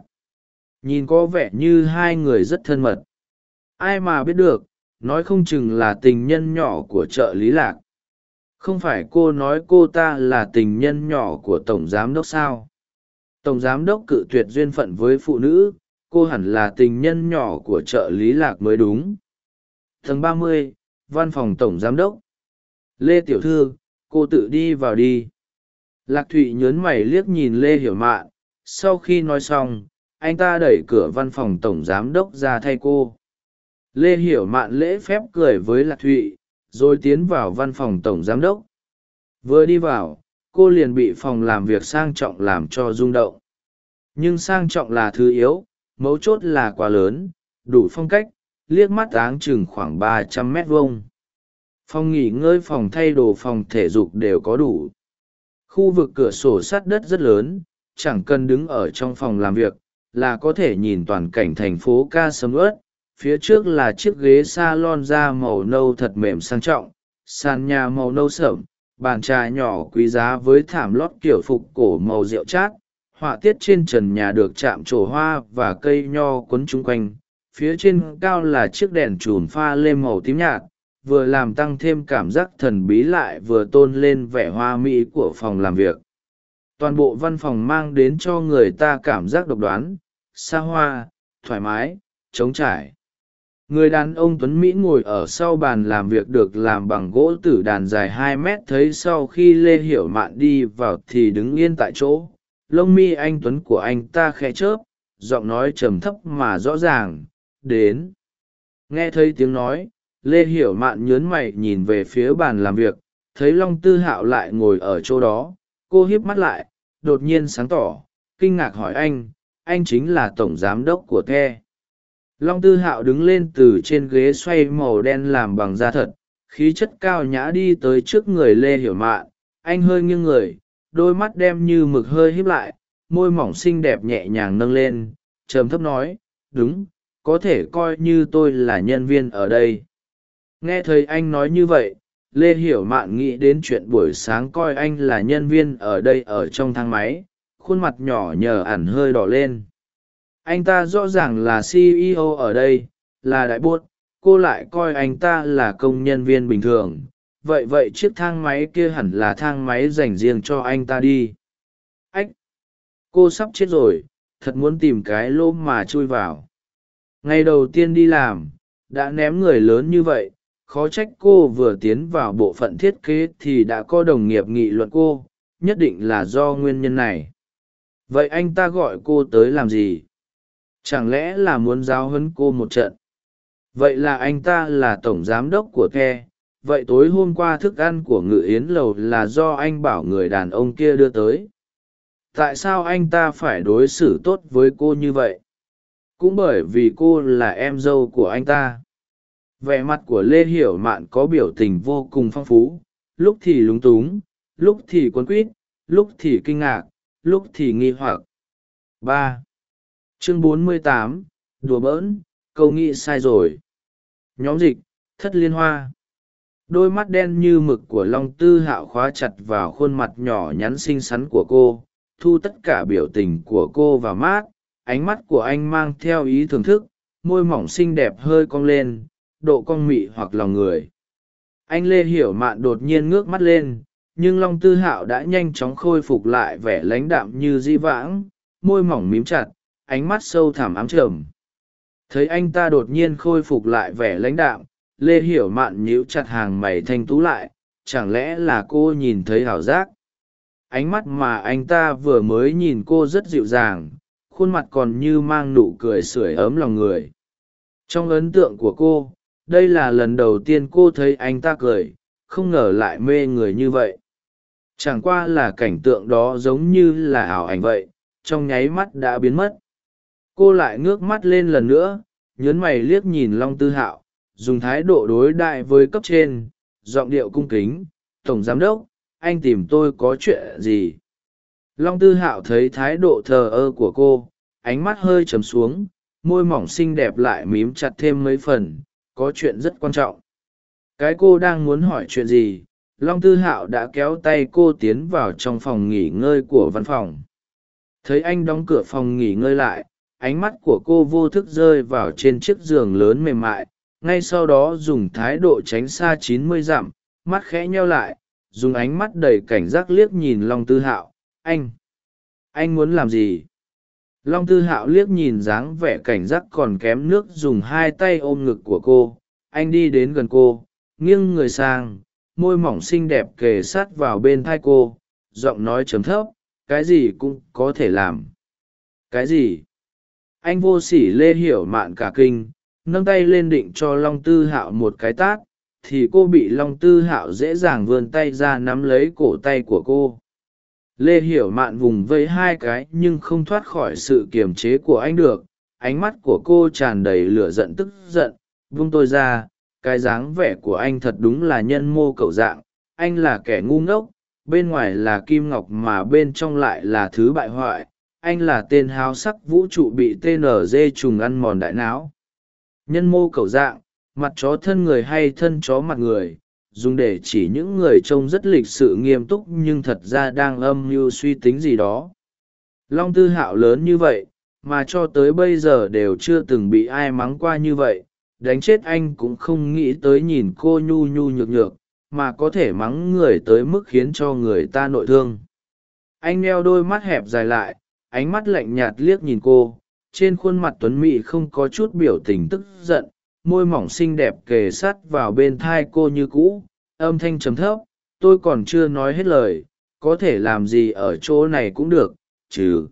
Nhìn có vẻ như hai người rất thân mật. Ai mà biết được, nói không chừng là tình nhân nhỏ của trợ lý lạc. Không phải cô nói cô ta là tình nhân nhỏ của tổng giám đốc sao? Tổng giám đốc cự tuyệt duyên phận với phụ nữ, cô hẳn là tình nhân nhỏ của trợ lý lạc mới đúng tầng ba mươi, văn phòng tổng giám đốc. Lê tiểu thư, cô tự đi vào đi. Lạc thụy nhớn mày liếc nhìn lê hiểu mạn. Sau khi nói xong, anh ta đẩy cửa văn phòng tổng giám đốc ra thay cô. Lê hiểu mạn lễ phép cười với lạc thụy, rồi tiến vào văn phòng tổng giám đốc. Vừa đi vào, cô liền bị phòng làm việc sang trọng làm cho rung động. Nhưng sang trọng là thứ yếu, mấu chốt là quá lớn, đủ phong cách liếc mắt áng chừng khoảng ba trăm mét vuông. Phòng nghỉ ngơi, phòng thay đồ, phòng thể dục đều có đủ. Khu vực cửa sổ sát đất rất lớn, chẳng cần đứng ở trong phòng làm việc, là có thể nhìn toàn cảnh thành phố ca sầm ớt phía trước là chiếc ghế s a lon da màu nâu thật mềm sang trọng, sàn nhà màu nâu sợm bàn trà nhỏ quý giá với thảm lót kiểu phục cổ màu rượu chát. Họa tiết trên trần nhà được chạm trổ hoa và cây nho quấn chung quanh phía trên cao là chiếc đèn chùm pha lên màu tím nhạt, vừa làm tăng thêm cảm giác thần bí lại vừa tôn lên vẻ hoa mỹ của phòng làm việc. Toàn bộ văn phòng mang đến cho người ta cảm giác độc đoán, xa hoa, thoải mái, trống trải. Người đàn ông tuấn mỹ ngồi ở sau bàn làm việc được làm bằng gỗ tử đàn dài hai mét thấy sau khi lê hiểu mạn đi vào thì đứng yên tại chỗ. Lông mi anh tuấn của anh ta khẽ chớp, giọng nói trầm thấp mà rõ ràng đến. Nghe thấy tiếng nói, lê hiểu mạn nhớn mày nhìn về phía bàn làm việc, thấy long tư hạo lại ngồi ở chỗ đó, cô hiếp mắt lại, đột nhiên sáng tỏ, kinh ngạc hỏi anh anh chính là tổng giám đốc của the. Long tư hạo đứng lên từ trên ghế xoay màu đen làm bằng da thật, khí chất cao nhã đi tới trước người lê hiểu mạn, anh hơi nghiêng người, đôi mắt đem như mực hơi híp lại, môi mỏng xinh đẹp nhẹ nhàng nâng lên, trầm thấp nói, đúng có thể coi như tôi là nhân viên ở đây. Nghe thấy anh nói như vậy, lê hiểu mạn nghĩ đến chuyện buổi sáng coi anh là nhân viên ở đây ở trong thang máy, khuôn mặt nhỏ nhờ ẳn hơi đỏ lên. Anh ta rõ ràng là ceo ở đây, là đại buốt cô lại coi anh ta là công nhân viên bình thường. Vậy vậy chiếc thang máy kia hẳn là thang máy dành riêng cho anh ta đi. Ách, cô sắp chết rồi, thật muốn tìm cái lỗ mà chui vào ngày đầu tiên đi làm, đã ném người lớn như vậy, khó trách cô vừa tiến vào bộ phận thiết kế thì đã có đồng nghiệp nghị luận cô, nhất định là do nguyên nhân này. Vậy anh ta gọi cô tới làm gì? Chẳng lẽ là muốn giáo huấn cô một trận? Vậy là anh ta là tổng giám đốc của the vậy tối hôm qua thức ăn của ngự yến lầu là do anh bảo người đàn ông kia đưa tới. Tại sao anh ta phải đối xử tốt với cô như vậy? Cũng bởi vì cô là em dâu của anh ta. Vẻ mặt của lê hiểu mạn có biểu tình vô cùng phong phú. Lúc thì lúng túng, lúc thì quấn quýt, lúc thì kinh ngạc, lúc thì nghi hoặc. Ba. Chương bốn mươi tám, đùa bỡn, câu nghĩ sai rồi. Nhóm dịch, thất liên hoa. Đôi mắt đen như mực của long tư hạo khóa chặt vào khuôn mặt nhỏ nhắn xinh xắn của cô, thu tất cả biểu tình của cô vào mát ánh mắt của anh mang theo ý thưởng thức, môi mỏng xinh đẹp hơi cong lên, độ cong mị hoặc lòng người. Anh lê hiểu mạn đột nhiên ngước mắt lên, nhưng long tư hạo đã nhanh chóng khôi phục lại vẻ lãnh đạm như di vãng, môi mỏng mím chặt, ánh mắt sâu thẳm ám trầm. Thấy anh ta đột nhiên khôi phục lại vẻ lãnh đạm, lê hiểu mạn nhíu chặt hàng mày thanh tú lại, chẳng lẽ là cô nhìn thấy ảo giác? Ánh mắt mà anh ta vừa mới nhìn cô rất dịu dàng khuôn mặt còn như mang nụ cười sưởi ấm lòng người. Trong ấn tượng của cô, đây là lần đầu tiên cô thấy anh ta cười, không ngờ lại mê người như vậy. Chẳng qua là cảnh tượng đó giống như là ảo ảnh vậy, trong nháy mắt đã biến mất. Cô lại ngước mắt lên lần nữa, nhớn mày liếc nhìn long tư hạo, dùng thái độ đối đại với cấp trên, giọng điệu cung kính, tổng giám đốc, anh tìm tôi có chuyện gì? Long tư hạo thấy thái độ thờ ơ của cô, ánh mắt hơi chấm xuống, môi mỏng xinh đẹp lại mím chặt thêm mấy phần, có chuyện rất quan trọng. Cái cô đang muốn hỏi chuyện gì? Long tư hạo đã kéo tay cô tiến vào trong phòng nghỉ ngơi của văn phòng. Thấy anh đóng cửa phòng nghỉ ngơi lại, ánh mắt của cô vô thức rơi vào trên chiếc giường lớn mềm mại, ngay sau đó dùng thái độ tránh xa chín mươi dặm, mắt khẽ nheo lại, dùng ánh mắt đầy cảnh giác liếc nhìn long tư hạo anh anh muốn làm gì? Long tư hạo liếc nhìn dáng vẻ cảnh giác còn kém nước dùng hai tay ôm ngực của cô. Anh đi đến gần cô, nghiêng người sang, môi mỏng xinh đẹp kề sát vào bên thai cô, giọng nói chấm thấp, cái gì cũng có thể làm. Cái gì? Anh vô sỉ lê hiểu mạn cả kinh, nâng tay lên định cho long tư hạo một cái tát, thì cô bị long tư hạo dễ dàng vươn tay ra nắm lấy cổ tay của cô lê hiểu mạn vùng vây hai cái nhưng không thoát khỏi sự kiềm chế của anh được. Ánh mắt của cô tràn đầy lửa giận tức giận. Vung tôi ra, cái dáng vẻ của anh thật đúng là nhân mô cậu dạng. Anh là kẻ ngu ngốc, bên ngoài là kim ngọc mà bên trong lại là thứ bại hoại. Anh là tên háo sắc vũ trụ bị tnz trùng ăn mòn đại não. Nhân mô cậu dạng, mặt chó thân người hay thân chó mặt người? Dùng để chỉ những người trông rất lịch sự nghiêm túc nhưng thật ra đang âm mưu suy tính gì đó. Long tư hạo lớn như vậy, mà cho tới bây giờ đều chưa từng bị ai mắng qua như vậy, đánh chết anh cũng không nghĩ tới nhìn cô nhu nhu nhược nhược, mà có thể mắng người tới mức khiến cho người ta nội thương. Anh neo đôi mắt hẹp dài lại, ánh mắt lạnh nhạt liếc nhìn cô, trên khuôn mặt tuấn mị không có chút biểu tình tức giận môi mỏng xinh đẹp kề sát vào bên thai cô như cũ, âm thanh trầm thấp, tôi còn chưa nói hết lời, có thể làm gì ở chỗ này cũng được, trừ.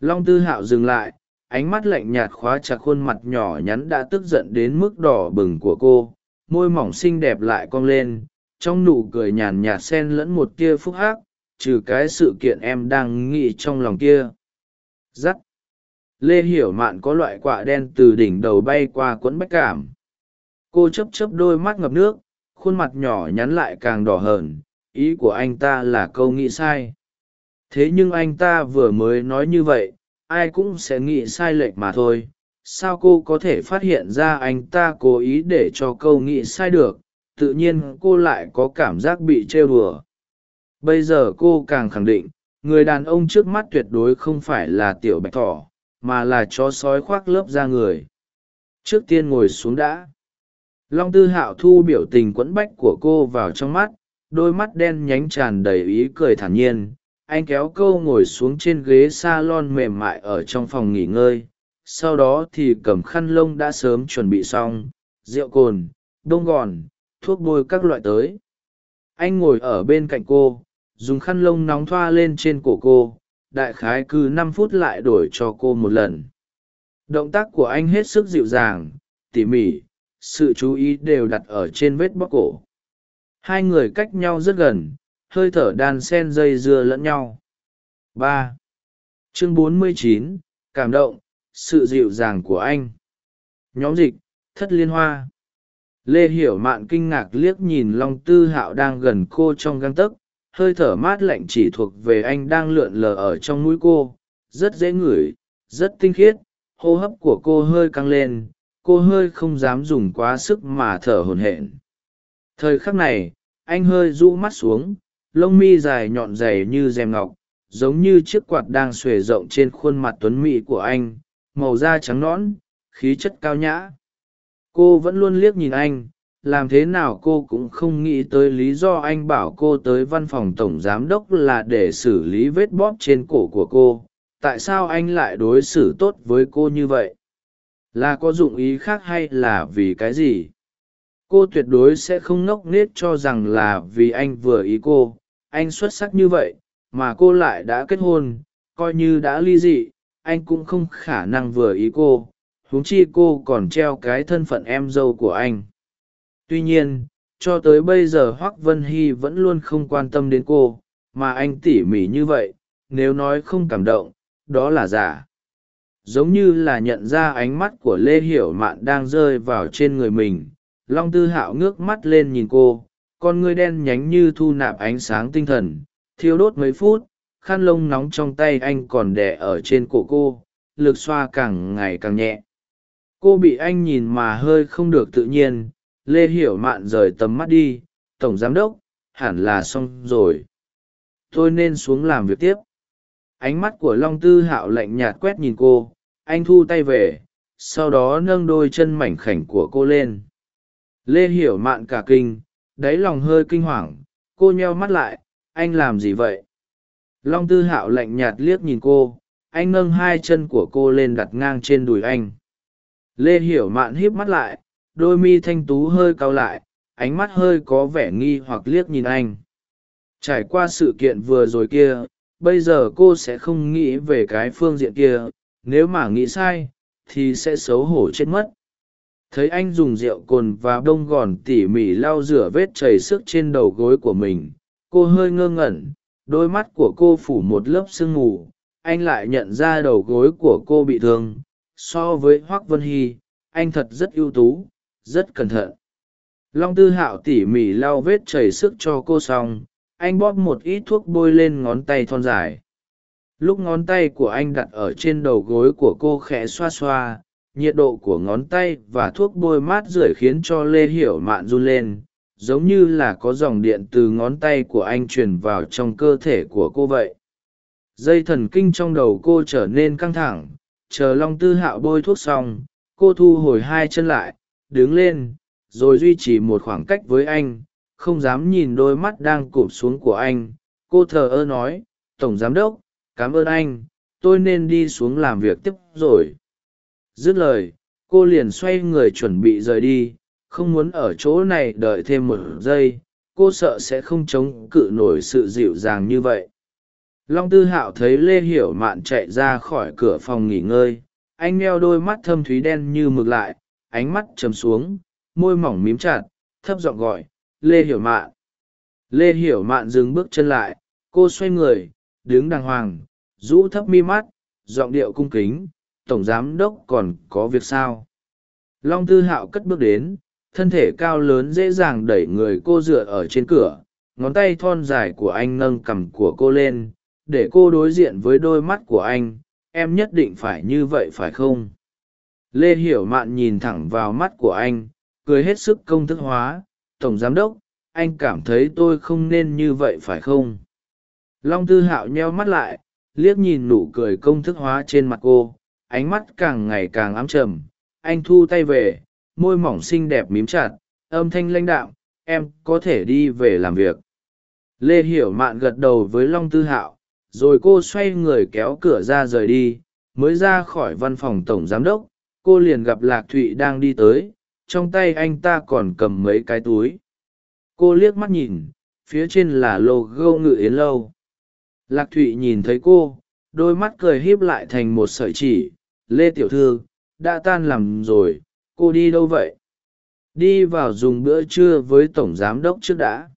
Long tư hạo dừng lại, ánh mắt lạnh nhạt khóa chặt khuôn mặt nhỏ nhắn đã tức giận đến mức đỏ bừng của cô, môi mỏng xinh đẹp lại cong lên, trong nụ cười nhàn nhạt xen lẫn một tia phúc hác trừ cái sự kiện em đang nghĩ trong lòng kia. Giắt lê hiểu mạn có loại quạ đen từ đỉnh đầu bay qua quẫn bách cảm. Cô chấp chấp đôi mắt ngập nước, khuôn mặt nhỏ nhắn lại càng đỏ hờn, ý của anh ta là câu nghĩ sai. Thế nhưng anh ta vừa mới nói như vậy, ai cũng sẽ nghĩ sai lệch mà thôi. Sao cô có thể phát hiện ra anh ta cố ý để cho câu nghĩ sai được, tự nhiên cô lại có cảm giác bị trêu đùa. Bây giờ cô càng khẳng định, người đàn ông trước mắt tuyệt đối không phải là tiểu bạch thỏ mà là chó sói khoác lớp da người. Trước tiên ngồi xuống đã. Long tư hạo thu biểu tình quẫn bách của cô vào trong mắt, đôi mắt đen nhánh tràn đầy ý cười thản nhiên. Anh kéo câu ngồi xuống trên ghế s a lon mềm mại ở trong phòng nghỉ ngơi. Sau đó thì cầm khăn lông đã sớm chuẩn bị xong, rượu cồn đông gòn, thuốc bôi các loại tới. Anh ngồi ở bên cạnh cô, dùng khăn lông nóng thoa lên trên cổ cô đại khái cứ năm phút lại đổi cho cô một lần. Động tác của anh hết sức dịu dàng, tỉ mỉ, sự chú ý đều đặt ở trên vết bóc cổ. Hai người cách nhau rất gần, hơi thở đan sen dây dưa lẫn nhau. Ba. Chương bốn mươi chín, cảm động, sự dịu dàng của anh. Nhóm dịch, thất liên hoa. Lê hiểu mạn kinh ngạc liếc nhìn long tư hạo đang gần cô trong găng tấc hơi thở mát lạnh chỉ thuộc về anh đang lượn lờ ở trong mũi cô, rất dễ ngửi, rất tinh khiết, hô hấp của cô hơi căng lên, cô hơi không dám dùng quá sức mà thở hổn hển. Thời khắc này, anh hơi rũ mắt xuống, lông mi dài nhọn dày như rèm ngọc, giống như chiếc quạt đang xuề rộng trên khuôn mặt tuấn mỹ của anh, màu da trắng nõn, khí chất cao nhã. Cô vẫn luôn liếc nhìn anh làm thế nào cô cũng không nghĩ tới lý do anh bảo cô tới văn phòng tổng giám đốc là để xử lý vết bóp trên cổ của cô. Tại sao anh lại đối xử tốt với cô như vậy? Là có dụng ý khác hay là vì cái gì? Cô tuyệt đối sẽ không ngốc nghếch cho rằng là vì anh vừa ý cô. Anh xuất sắc như vậy, mà cô lại đã kết hôn, coi như đã ly dị, anh cũng không khả năng vừa ý cô. Huống chi cô còn treo cái thân phận em dâu của anh tuy nhiên, cho tới bây giờ hoác vân hy vẫn luôn không quan tâm đến cô, mà anh tỉ mỉ như vậy, nếu nói không cảm động, đó là giả. Giống như là nhận ra ánh mắt của lê hiểu mạn đang rơi vào trên người mình, long tư hạo ngước mắt lên nhìn cô, con ngươi đen nhánh như thu nạp ánh sáng tinh thần, thiêu đốt mấy phút, khăn lông nóng trong tay anh còn đẻ ở trên cổ cô, lực xoa càng ngày càng nhẹ. Cô bị anh nhìn mà hơi không được tự nhiên lê hiểu mạn rời tầm mắt đi, tổng giám đốc, hẳn là xong rồi. Tôi nên xuống làm việc tiếp. Ánh mắt của long tư hạo lạnh nhạt quét nhìn cô, anh thu tay về, sau đó nâng đôi chân mảnh khảnh của cô lên. Lê hiểu mạn cả kinh, đáy lòng hơi kinh hoàng, cô nheo mắt lại, anh làm gì vậy? Long tư hạo lạnh nhạt liếc nhìn cô, anh nâng hai chân của cô lên đặt ngang trên đùi anh. Lê hiểu mạn híp mắt lại đôi mi thanh tú hơi cau lại, ánh mắt hơi có vẻ nghi hoặc liếc nhìn anh. Trải qua sự kiện vừa rồi kia, bây giờ cô sẽ không nghĩ về cái phương diện kia, nếu mà nghĩ sai, thì sẽ xấu hổ chết mất. Thấy anh dùng rượu cồn và bông gòn tỉ mỉ lau rửa vết chảy sức trên đầu gối của mình, cô hơi ngơ ngẩn, đôi mắt của cô phủ một lớp sương mù, anh lại nhận ra đầu gối của cô bị thương. So với hoác vân hy, anh thật rất ưu tú rất cẩn thận. Long tư hạo tỉ mỉ lau vết chảy sức cho cô xong, anh bóp một ít thuốc bôi lên ngón tay thon dài. Lúc ngón tay của anh đặt ở trên đầu gối của cô khẽ xoa xoa, nhiệt độ của ngón tay và thuốc bôi mát rưởi khiến cho lê hiểu mạn run lên, giống như là có dòng điện từ ngón tay của anh truyền vào trong cơ thể của cô vậy. Dây thần kinh trong đầu cô trở nên căng thẳng, chờ long tư hạo bôi thuốc xong, cô thu hồi hai chân lại đứng lên, rồi duy trì một khoảng cách với anh, không dám nhìn đôi mắt đang cụp xuống của anh. Cô thờ ơ nói, tổng giám đốc, cảm ơn anh, tôi nên đi xuống làm việc tiếp rồi. Dứt lời, cô liền xoay người chuẩn bị rời đi. Không muốn ở chỗ này đợi thêm một giây, cô sợ sẽ không chống cự nổi sự dịu dàng như vậy. Long tư hạo thấy lê hiểu mạn chạy ra khỏi cửa phòng nghỉ ngơi. Anh meo đôi mắt thâm thúy đen như mực lại ánh mắt chầm xuống, môi mỏng mím chặt, thấp giọng gọi, lê hiểu mạn. Lê hiểu mạn dừng bước chân lại, cô xoay người, đứng đàng hoàng, rũ thấp mi mắt, giọng điệu cung kính, tổng giám đốc còn có việc sao? Long tư hạo cất bước đến, thân thể cao lớn dễ dàng đẩy người cô dựa ở trên cửa, ngón tay thon dài của anh nâng cằm của cô lên, để cô đối diện với đôi mắt của anh, em nhất định phải như vậy phải không? Lê hiểu mạn nhìn thẳng vào mắt của anh, cười hết sức công thức hóa. Tổng giám đốc, anh cảm thấy tôi không nên như vậy phải không? Long tư hạo nheo mắt lại, liếc nhìn nụ cười công thức hóa trên mặt cô. Ánh mắt càng ngày càng ám trầm. Anh thu tay về, môi mỏng xinh đẹp mím chặt, âm thanh lãnh đạm. Em có thể đi về làm việc. Lê hiểu mạn gật đầu với long tư hạo, rồi cô xoay người kéo cửa ra rời đi, mới ra khỏi văn phòng tổng giám đốc cô liền gặp lạc thụy đang đi tới, trong tay anh ta còn cầm mấy cái túi. Cô liếc mắt nhìn, phía trên là logo ngự yến lâu. Lạc thụy nhìn thấy cô, đôi mắt cười híp lại thành một sợi chỉ. Lê tiểu thư, đã tan làm rồi, cô đi đâu vậy? Đi vào dùng bữa trưa với tổng giám đốc trước đã.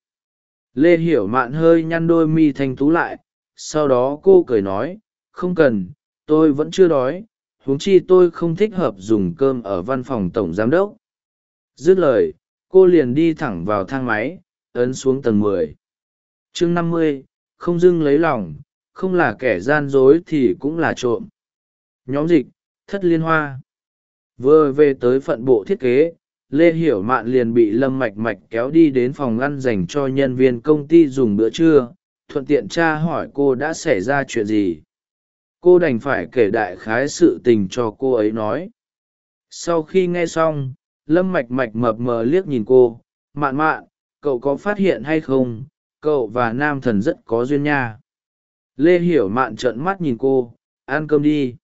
Lê hiểu mạn hơi nhăn đôi mi thanh tú lại, sau đó cô cười nói, không cần, tôi vẫn chưa đói huống chi tôi không thích hợp dùng cơm ở văn phòng tổng giám đốc. Dứt lời, cô liền đi thẳng vào thang máy, ấn xuống tầng mười. Chương năm mươi, không dưng lấy lòng, không là kẻ gian dối thì cũng là trộm. Nhóm dịch, thất liên hoa. Vừa về tới phận bộ thiết kế, lê hiểu mạn liền bị lâm mạch mạch kéo đi đến phòng ăn dành cho nhân viên công ty dùng bữa trưa, thuận tiện tra hỏi cô đã xảy ra chuyện gì cô đành phải kể đại khái sự tình cho cô ấy nói. Sau khi nghe xong, lâm mạch mạch mập mờ liếc nhìn cô. Mạn mạn, cậu có phát hiện hay không? Cậu và nam thần rất có duyên nha. Lê hiểu mạn trợn mắt nhìn cô. Ăn cơm đi.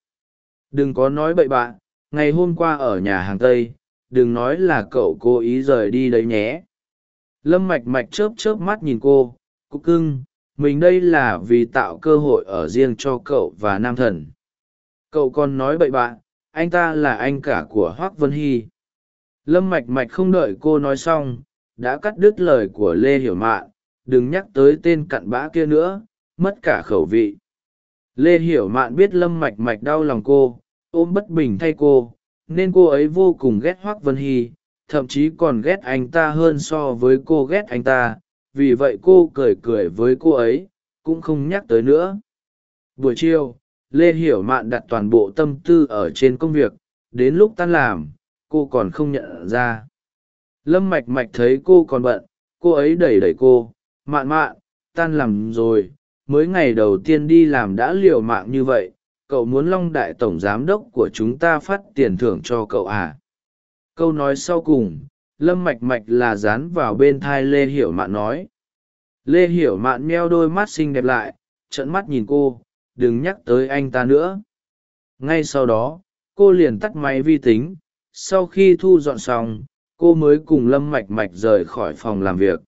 Đừng có nói bậy bạ. Ngày hôm qua ở nhà hàng tây, đừng nói là cậu cố ý rời đi đấy nhé. Lâm mạch mạch chớp chớp mắt nhìn cô. Cúc cưng mình đây là vì tạo cơ hội ở riêng cho cậu và nam thần. Cậu còn nói bậy bạ, anh ta là anh cả của hoác vân hy. Lâm mạch mạch không đợi cô nói xong, đã cắt đứt lời của lê hiểu mạn, đừng nhắc tới tên cặn bã kia nữa, mất cả khẩu vị. Lê hiểu mạn biết lâm mạch mạch đau lòng cô, ôm bất bình thay cô, nên cô ấy vô cùng ghét hoác vân hy, thậm chí còn ghét anh ta hơn so với cô ghét anh ta vì vậy cô cười cười với cô ấy, cũng không nhắc tới nữa. Buổi chiều, lê hiểu mạn đặt toàn bộ tâm tư ở trên công việc, đến lúc tan làm, cô còn không nhận ra. Lâm mạch mạch thấy cô còn bận, cô ấy đẩy đẩy cô, mạn mạn, tan làm rồi, mới ngày đầu tiên đi làm đã liều mạng như vậy, cậu muốn long đại tổng giám đốc của chúng ta phát tiền thưởng cho cậu à? Câu nói sau cùng lâm mạch mạch là dán vào bên thai lê hiểu mạn nói. Lê hiểu mạn meo đôi mắt xinh đẹp lại trận mắt nhìn cô, đừng nhắc tới anh ta nữa. Ngay sau đó, cô liền tắt máy vi tính, sau khi thu dọn xong, cô mới cùng lâm mạch mạch rời khỏi phòng làm việc.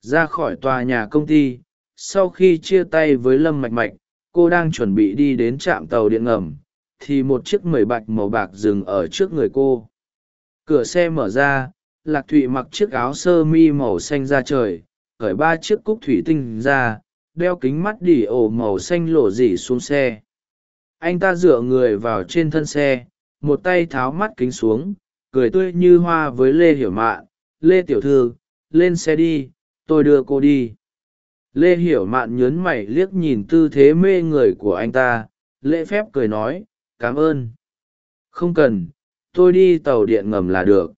Ra khỏi tòa nhà công ty, sau khi chia tay với lâm mạch mạch, cô đang chuẩn bị đi đến trạm tàu điện ngầm, thì một chiếc mười bạch màu bạc dừng ở trước người cô. Cửa xe mở ra lạc thụy mặc chiếc áo sơ mi màu xanh ra trời khởi ba chiếc cúc thủy tinh ra, đeo kính mắt đỉ ổ màu xanh lộ dỉ xuống xe. Anh ta dựa người vào trên thân xe, một tay tháo mắt kính xuống, cười tươi như hoa với lê hiểu mạn lê tiểu thư, lên xe đi, tôi đưa cô đi. Lê hiểu mạn nhớn mày liếc nhìn tư thế mê người của anh ta, lễ phép cười nói, cảm ơn. Không cần, tôi đi tàu điện ngầm là được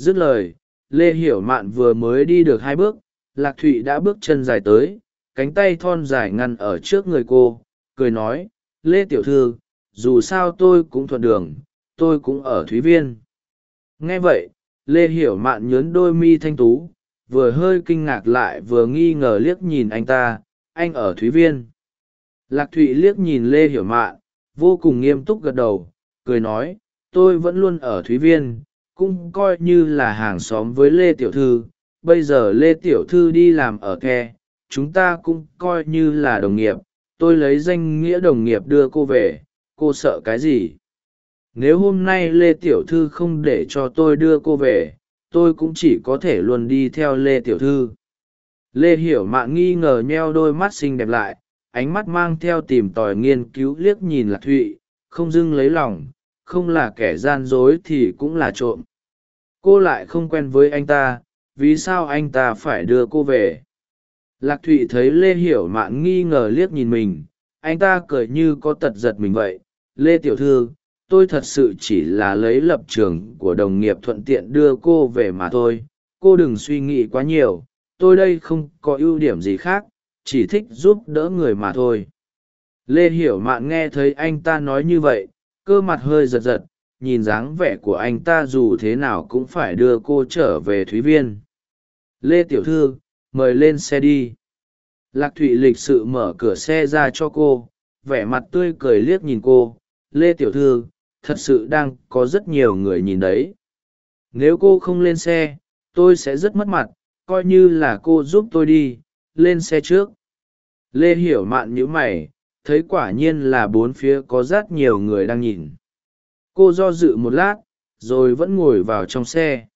dứt lời, lê hiểu mạn vừa mới đi được hai bước, lạc thụy đã bước chân dài tới, cánh tay thon dài ngăn ở trước người cô, cười nói, lê tiểu thư, dù sao tôi cũng thuận đường, tôi cũng ở thúy viên. Nghe vậy, lê hiểu mạn nhớn đôi mi thanh tú, vừa hơi kinh ngạc lại vừa nghi ngờ liếc nhìn anh ta, anh ở thúy viên? Lạc thụy liếc nhìn lê hiểu mạn, vô cùng nghiêm túc gật đầu, cười nói, tôi vẫn luôn ở thúy viên cũng coi như là hàng xóm với lê tiểu thư. Bây giờ lê tiểu thư đi làm ở khe, chúng ta cũng coi như là đồng nghiệp. Tôi lấy danh nghĩa đồng nghiệp đưa cô về, cô sợ cái gì? Nếu hôm nay lê tiểu thư không để cho tôi đưa cô về, tôi cũng chỉ có thể luôn đi theo lê tiểu thư. Lê hiểu mạn nghi ngờ nheo đôi mắt xinh đẹp lại, ánh mắt mang theo tìm tòi nghiên cứu liếc nhìn lạc thụy, không dưng lấy lòng không là kẻ gian dối thì cũng là trộm. Cô lại không quen với anh ta, vì sao anh ta phải đưa cô về? Lạc thụy thấy lê hiểu mạn nghi ngờ liếc nhìn mình, anh ta cười như có tật giật mình vậy. Lê tiểu thư, tôi thật sự chỉ là lấy lập trường của đồng nghiệp thuận tiện đưa cô về mà thôi. Cô đừng suy nghĩ quá nhiều, tôi đây không có ưu điểm gì khác, chỉ thích giúp đỡ người mà thôi. Lê hiểu mạn nghe thấy anh ta nói như vậy cơ mặt hơi giật giật, nhìn dáng vẻ của anh ta dù thế nào cũng phải đưa cô trở về thúy viên. Lê tiểu thư, mời lên xe đi. Lạc thụy lịch sự mở cửa xe ra cho cô, vẻ mặt tươi cười liếc nhìn cô. Lê tiểu thư, thật sự đang có rất nhiều người nhìn đấy. Nếu cô không lên xe, tôi sẽ rất mất mặt, coi như là cô giúp tôi đi, lên xe trước. Lê hiểu mạn nhữ mày thấy quả nhiên là bốn phía có rất nhiều người đang nhìn. Cô do dự một lát, rồi vẫn ngồi vào trong xe.